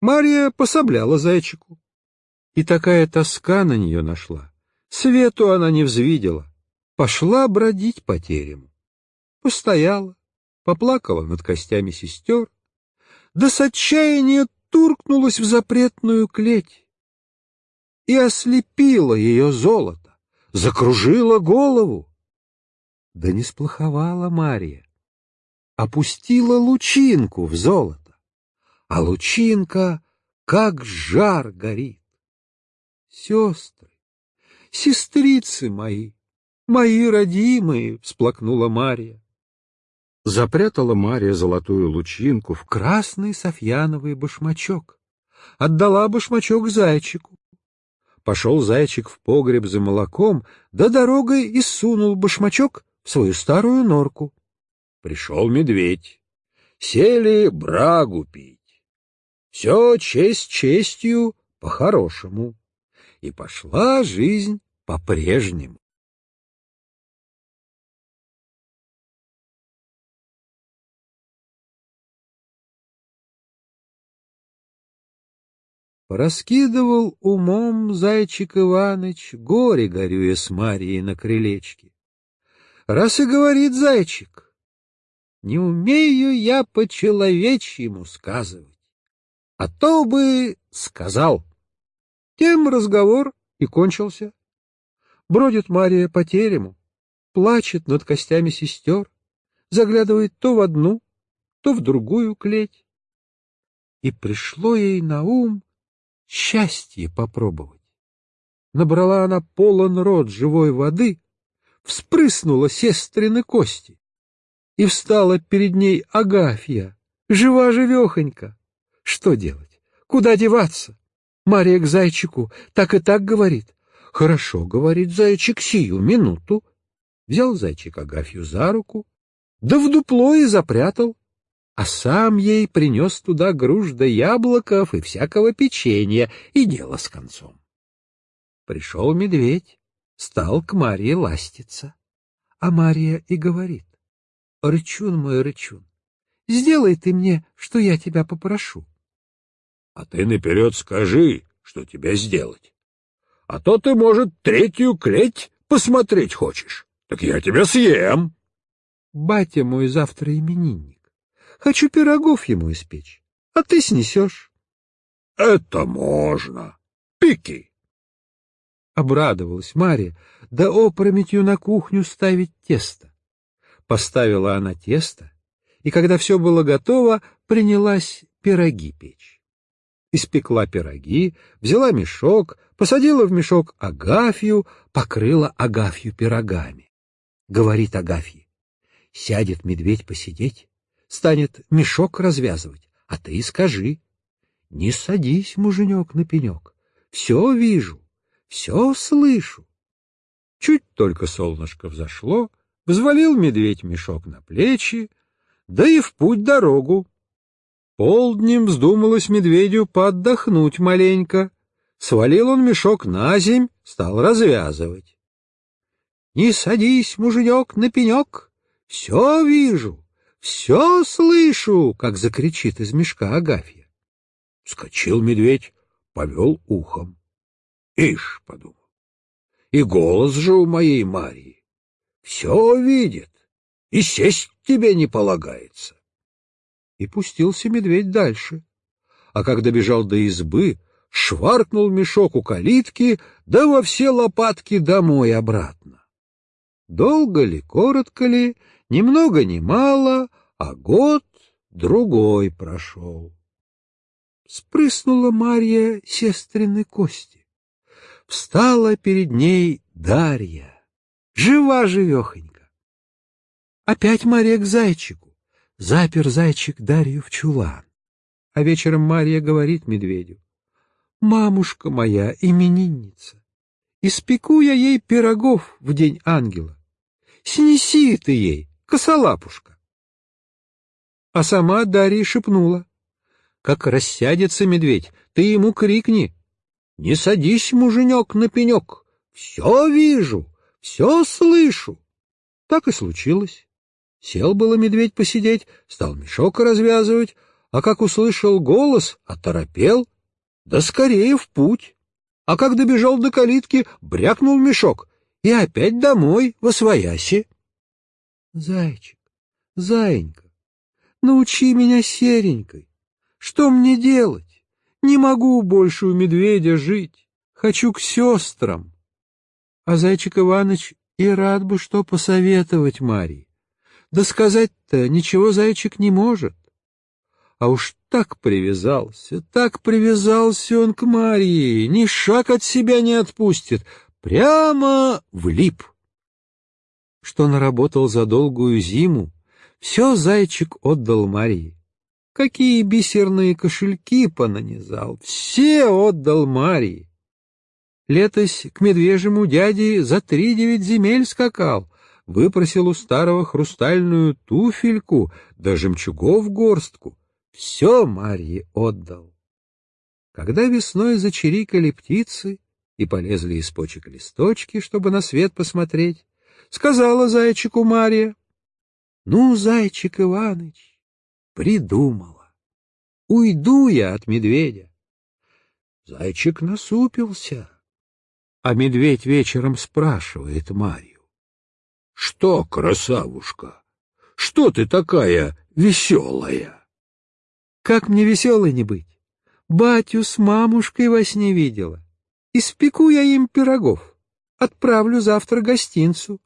Мария пособляла зайчику. И такая тоска на нее нашла, Свету она не взвидела, пошла бродить по терему. Постояла, поплакала над костями сестер, да с отчаяния туркнулась в запретную клеть и ослепила ее золото, закружила голову. Да не сплоховала Мария, опустила лучинку в золото, а лучинка как жар горит. Сестры, сестрицы мои, мои родимые, — всплакнула Мария. Запрятала Мария золотую лучинку в красный софьяновый башмачок, отдала башмачок зайчику. Пошел зайчик в погреб за молоком, да дорогой и сунул башмачок в свою старую норку. Пришел медведь. Сели брагу пить. Все честь честью по-хорошему и пошла жизнь по-прежнему. Раскидывал умом зайчик Иваныч, горе горюя с Марией на крылечке. Раз и говорит зайчик, не умею я по-человечьему сказывать, а то бы сказал. Тем разговор и кончился. Бродит Мария по терему, плачет над костями сестер, заглядывает то в одну, то в другую клеть. И пришло ей на ум счастье попробовать. Набрала она полон рот живой воды, вспрыснула сестрины кости, и встала перед ней Агафья, жива-живехонька. Что делать? Куда деваться? Мария к зайчику так и так говорит. Хорошо, говорит зайчик, сию минуту. Взял зайчик Агафью за руку, да в дупло и запрятал, а сам ей принес туда груш да яблоков и всякого печенья, и дело с концом. Пришел медведь, стал к Марии ластиться, а Мария и говорит, «Рычун мой, рычун, сделай ты мне, что я тебя попрошу». А ты наперед скажи, что тебе сделать. А то ты, может, третью клеть посмотреть хочешь. Так я тебя съем. Батя мой завтра именинник. Хочу пирогов ему испечь, а ты снесешь. Это можно. Пики. Обрадовалась Мария, да опрометью на кухню ставить тесто. Поставила она тесто, и когда все было готово, принялась пироги печь испекла пироги, взяла мешок, посадила в мешок Агафью, покрыла Агафью пирогами. Говорит Агафье, сядет медведь посидеть, станет мешок развязывать, а ты скажи, не садись, муженек, на пенек, все вижу, все слышу. Чуть только солнышко взошло, взвалил медведь мешок на плечи, да и в путь дорогу Полднем вздумалось медведю поотдохнуть маленько. Свалил он мешок на земь, стал развязывать. — Не садись, муженек, на пенек, все вижу, все слышу, — как закричит из мешка Агафья. Скочил медведь, повел ухом. Ишь, — подумал, — и голос же у моей Марии. Все видит, и сесть тебе не полагается. И пустился медведь дальше. А когда бежал до избы, шваркнул мешок у калитки, да во все лопатки домой обратно. Долго ли, коротко ли, ни много ни мало, а год другой прошел. Спрыснула Марья сестрины кости. Встала перед ней Дарья, жива-живехонька. Опять Марья к зайчику. Запер зайчик Дарью в чулан. А вечером Марья говорит медведю, «Мамушка моя, именинница, испеку я ей пирогов в день ангела. Снеси ты ей, косолапушка». А сама Дарья шепнула, «Как рассядется медведь, ты ему крикни, не садись, муженек, на пенек, все вижу, все слышу». Так и случилось. Сел было медведь посидеть, стал мешок развязывать, а как услышал голос, оторопел, да скорее в путь. А как добежал до калитки, брякнул мешок и опять домой, во свояси. Зайчик, зайенька, научи меня серенькой. Что мне делать? Не могу больше у медведя жить. Хочу к сестрам. А зайчик Иваныч и рад бы что посоветовать Марии. Да сказать-то ничего зайчик не может. А уж так привязался, так привязался он к Марии, ни шаг от себя не отпустит, прямо влип. Что наработал за долгую зиму, все зайчик отдал Марии. Какие бисерные кошельки понанизал, все отдал Марии. Летось к медвежьему дяде за три девять земель скакал, выпросил у старого хрустальную туфельку да жемчугов горстку, все Марье отдал. Когда весной зачирикали птицы и полезли из почек листочки, чтобы на свет посмотреть, сказала зайчику Марья, «Ну, зайчик Иваныч, придумала. Уйду я от медведя». Зайчик насупился, а медведь вечером спрашивает Марью, «Что, красавушка, что ты такая веселая?» Как мне веселой не быть? Батю с мамушкой во сне видела. Испеку я им пирогов. Отправлю завтра гостинцу.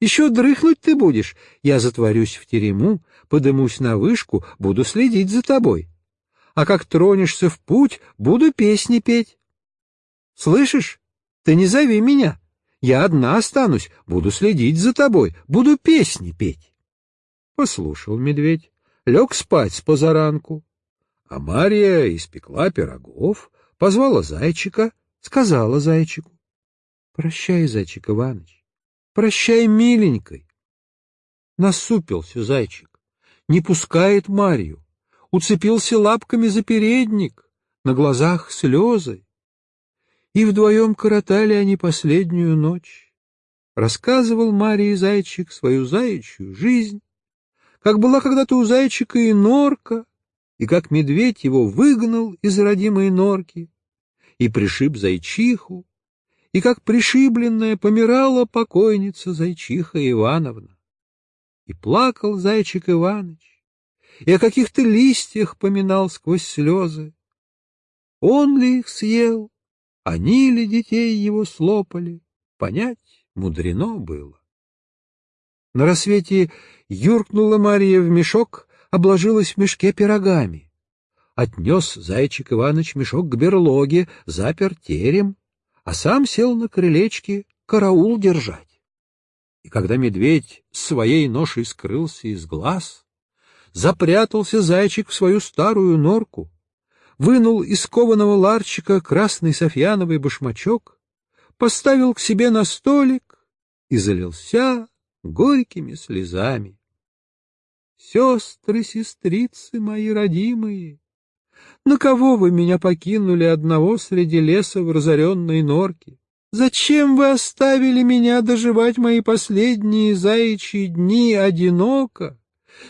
Еще дрыхнуть ты будешь. Я затворюсь в терему, подымусь на вышку, буду следить за тобой. А как тронешься в путь, буду песни петь. Слышишь? Ты не зови меня. Я одна останусь, буду следить за тобой, буду песни петь. Послушал медведь лег спать с позаранку. А Мария испекла пирогов, позвала зайчика, сказала зайчику. — Прощай, зайчик Иваныч, прощай, миленькой. Насупился зайчик, не пускает Марию, уцепился лапками за передник, на глазах слезы. И вдвоем коротали они последнюю ночь. Рассказывал Марии зайчик свою заячью жизнь, как была когда-то у зайчика и норка, и как медведь его выгнал из родимой норки, и пришиб зайчиху, и как пришибленная помирала покойница зайчиха Ивановна. И плакал зайчик Иваныч, и о каких-то листьях поминал сквозь слезы. Он ли их съел, они ли детей его слопали, понять мудрено было. На рассвете юркнула Мария в мешок, обложилась в мешке пирогами. Отнес зайчик Иваныч мешок к берлоге, запер терем, а сам сел на крылечке караул держать. И когда медведь своей ношей скрылся из глаз, запрятался зайчик в свою старую норку, вынул из кованого ларчика красный софьяновый башмачок, поставил к себе на столик и залился горькими слезами. Сестры, сестрицы мои родимые, На кого вы меня покинули одного среди леса в разоренной норке? Зачем вы оставили меня доживать мои последние заячьи дни одиноко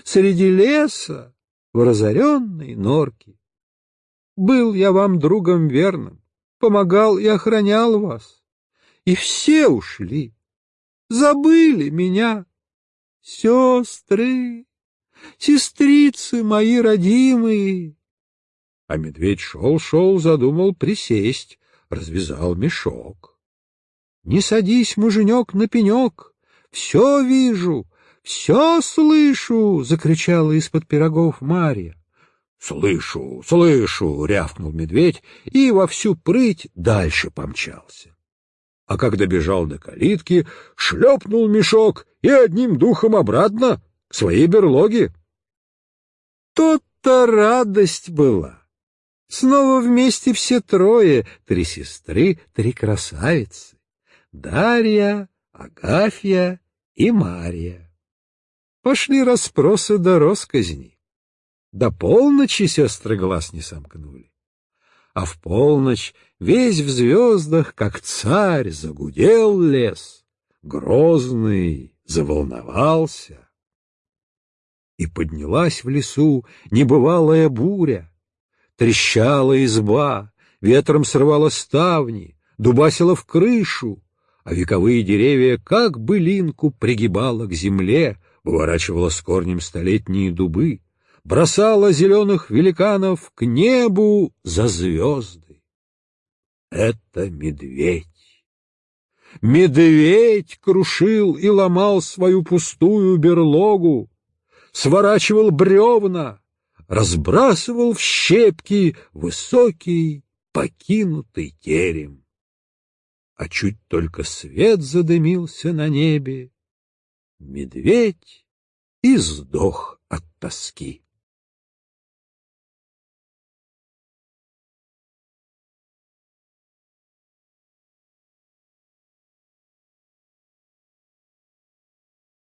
среди леса в разоренной норке? Был я вам другом верным, помогал и охранял вас, и все ушли, забыли меня, сестры, сестрицы мои родимые. А медведь шел-шел, задумал присесть, развязал мешок. Не садись, муженек, на пенек, все вижу, все слышу, — закричала из-под пирогов Марья. «Слышу, слышу!» — рявкнул медведь и во всю прыть дальше помчался. А когда бежал до калитки, шлепнул мешок и одним духом обратно к своей берлоге. Тот-то радость была! Снова вместе все трое, три сестры, три красавицы. Дарья, Агафья и Марья. Пошли расспросы до росказни. До полночи сестры глаз не сомкнули. А в полночь весь в звездах, как царь, загудел лес, грозный, заволновался. И поднялась в лесу небывалая буря, трещала изба, ветром срывала ставни, дубасила в крышу, а вековые деревья, как былинку, пригибала к земле, выворачивала с корнем столетние дубы, бросала зеленых великанов к небу за звезды. Это медведь. Медведь крушил и ломал свою пустую берлогу, сворачивал бревна, разбрасывал в щепки высокий покинутый терем а чуть только свет задымился на небе, медведь и сдох от тоски.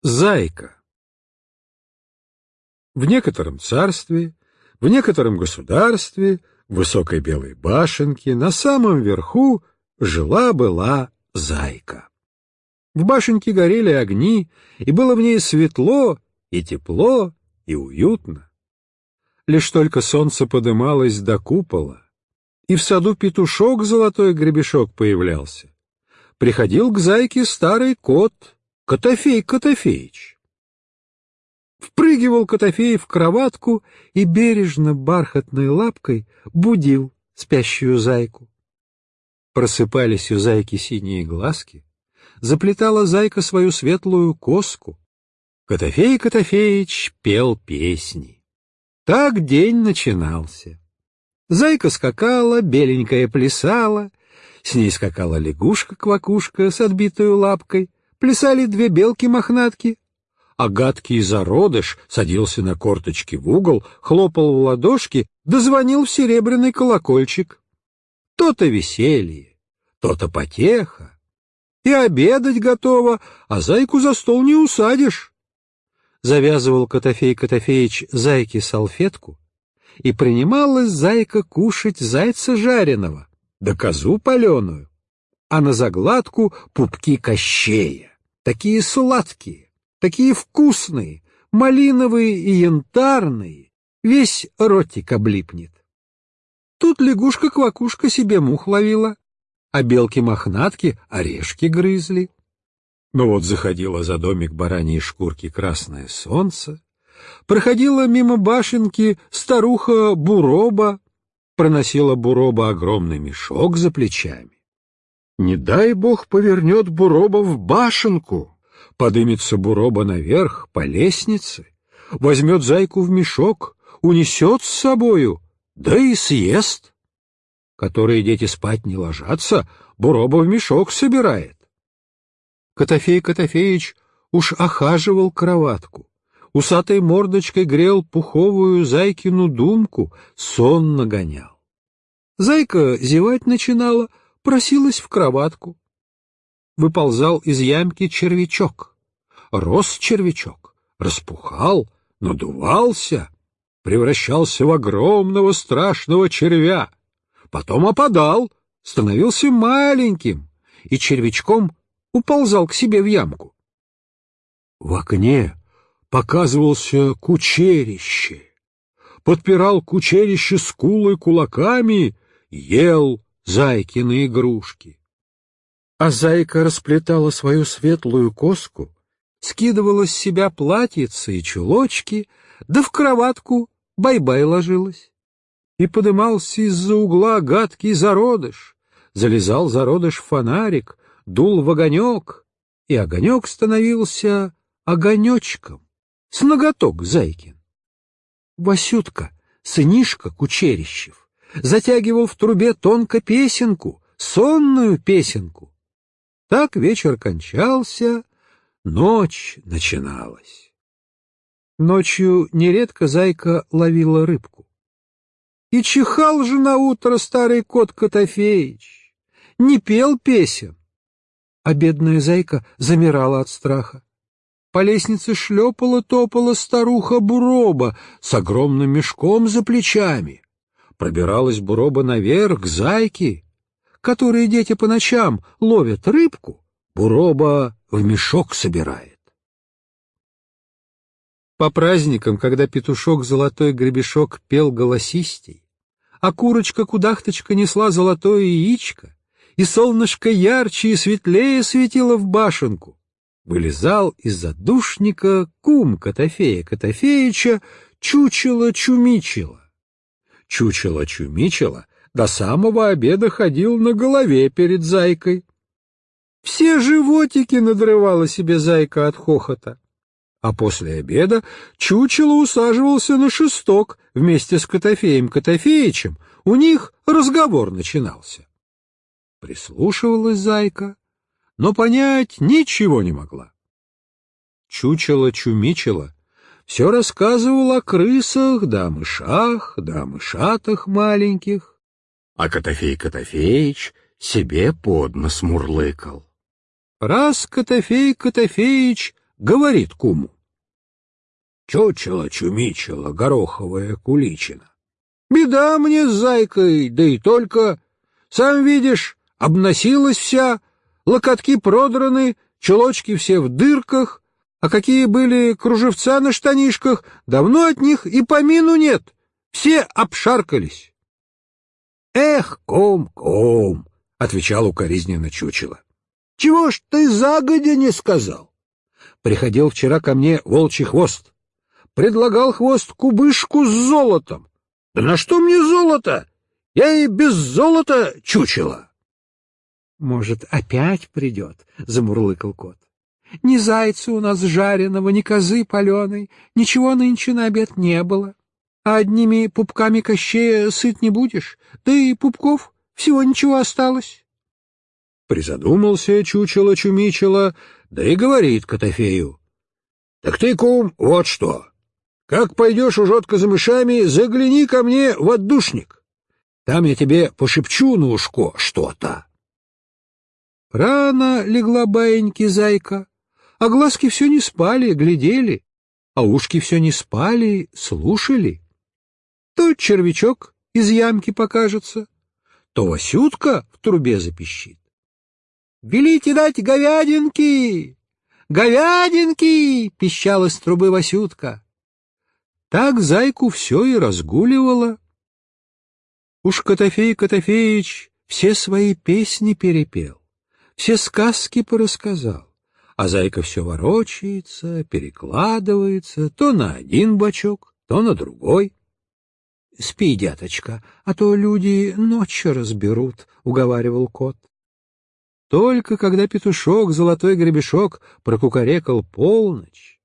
Зайка В некотором царстве, в некотором государстве, в высокой белой башенке, на самом верху жила-была зайка. В башенке горели огни, и было в ней светло, и тепло, и уютно. Лишь только солнце подымалось до купола, и в саду петушок золотой гребешок появлялся. Приходил к зайке старый кот, Котофей Котофеич. Впрыгивал Котофей в кроватку и бережно бархатной лапкой будил спящую зайку. Просыпались у зайки синие глазки, заплетала зайка свою светлую коску. Котофей Котофеич пел песни. Так день начинался. Зайка скакала, беленькая плясала, с ней скакала лягушка-квакушка с отбитой лапкой, плясали две белки-мохнатки, а гадкий зародыш садился на корточки в угол, хлопал в ладошки, дозвонил в серебряный колокольчик. То-то веселье, то-то потеха. И обедать готово, а зайку за стол не усадишь. Завязывал Котофей Котофеич зайке салфетку, и принималась зайка кушать зайца жареного, да козу паленую, а на загладку пупки кощея, такие сладкие, такие вкусные, малиновые и янтарные, весь ротик облипнет. Тут лягушка-квакушка себе мух ловила, а белки-мохнатки орешки грызли. Но вот заходило за домик бараньей шкурки красное солнце, проходила мимо башенки старуха Буроба, проносила Буроба огромный мешок за плечами. Не дай бог повернет Буроба в башенку, подымется Буроба наверх по лестнице, возьмет зайку в мешок, унесет с собою, да и съест. Которые дети спать не ложатся, Буроба в мешок собирает. Котофей Котофеич уж охаживал кроватку, усатой мордочкой грел пуховую зайкину думку, сон нагонял. Зайка зевать начинала, просилась в кроватку. Выползал из ямки червячок. Рос червячок, распухал, надувался — превращался в огромного страшного червя, потом опадал, становился маленьким и червячком уползал к себе в ямку. В окне показывался кучерище, подпирал кучерище скулы кулаками, ел зайкины игрушки. А зайка расплетала свою светлую коску, скидывала с себя платьицы и чулочки, да в кроватку бай-бай ложилась. И подымался из-за угла гадкий зародыш, залезал зародыш в фонарик, дул в огонек, и огонек становился огонечком, с ноготок Зайкин. Васютка, сынишка Кучерищев, затягивал в трубе тонко песенку, сонную песенку. Так вечер кончался, ночь начиналась. Ночью нередко зайка ловила рыбку. И чихал же на утро старый кот Котофеич, не пел песен. А бедная зайка замирала от страха. По лестнице шлепала-топала старуха Буроба с огромным мешком за плечами. Пробиралась Буроба наверх к зайке, которые дети по ночам ловят рыбку, Буроба в мешок собирает. По праздникам, когда петушок золотой гребешок пел голосистей, а курочка-кудахточка несла золотое яичко, и солнышко ярче и светлее светило в башенку, вылезал из-за душника кум Котофея Котофеича чучело-чумичело. Чучело-чумичело до самого обеда ходил на голове перед зайкой. Все животики надрывала себе зайка от хохота. А после обеда чучело усаживался на шесток вместе с Котофеем Котофеичем. У них разговор начинался. Прислушивалась зайка, но понять ничего не могла. Чучело-чумичело все рассказывал о крысах, да о мышах, да о мышатах маленьких, а Котофей Котофеич себе под нос мурлыкал. Раз Котофей Котофеич говорит куму. Чучело-чумичело, гороховая куличина. Беда мне с зайкой, да и только, сам видишь, обносилась вся, локотки продраны, чулочки все в дырках, а какие были кружевца на штанишках, давно от них и помину нет, все обшаркались. — Эх, ком-ком, — отвечал укоризненно чучело. Чего ж ты загодя не сказал? Приходил вчера ко мне волчий хвост. Предлагал хвост кубышку с золотом. Да на что мне золото? Я и без золота чучела. Может, опять придет, — замурлыкал кот. Ни зайца у нас жареного, ни козы паленой, ничего нынче на обед не было. А одними пупками кощея сыт не будешь, да и пупков всего ничего осталось. Призадумался чучело-чумичело, да и говорит Котофею. — Так ты, кум, вот что. Как пойдешь ужотко за мышами, загляни ко мне в отдушник. Там я тебе пошепчу на ушко что-то. Рано легла баиньки зайка, а глазки все не спали, глядели, а ушки все не спали, слушали. То червячок из ямки покажется, то Васютка в трубе запищит. «Велите дать говядинки! Говядинки!» — пищала с трубы Васютка. Так зайку все и разгуливала. Уж Котофей Котофеич все свои песни перепел, все сказки порассказал, а зайка все ворочается, перекладывается то на один бочок, то на другой. — Спи, дяточка, а то люди ночью разберут, — уговаривал кот. Только когда петушок, золотой гребешок, прокукарекал полночь,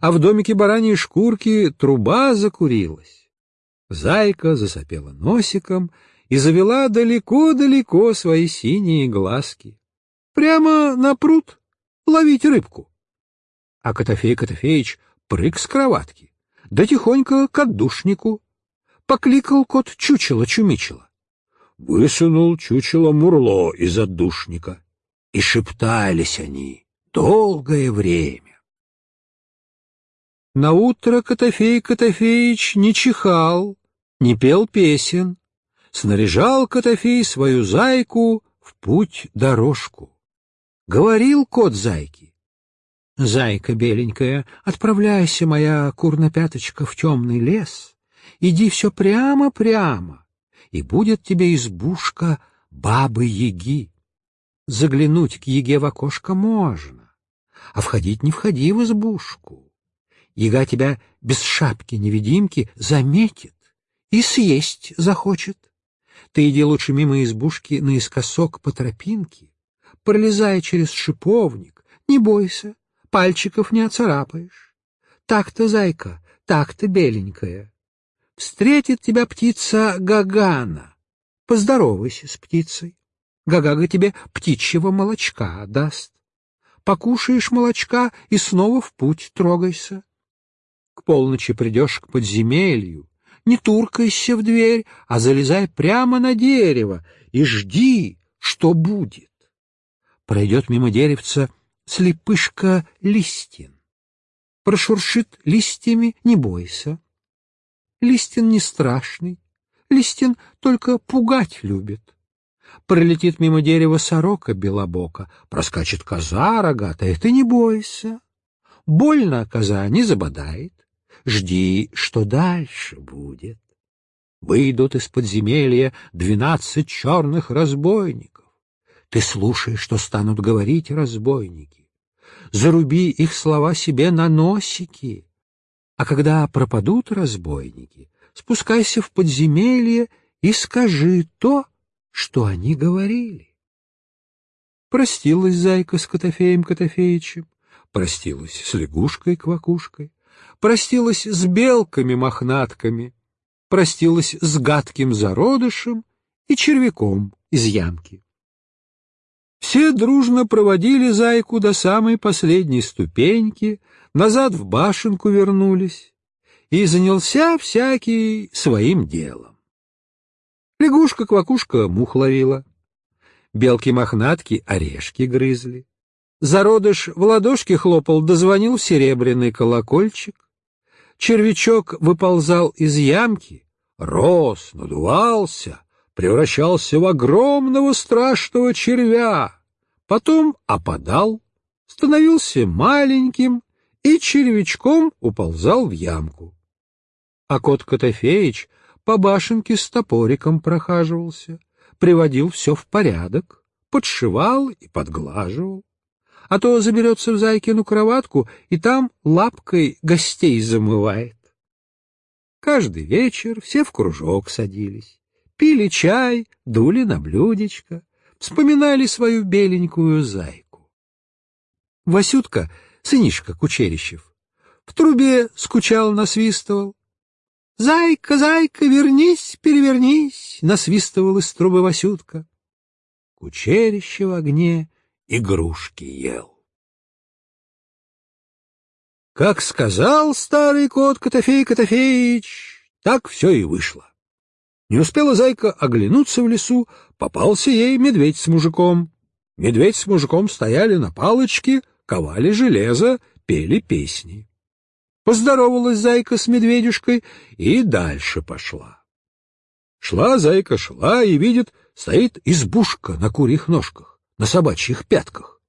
а в домике бараньей шкурки труба закурилась, зайка засопела носиком и завела далеко-далеко свои синие глазки. Прямо на пруд ловить рыбку. А Котофей Котофеич прыг с кроватки, да тихонько к отдушнику. Покликал кот чучело-чумичело высунул чучело Мурло из отдушника, и шептались они долгое время. Наутро Котофей Котофеич не чихал, не пел песен, снаряжал Котофей свою зайку в путь-дорожку. Говорил кот зайки. «Зайка беленькая, отправляйся, моя курнопяточка, в темный лес, иди все прямо-прямо, и будет тебе избушка бабы-яги. Заглянуть к яге в окошко можно, а входить не входи в избушку. Яга тебя без шапки-невидимки заметит и съесть захочет. Ты иди лучше мимо избушки наискосок по тропинке, пролезая через шиповник, не бойся, пальчиков не оцарапаешь. Так-то, зайка, так-то, беленькая. Встретит тебя птица Гагана. Поздоровайся с птицей. Гагага тебе птичьего молочка даст. Покушаешь молочка и снова в путь трогайся. К полночи придешь к подземелью, не туркайся в дверь, а залезай прямо на дерево и жди, что будет. Пройдет мимо деревца слепышка Листин. Прошуршит листьями, не бойся. Листин не страшный, Листин только пугать любит. Пролетит мимо дерева сорока белобока, проскачет коза рогатая, ты не бойся. Больно коза не забодает, жди, что дальше будет. Выйдут из подземелья двенадцать черных разбойников. Ты слушай, что станут говорить разбойники. Заруби их слова себе на носики. А когда пропадут разбойники, спускайся в подземелье и скажи то, что они говорили. Простилась зайка с Котофеем Котофеичем, простилась с лягушкой-квакушкой, простилась с белками-мохнатками, простилась с гадким зародышем и червяком из ямки. Все дружно проводили зайку до самой последней ступеньки, назад в башенку вернулись, и занялся всякий своим делом. Лягушка-квакушка мух ловила, белки-мохнатки орешки грызли, зародыш в ладошке хлопал, дозвонил серебряный колокольчик, червячок выползал из ямки, рос, надувался, превращался в огромного страшного червя, потом опадал, становился маленьким и червячком уползал в ямку. А кот Котофеич по башенке с топориком прохаживался, приводил все в порядок, подшивал и подглаживал. А то заберется в Зайкину кроватку и там лапкой гостей замывает. Каждый вечер все в кружок садились пили чай, дули на блюдечко, вспоминали свою беленькую зайку. Васютка, сынишка Кучерищев, в трубе скучал, насвистывал. «Зайка, зайка, вернись, перевернись!» — насвистывал из трубы Васютка. Кучерищев в огне игрушки ел. Как сказал старый кот Котофей Котофеич, так все и вышло. Не успела зайка оглянуться в лесу, попался ей медведь с мужиком. Медведь с мужиком стояли на палочке, ковали железо, пели песни. Поздоровалась зайка с медведюшкой и дальше пошла. Шла зайка, шла и видит, стоит избушка на курьих ножках, на собачьих пятках.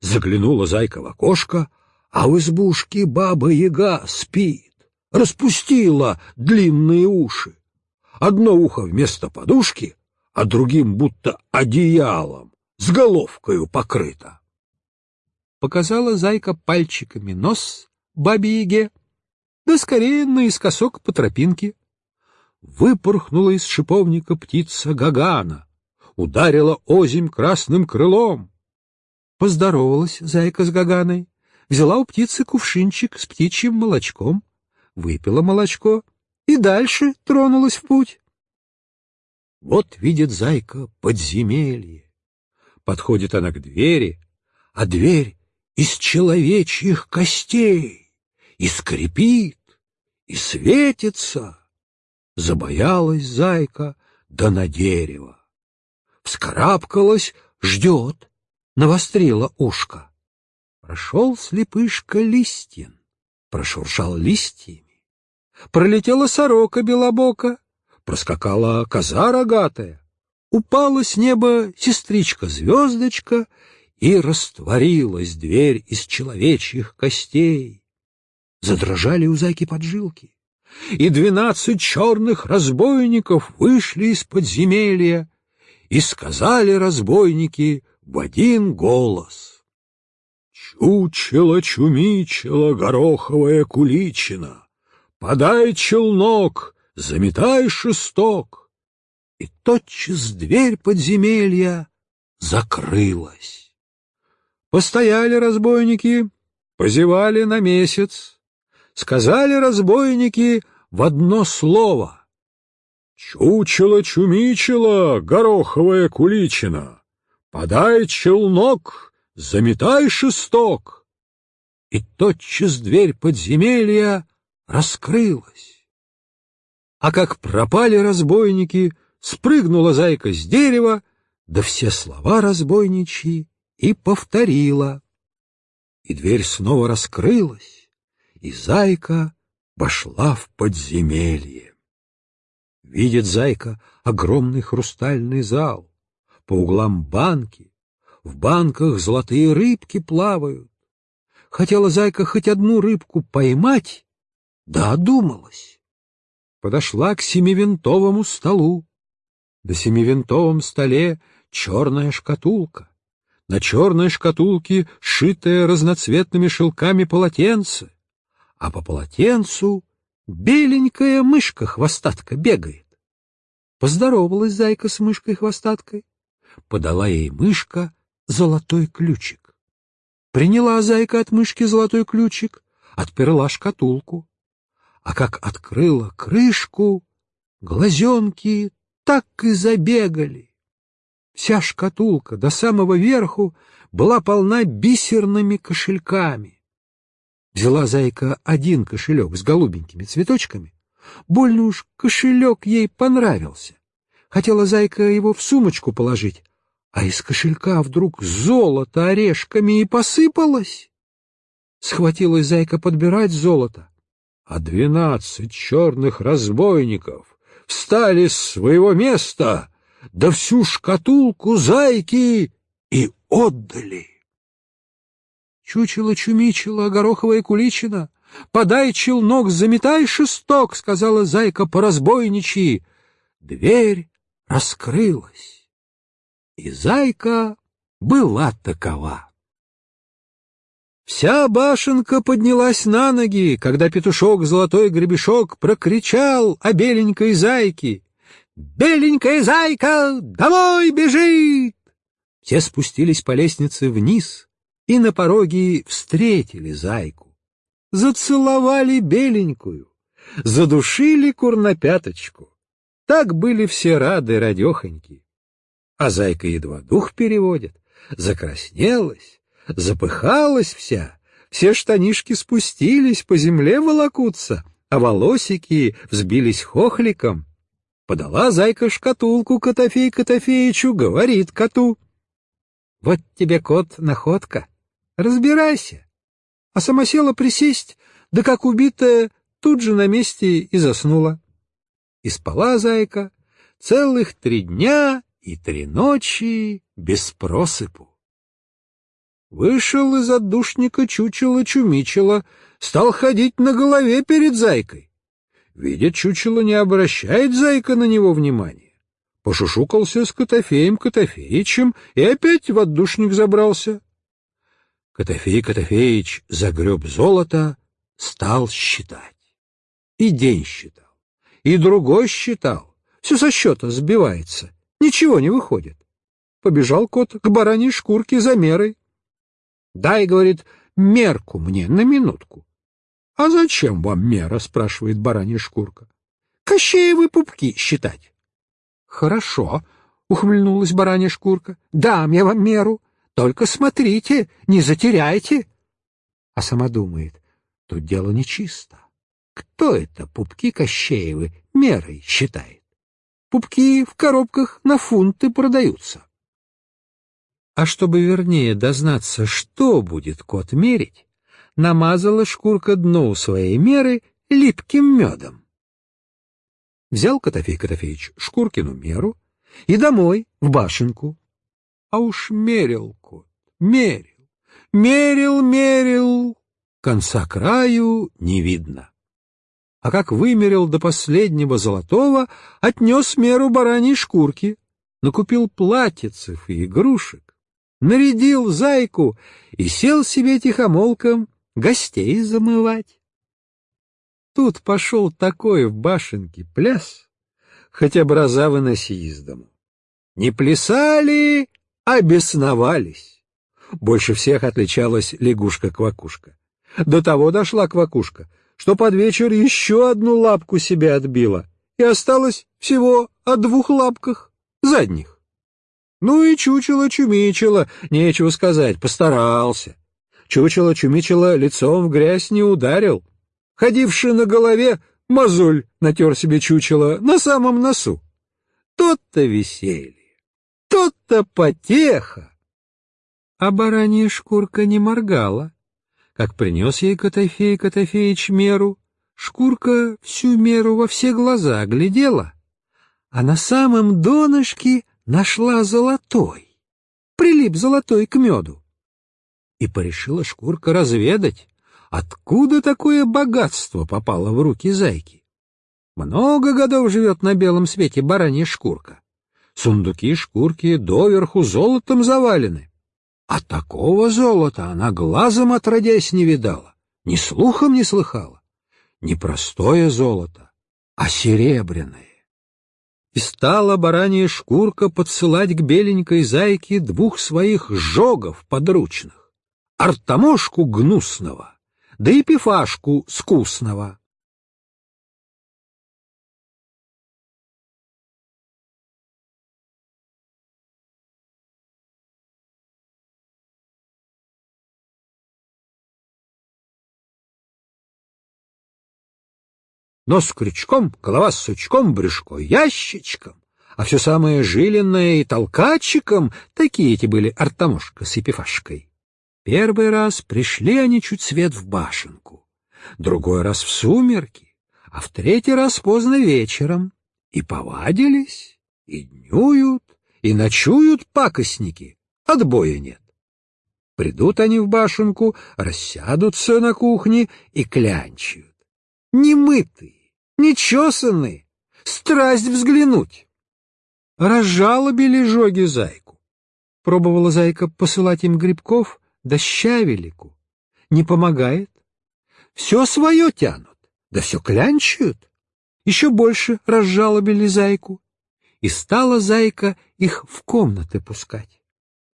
Заглянула зайка в окошко, а в избушке баба-яга спит, распустила длинные уши. Одно ухо вместо подушки, а другим будто одеялом, с головкою покрыто. Показала зайка пальчиками нос бабе-яге, да скорее наискосок по тропинке. Выпорхнула из шиповника птица Гагана, ударила озимь красным крылом. Поздоровалась зайка с Гаганой, взяла у птицы кувшинчик с птичьим молочком, выпила молочко и дальше тронулась в путь. Вот видит зайка подземелье. Подходит она к двери, а дверь из человечьих костей и скрипит, и светится. Забоялась зайка, да на дерево. Вскарабкалась, ждет, навострила ушко. Прошел слепышка Листин, прошуршал листьями. Пролетела сорока белобока, проскакала коза рогатая, упала с неба сестричка-звездочка, и растворилась дверь из человечьих костей. Задрожали у зайки поджилки, и двенадцать черных разбойников вышли из подземелья, и сказали разбойники в один голос. Чучело-чумичело гороховая куличина, подай челнок, заметай шесток. И тотчас дверь подземелья закрылась. Постояли разбойники, позевали на месяц, сказали разбойники в одно слово. Чучело-чумичело, гороховая куличина, подай челнок, заметай шесток. И тотчас дверь подземелья раскрылась. А как пропали разбойники, спрыгнула зайка с дерева, да все слова разбойничьи и повторила. И дверь снова раскрылась, и зайка вошла в подземелье. Видит зайка огромный хрустальный зал, по углам банки, в банках золотые рыбки плавают. Хотела зайка хоть одну рыбку поймать, да одумалась. Подошла к семивинтовому столу. На семивинтовом столе черная шкатулка на черной шкатулке сшитое разноцветными шелками полотенце, а по полотенцу беленькая мышка-хвостатка бегает. Поздоровалась зайка с мышкой-хвостаткой, подала ей мышка золотой ключик. Приняла зайка от мышки золотой ключик, отперла шкатулку, а как открыла крышку, глазенки так и забегали. Вся шкатулка до самого верху была полна бисерными кошельками. Взяла зайка один кошелек с голубенькими цветочками. Больно уж кошелек ей понравился. Хотела зайка его в сумочку положить, а из кошелька вдруг золото орешками и посыпалось. Схватилась зайка подбирать золото, а двенадцать черных разбойников встали с своего места — да всю шкатулку зайки и отдали. Чучело-чумичело, гороховая куличина, подай челнок, заметай шесток, сказала зайка по разбойничьи. Дверь раскрылась, и зайка была такова. Вся башенка поднялась на ноги, когда петушок золотой гребешок прокричал о беленькой зайке. Беленькая зайка домой бежит! Все спустились по лестнице вниз и на пороге встретили зайку. Зацеловали беленькую, задушили курнопяточку. Так были все рады радехоньки. А зайка едва дух переводит, закраснелась, запыхалась вся, все штанишки спустились, по земле волокутся, а волосики взбились хохликом — Подала зайка шкатулку Котофей Котофеичу, говорит коту. Вот тебе, кот, находка. Разбирайся. А сама села присесть, да как убитая, тут же на месте и заснула. И спала зайка целых три дня и три ночи без просыпу. Вышел из отдушника чучело-чумичело, стал ходить на голове перед зайкой. Видит, чучело не обращает зайка на него внимания. Пошушукался с Котофеем Котофеичем и опять в отдушник забрался. Котофей Котофеич загреб золото, стал считать. И день считал, и другой считал. Все со счета сбивается, ничего не выходит. Побежал кот к бараньей шкурке за мерой. «Дай, — говорит, — мерку мне на минутку. — А зачем вам мера? — спрашивает баранья шкурка. — Кощеевы пупки считать. — Хорошо, — ухмыльнулась баранья шкурка. — Дам я вам меру. Только смотрите, не затеряйте. А сама думает, тут дело нечисто. Кто это пупки Кощеевы мерой считает? Пупки в коробках на фунты продаются. А чтобы вернее дознаться, что будет кот мерить, намазала шкурка дно у своей меры липким медом. Взял Котофей Котофеич шкуркину меру и домой, в башенку. А уж мерил кот, мерил, мерил, мерил, конца краю не видно. А как вымерил до последнего золотого, отнес меру бараньей шкурки, накупил платьицев и игрушек, нарядил зайку и сел себе тихомолком гостей замывать. Тут пошел такой в башенке пляс, хотя браза выноси из дому. Не плясали, а бесновались. Больше всех отличалась лягушка-квакушка. До того дошла квакушка, что под вечер еще одну лапку себе отбила, и осталось всего о двух лапках задних. Ну и чучело-чумичело, нечего сказать, постарался. Чучело-чумичело лицом в грязь не ударил, ходивший на голове, мозоль натер себе чучело на самом носу. Тот-то веселье, тот-то потеха. А баранья шкурка не моргала. Как принес ей Котофей Котофеич меру, шкурка всю меру во все глаза глядела, а на самом донышке нашла золотой, прилип золотой к меду. И порешила шкурка разведать, Откуда такое богатство попало в руки зайки? Много годов живет на белом свете баранья шкурка. Сундуки шкурки доверху золотом завалены. А такого золота она глазом отродясь не видала, ни слухом не слыхала. Не простое золото, а серебряное. И стала баранья шкурка подсылать к беленькой зайке двух своих жогов подручных, артамошку гнусного да и пифашку скусного. Нос крючком, голова с сучком, брюшко ящичком, а все самое жиленное и толкачиком, такие эти были Артамошка с Епифашкой. Первый раз пришли они чуть свет в башенку, другой раз в сумерки, а в третий раз поздно вечером. И повадились, и днюют, и ночуют пакостники, отбоя нет. Придут они в башенку, рассядутся на кухне и клянчают. Немытые, нечесанные, страсть взглянуть. Разжалобили жоги зайку. Пробовала зайка посылать им грибков, да щавелику. Не помогает. Все свое тянут, да все клянчают. Еще больше разжалобили зайку. И стала зайка их в комнаты пускать.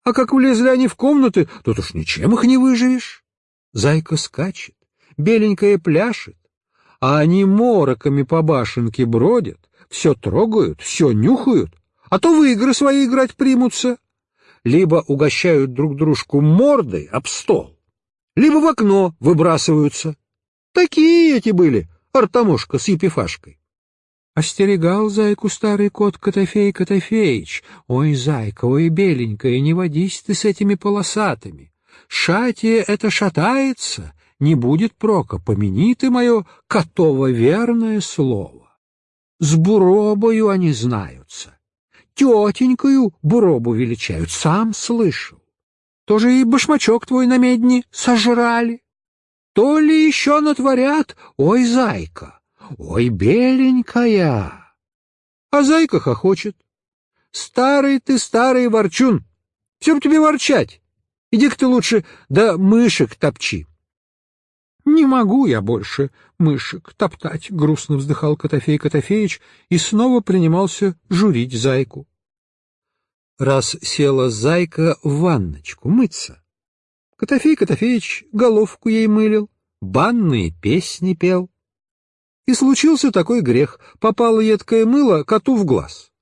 А как влезли они в комнаты, тут уж ничем их не выживешь. Зайка скачет, беленькая пляшет, а они мороками по башенке бродят, все трогают, все нюхают, а то в игры свои играть примутся либо угощают друг дружку мордой об стол, либо в окно выбрасываются. Такие эти были, Артамошка с Епифашкой. Остерегал зайку старый кот Котофей Котофеич. Ой, зайка, ой, беленькая, не водись ты с этими полосатыми. Шатие это шатается, не будет прока, помяни ты мое котово верное слово. С буробою они знаются тетенькою буробу величают, сам слышал. Тоже и башмачок твой на медне сожрали. То ли еще натворят, ой, зайка, ой, беленькая. А зайка хохочет. Старый ты, старый ворчун, все б тебе ворчать. Иди-ка ты лучше да мышек топчи. «Не могу я больше мышек топтать», — грустно вздыхал Котофей Котофеич и снова принимался журить зайку. Раз села зайка в ванночку мыться, Котофей Котофеич головку ей мылил, банные песни пел. И случился такой грех, попало едкое мыло коту в глаз.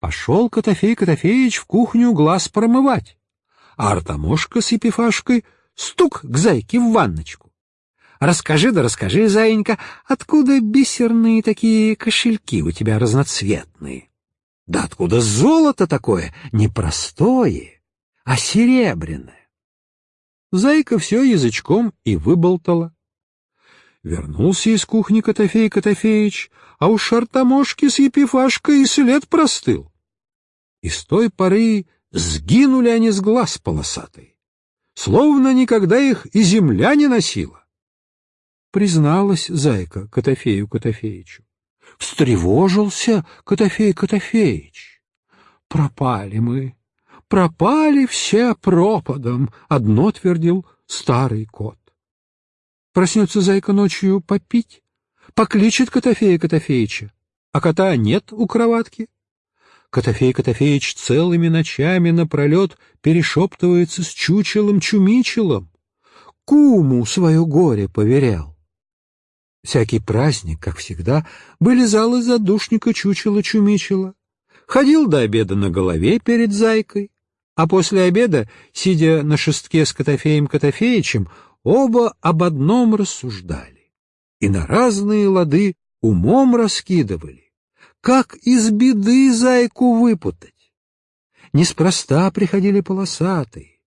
Пошел Котофей Котофеич в кухню глаз промывать, а Артамошка с Епифашкой стук к зайке в ванночку. Расскажи да расскажи, заинька, откуда бисерные такие кошельки у тебя разноцветные? Да откуда золото такое, не простое, а серебряное? Зайка все язычком и выболтала. Вернулся из кухни Котофей Котофеич, а у шартамошки с Епифашкой и след простыл. И с той поры сгинули они с глаз полосатой, словно никогда их и земля не носила. Призналась зайка Котофею Котофеичу. Встревожился Котофей Котофеич. Пропали мы, пропали все пропадом, одно твердил старый кот. Проснется зайка ночью попить, покличет Котофея Котофеича, а кота нет у кроватки. Котофей Котофеич целыми ночами напролет перешептывается с чучелом-чумичелом. Куму свое горе поверял. Всякий праздник, как всегда, были залы задушника чучела-чумичела. Ходил до обеда на голове перед зайкой, а после обеда, сидя на шестке с Котофеем Котофеичем, оба об одном рассуждали и на разные лады умом раскидывали, как из беды зайку выпутать. Неспроста приходили полосатые,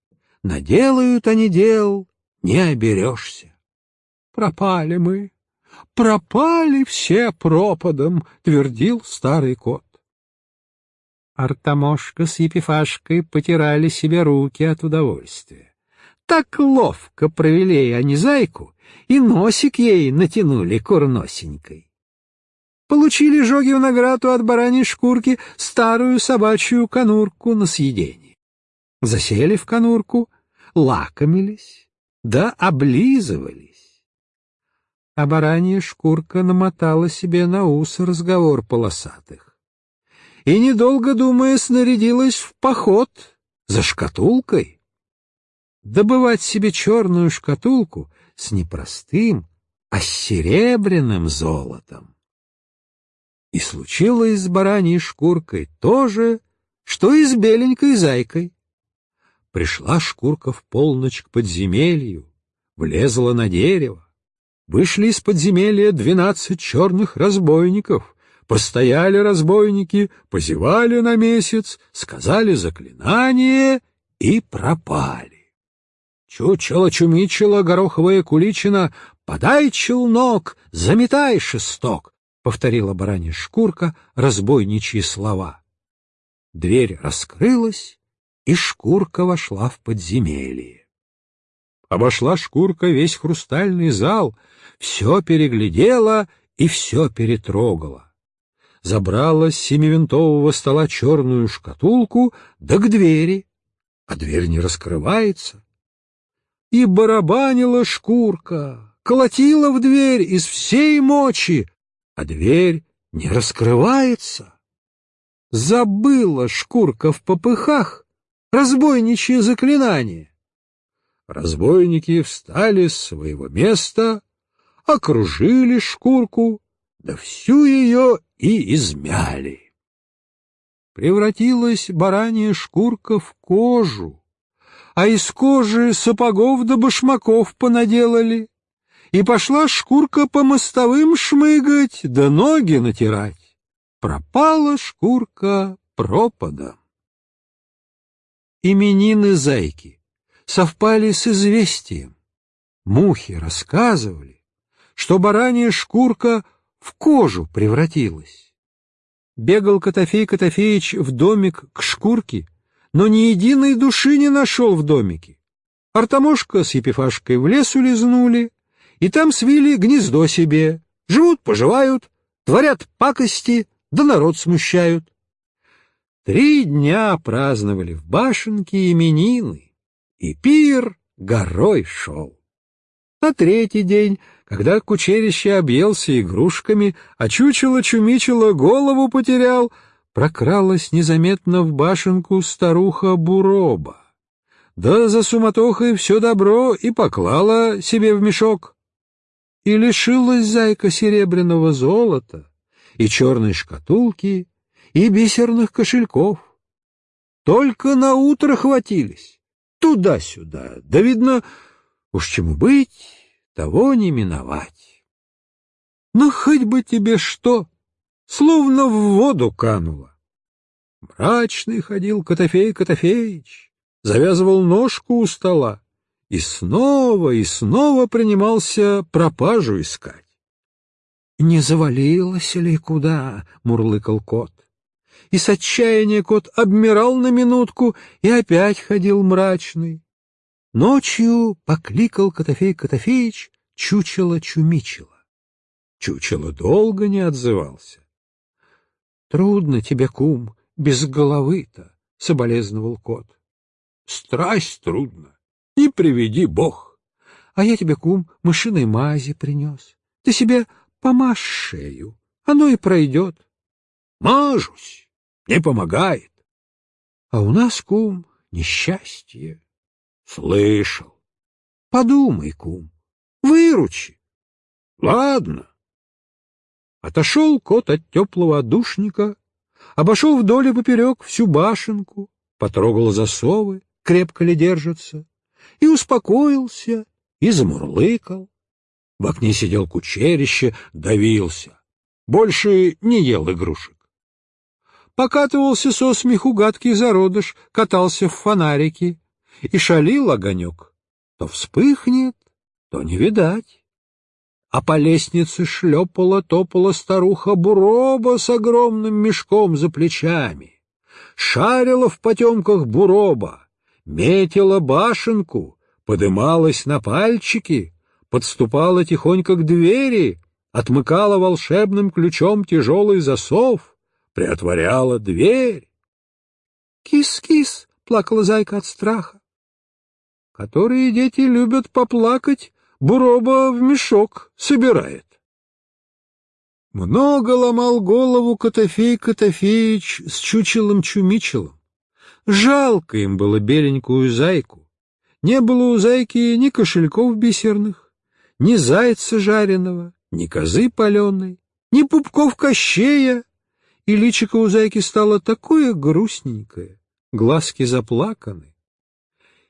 наделают они дел, не оберешься. Пропали мы, пропали все пропадом, твердил старый кот. Артамошка с Епифашкой потирали себе руки от удовольствия. Так ловко провели они зайку, и носик ей натянули курносенькой. Получили жоги в награду от бараньей шкурки старую собачью конурку на съедение. Засели в конурку, лакомились, да облизывались. А баранья шкурка намотала себе на ус разговор полосатых и, недолго думая, снарядилась в поход за шкатулкой. Добывать себе черную шкатулку с непростым, а с серебряным золотом. И случилось с бараньей шкуркой то же, что и с беленькой зайкой. Пришла шкурка в полночь к подземелью, влезла на дерево. Вышли из подземелья двенадцать черных разбойников, Постояли разбойники, позевали на месяц, сказали заклинание и пропали. Чучело-чумичело, гороховая куличина, подай челнок, заметай шесток, — повторила баранья шкурка разбойничьи слова. Дверь раскрылась, и шкурка вошла в подземелье. Обошла шкурка весь хрустальный зал, все переглядела и все перетрогала забрала с семивинтового стола черную шкатулку, да к двери, а дверь не раскрывается. И барабанила шкурка, колотила в дверь из всей мочи, а дверь не раскрывается. Забыла шкурка в попыхах разбойничье заклинание. Разбойники встали с своего места, окружили шкурку, да всю ее и измяли. Превратилась баранья шкурка в кожу, а из кожи сапогов да башмаков понаделали, и пошла шкурка по мостовым шмыгать да ноги натирать. Пропала шкурка пропадом. Именины зайки совпали с известием. Мухи рассказывали, что баранья шкурка — в кожу превратилась. Бегал Котофей Котофеич в домик к шкурке, но ни единой души не нашел в домике. Артамошка с Епифашкой в лес улизнули, и там свили гнездо себе, живут, поживают, творят пакости, да народ смущают. Три дня праздновали в башенке именины, и пир горой шел. На третий день когда кучерище объелся игрушками, а чучело-чумичело голову потерял, прокралась незаметно в башенку старуха Буроба. Да за суматохой все добро и поклала себе в мешок. И лишилась зайка серебряного золота, и черной шкатулки, и бисерных кошельков. Только на утро хватились, туда-сюда, да, видно, уж чему быть, того не миновать. Но хоть бы тебе что, словно в воду кануло. Мрачный ходил Котофей Котофеич, завязывал ножку у стола и снова и снова принимался пропажу искать. — Не завалилось ли куда? — мурлыкал кот. И с отчаяния кот обмирал на минутку и опять ходил мрачный. Ночью покликал Котофей Котофеич чучело-чумичело. Чучело долго не отзывался. — Трудно тебе, кум, без головы-то, — соболезновал кот. — Страсть трудно, не приведи бог. А я тебе, кум, мышиной мази принес. Ты себе помажь шею, оно и пройдет. Мажусь, не помогает. А у нас, кум, несчастье. Слышал. Подумай, кум, выручи. Ладно. Отошел кот от теплого отдушника, обошел вдоль и поперек всю башенку, потрогал засовы, крепко ли держатся, и успокоился, и замурлыкал. В окне сидел кучерище, давился. Больше не ел игрушек. Покатывался со смеху гадкий зародыш, катался в фонарике, и шалил огонек. То вспыхнет, то не видать а по лестнице шлепала-топала старуха Буроба с огромным мешком за плечами. Шарила в потемках Буроба, метила башенку, подымалась на пальчики, подступала тихонько к двери, отмыкала волшебным ключом тяжелый засов, приотворяла дверь. «Кис-кис!» — плакала зайка от страха. «Которые дети любят поплакать, Буроба в мешок собирает. Много ломал голову Котофей Котофеич с чучелом-чумичелом. Жалко им было беленькую зайку. Не было у зайки ни кошельков бисерных, ни зайца жареного, ни козы паленой, ни пупков кощея, и личико у зайки стало такое грустненькое, глазки заплаканы.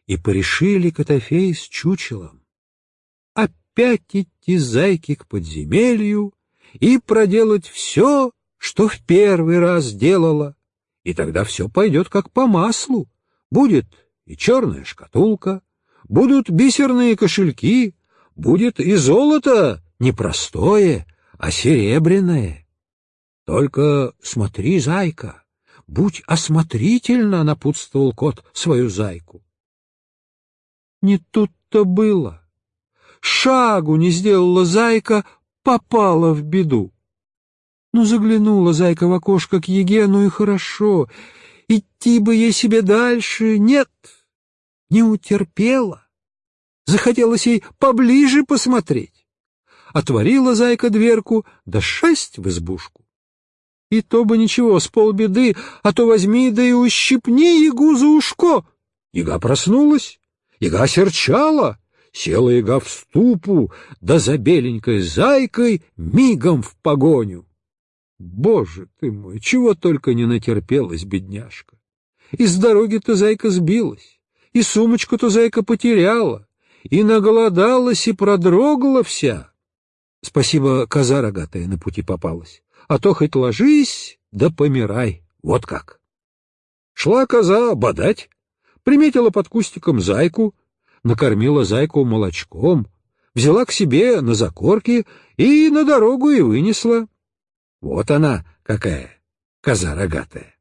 И порешили Котофей с чучелом опять идти зайки к подземелью и проделать все, что в первый раз делала, и тогда все пойдет как по маслу. Будет и черная шкатулка, будут бисерные кошельки, будет и золото не простое, а серебряное. Только смотри, зайка, будь осмотрительно, — напутствовал кот свою зайку. Не тут-то было шагу не сделала зайка, попала в беду. Ну, заглянула зайка в окошко к еге, ну и хорошо. Идти бы ей себе дальше, нет, не утерпела. Захотелось ей поближе посмотреть. Отворила зайка дверку, да шесть в избушку. И то бы ничего, с полбеды, а то возьми да и ущипни ягу за ушко. Яга проснулась, яга серчала, села яга в ступу, да за беленькой зайкой мигом в погоню. Боже ты мой, чего только не натерпелась, бедняжка! И с дороги-то зайка сбилась, и сумочку-то зайка потеряла, и наголодалась, и продрогла вся. Спасибо, коза рогатая на пути попалась, а то хоть ложись, да помирай, вот как. Шла коза бодать, приметила под кустиком зайку, накормила зайку молочком, взяла к себе на закорки и на дорогу и вынесла. Вот она какая, коза рогатая.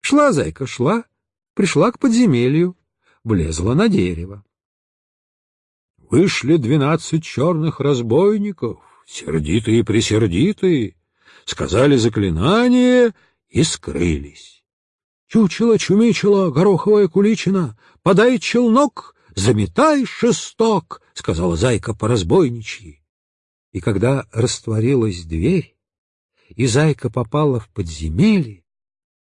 Шла зайка, шла, пришла к подземелью, влезла на дерево. Вышли двенадцать черных разбойников, сердитые-пресердитые, сказали заклинание и скрылись. Чучело-чумичело, гороховая куличина, подай челнок заметай шесток, — сказала зайка по-разбойничьи. И когда растворилась дверь, и зайка попала в подземелье,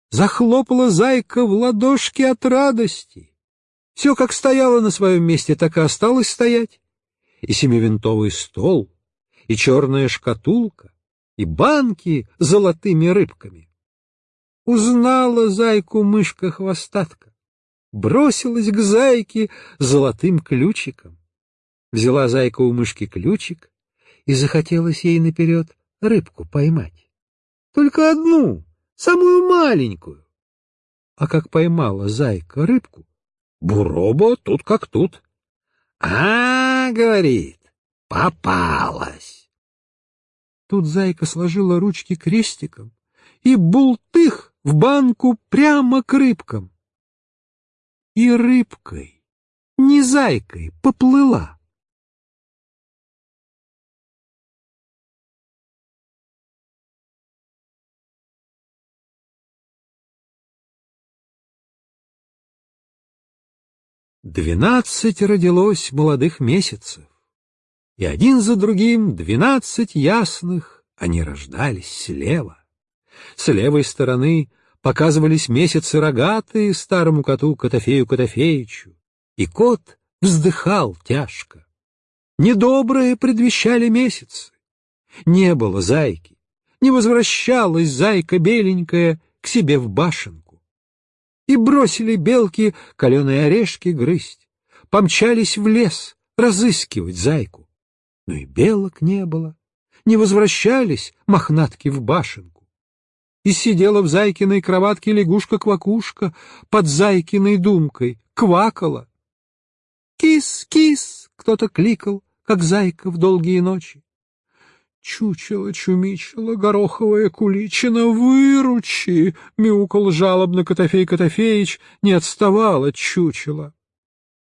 захлопала зайка в ладошки от радости. Все как стояло на своем месте, так и осталось стоять. И семивинтовый стол, и черная шкатулка, и банки с золотыми рыбками. Узнала зайку мышка-хвостатка бросилась к зайке золотым ключиком. Взяла зайка у мышки ключик и захотелось ей наперед рыбку поймать. Только одну, самую маленькую. А как поймала зайка рыбку, буроба тут как тут. А, говорит, попалась. Тут зайка сложила ручки крестиком и бултых в банку прямо к рыбкам. И рыбкой, не зайкой, поплыла. Двенадцать родилось молодых месяцев, и один за другим двенадцать ясных они рождались слева. С левой стороны показывались месяцы рогатые старому коту Котофею Котофеичу, и кот вздыхал тяжко. Недобрые предвещали месяцы. Не было зайки, не возвращалась зайка беленькая к себе в башенку и бросили белки каленые орешки грызть, помчались в лес разыскивать зайку. Но и белок не было, не возвращались мохнатки в башенку. И сидела в зайкиной кроватке лягушка-квакушка под зайкиной думкой, квакала. «Кис, кис!» — кто-то кликал, как зайка в долгие ночи. Чучело-чумичело, гороховая куличина, выручи! — мяукал жалобно Котофей Котофеич, не отставал от чучела.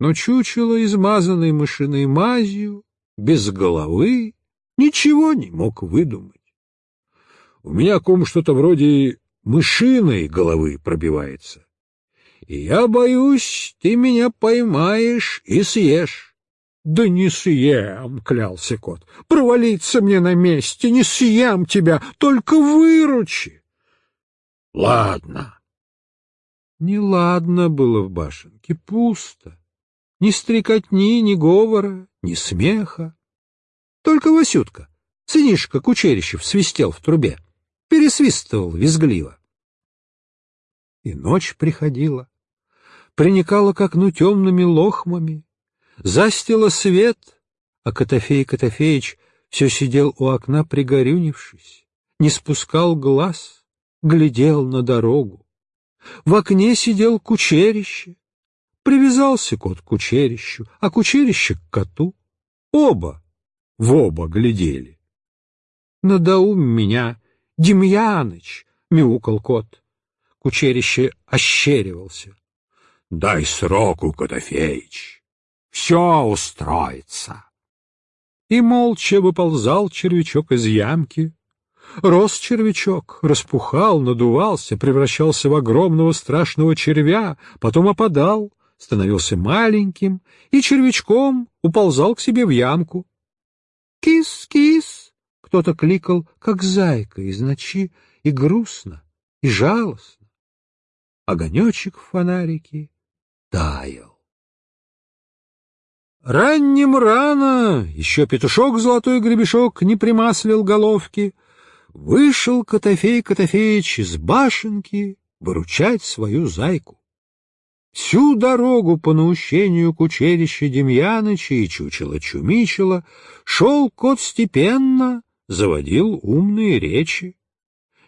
Но чучело, измазанной мышиной мазью, без головы, ничего не мог выдумать. — У меня ком что-то вроде мышиной головы пробивается. И я боюсь, ты меня поймаешь и съешь. «Да не съем!» — клялся кот. «Провалиться мне на месте! Не съем тебя! Только выручи!» «Ладно!» Неладно было в башенке, пусто. Ни стрекотни, ни говора, ни смеха. Только Васютка, сынишка Кучерищев, свистел в трубе, пересвистывал визгливо. И ночь приходила, приникала к окну темными лохмами, Застила свет, а Котофей Котофеич все сидел у окна, пригорюнившись, не спускал глаз, глядел на дорогу. В окне сидел кучерище. Привязался кот к кучерищу, а кучерище к коту. Оба в оба глядели. «Надоум меня, Демьяныч!» — мяукал кот. Кучерище ощеривался. «Дай сроку, Котофеич!» все устроится. И молча выползал червячок из ямки. Рос червячок, распухал, надувался, превращался в огромного страшного червя, потом опадал, становился маленьким и червячком уползал к себе в ямку. «Кис, кис!» — кто-то кликал, как зайка из ночи, и грустно, и жалостно. Огонечек в фонарике таял. Ранним рано, еще петушок золотой гребешок не примаслил головки, вышел Котофей Котофеич из башенки выручать свою зайку. Всю дорогу по наущению кучерища Демьяныча и чучела-чумичела шел кот степенно, заводил умные речи.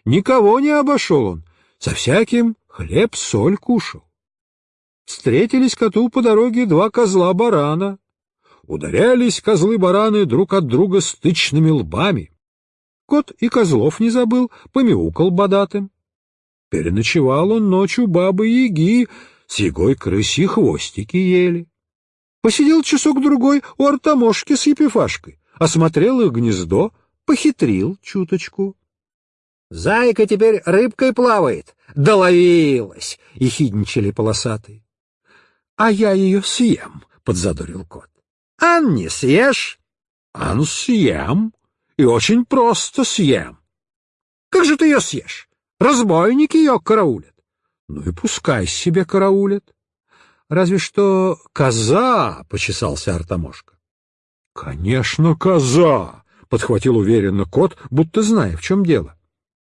Никого не обошел он, со всяким хлеб-соль кушал. Встретились коту по дороге два козла-барана, Ударялись козлы-бараны друг от друга стычными лбами. Кот и козлов не забыл, помяукал бодатым. Переночевал он ночью бабы-яги, с егой крыси хвостики ели. Посидел часок-другой у артамошки с епифашкой, осмотрел их гнездо, похитрил чуточку. — Зайка теперь рыбкой плавает, доловилась, — ехидничали полосатые. — А я ее съем, — подзадорил кот. Ан не съешь? Ан съем. И очень просто съем. Как же ты ее съешь? Разбойники ее караулят. Ну и пускай себе караулят. Разве что коза, — почесался Артамошка. — Конечно, коза, — подхватил уверенно кот, будто зная, в чем дело.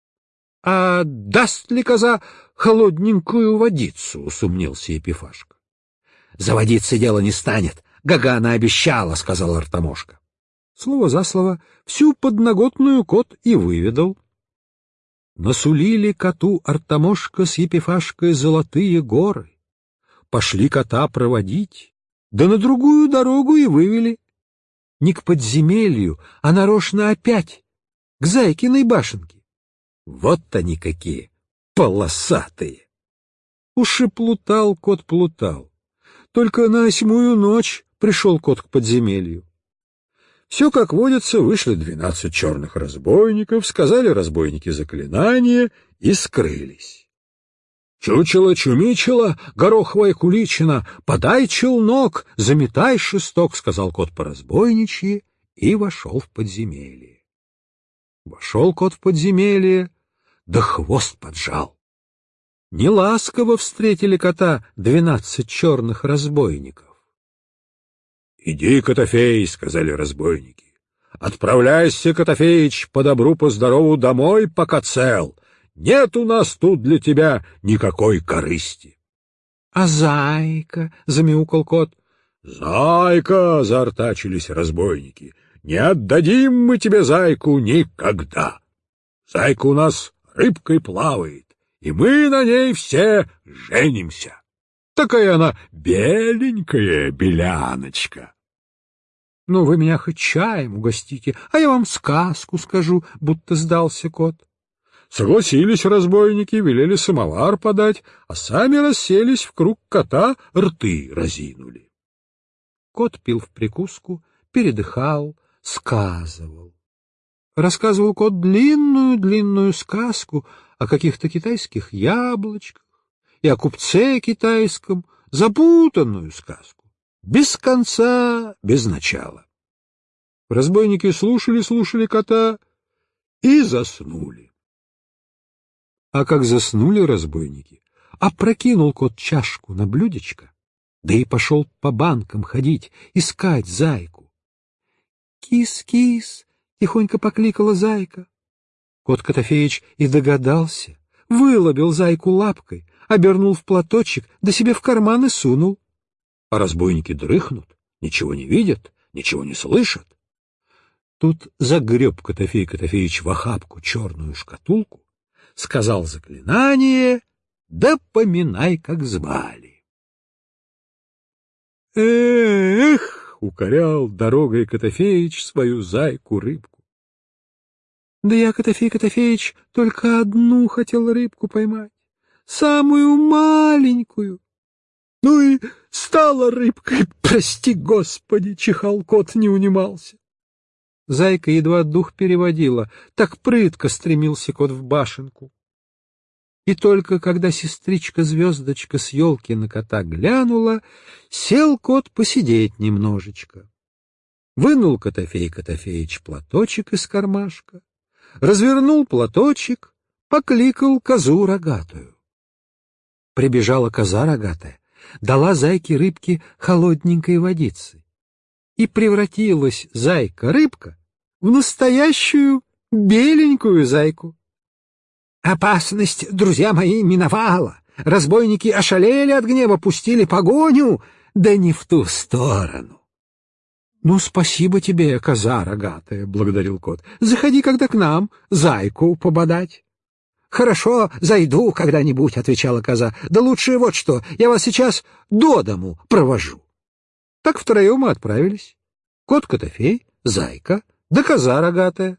— А даст ли коза холодненькую водицу? — усомнился Епифашка. — За водицей дело не станет, Гагана обещала, — сказал Артамошка. Слово за слово всю подноготную кот и выведал. Насулили коту Артамошка с Епифашкой золотые горы. Пошли кота проводить, да на другую дорогу и вывели. Не к подземелью, а нарочно опять, к Зайкиной башенке. Вот они какие, полосатые! Уж плутал кот плутал. Только на восьмую ночь пришел кот к подземелью. Все, как водится, вышли двенадцать черных разбойников, сказали разбойники заклинания и скрылись. «Чучело-чумичело, гороховая куличина, подай челнок, заметай шесток», — сказал кот по-разбойничьи и вошел в подземелье. Вошел кот в подземелье, да хвост поджал. Неласково встретили кота двенадцать черных разбойников. — Иди, Котофей, — сказали разбойники. — Отправляйся, Котофеич, по добру, по здорову домой, пока цел. Нет у нас тут для тебя никакой корысти. — А зайка? — замяукал кот. — Зайка! — заортачились разбойники. — Не отдадим мы тебе зайку никогда. Зайка у нас рыбкой плавает, и мы на ней все женимся. Такая она беленькая беляночка. — Ну, вы меня хоть чаем угостите, а я вам сказку скажу, будто сдался кот. Согласились разбойники, велели самовар подать, а сами расселись в круг кота, рты разинули. Кот пил в прикуску, передыхал, сказывал. Рассказывал кот длинную-длинную сказку о каких-то китайских яблочках, и о купце китайском запутанную сказку, без конца, без начала. Разбойники слушали-слушали кота и заснули. А как заснули разбойники, опрокинул кот чашку на блюдечко, да и пошел по банкам ходить, искать зайку. «Кис-кис!» — тихонько покликала зайка. Кот Котофеич и догадался, вылобил зайку лапкой, обернул в платочек, да себе в карман и сунул. А разбойники дрыхнут, ничего не видят, ничего не слышат. Тут загреб Котофей Котофеич в охапку черную шкатулку, сказал заклинание, да поминай, как звали. Эх, укорял дорогой Котофеич свою зайку-рыбку. Да я, Котофей Котофеич, только одну хотел рыбку поймать самую маленькую. Ну и стала рыбкой, прости господи, чихал кот, не унимался. Зайка едва дух переводила, так прытко стремился кот в башенку. И только когда сестричка-звездочка с елки на кота глянула, сел кот посидеть немножечко. Вынул Котофей Котофеич платочек из кармашка, развернул платочек, покликал козу рогатую. Прибежала коза рогатая, дала зайке-рыбке холодненькой водицы. И превратилась зайка-рыбка в настоящую беленькую зайку. Опасность, друзья мои, миновала. Разбойники ошалели от гнева, пустили погоню, да не в ту сторону. — Ну, спасибо тебе, коза рогатая, — благодарил кот. — Заходи когда к нам, зайку пободать. — Хорошо, зайду когда-нибудь, — отвечала коза. — Да лучше вот что, я вас сейчас до дому провожу. Так втроем мы отправились. Кот-котофей, зайка, да коза рогатая.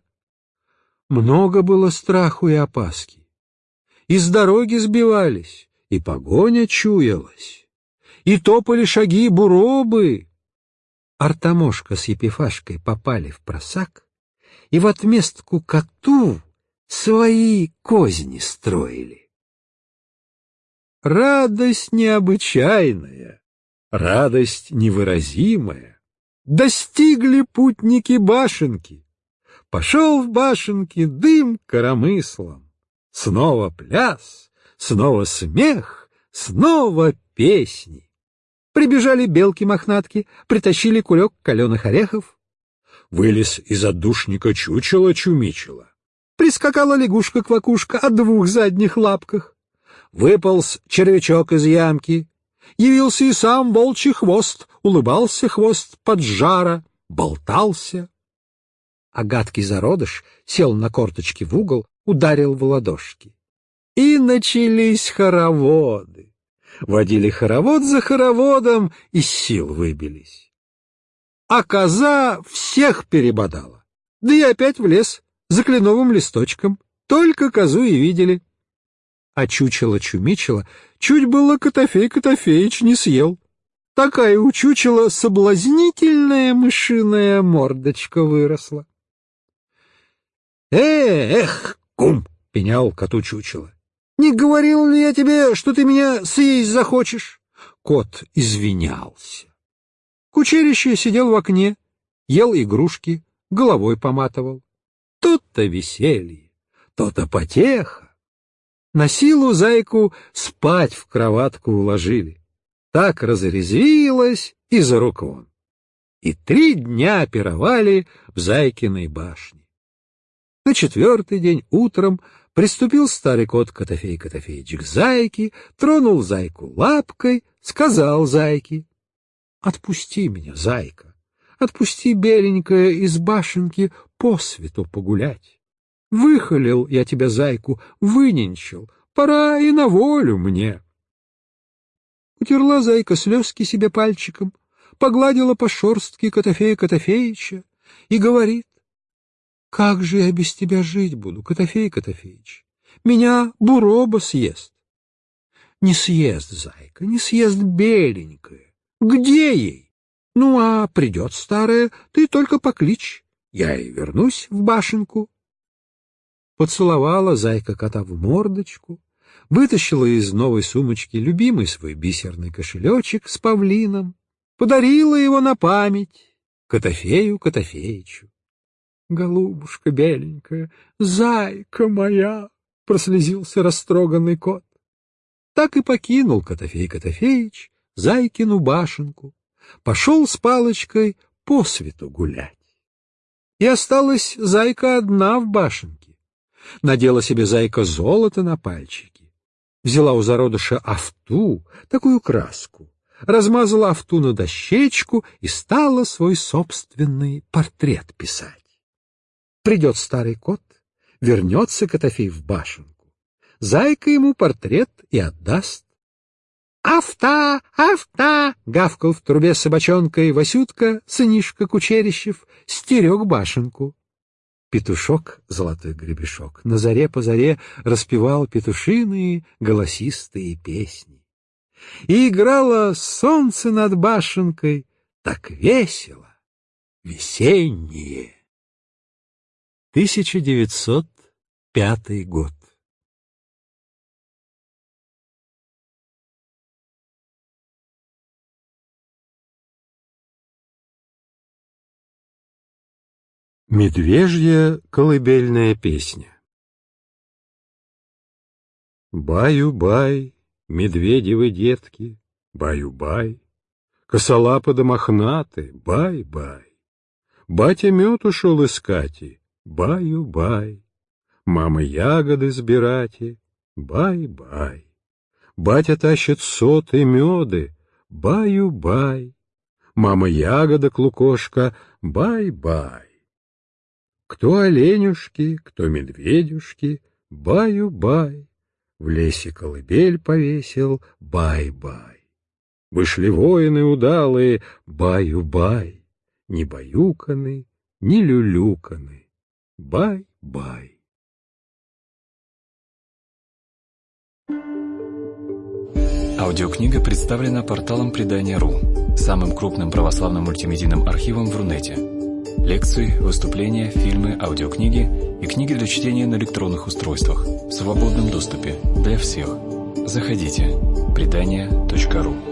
Много было страху и опаски. И с дороги сбивались, и погоня чуялась, и топали шаги буробы. Артамошка с Епифашкой попали в просак, и в отместку коту свои козни строили. Радость необычайная, радость невыразимая. Достигли путники башенки. Пошел в башенке дым коромыслом. Снова пляс, снова смех, снова песни. Прибежали белки-мохнатки, притащили кулек каленых орехов. Вылез из отдушника чучело-чумичело прискакала лягушка-квакушка о двух задних лапках. Выполз червячок из ямки. Явился и сам волчий хвост, улыбался хвост под жара, болтался. А гадкий зародыш сел на корточки в угол, ударил в ладошки. И начались хороводы. Водили хоровод за хороводом, из сил выбились. А коза всех перебодала. Да и опять в лес за кленовым листочком. Только козу и видели. А чучело-чумичело чуть было Котофей Котофеич не съел. Такая у чучела соблазнительная мышиная мордочка выросла. «Эх, кум!» — пенял коту чучело. «Не говорил ли я тебе, что ты меня съесть захочешь?» Кот извинялся. Кучерище сидел в окне, ел игрушки, головой поматывал. Тут-то веселье, то-то потеха. На силу зайку спать в кроватку уложили. Так разрезвилась и за рук вон. И три дня пировали в Зайкиной башне. На четвертый день утром приступил старый кот Котофей Котофеич к зайке, тронул зайку лапкой, сказал зайке, «Отпусти меня, зайка, отпусти, беленькая, из башенки по свету погулять. Выхолил я тебя, зайку, выненчил, пора и на волю мне». Утерла зайка слезки себе пальчиком, погладила по шорстке Котофея Котофеича и говорит, как же я без тебя жить буду, Котофей Котофеич? Меня буроба съест. Не съест, зайка, не съест беленькая. Где ей? Ну, а придет старая, ты только покличь. Я и вернусь в башенку. Поцеловала зайка кота в мордочку, вытащила из новой сумочки любимый свой бисерный кошелечек с павлином, подарила его на память Котофею Котофеичу. Голубушка беленькая, зайка моя! — прослезился растроганный кот. Так и покинул Котофей Котофеич Зайкину башенку, пошел с палочкой по свету гулять. И осталась зайка одна в башенке. Надела себе зайка золото на пальчики, взяла у зародыша афту, такую краску, размазала афту на дощечку и стала свой собственный портрет писать. Придет старый кот, вернется Котофей в башенку. Зайка ему портрет и отдаст. «Авта! Авта!» — гавкал в трубе собачонка и Васютка, сынишка Кучерищев, стерег башенку. Петушок, золотой гребешок, на заре по заре распевал петушиные голосистые песни. И играло солнце над башенкой так весело, весеннее. 1905 год. Медвежья колыбельная песня Баю-бай, медведевы детки, баю-бай, Косолапы да мохнаты, бай-бай. Батя мед ушел искать, Баю-бай, мама ягоды сбирати, бай-бай. Батя тащит соты меды, баю-бай. Мама ягода с лукошка, бай-бай. Кто оленюшки, кто медведюшки, баю-бай. В лесе колыбель повесил, бай-бай. Вышли воины удалые, баю-бай. Не баюканы, не люлюканы. Бай-бай. Аудиокнига представлена порталом Предания.ру, самым крупным православным мультимедийным архивом в Рунете. Лекции, выступления, фильмы, аудиокниги и книги для чтения на электронных устройствах в свободном доступе для всех. Заходите. Предания.ру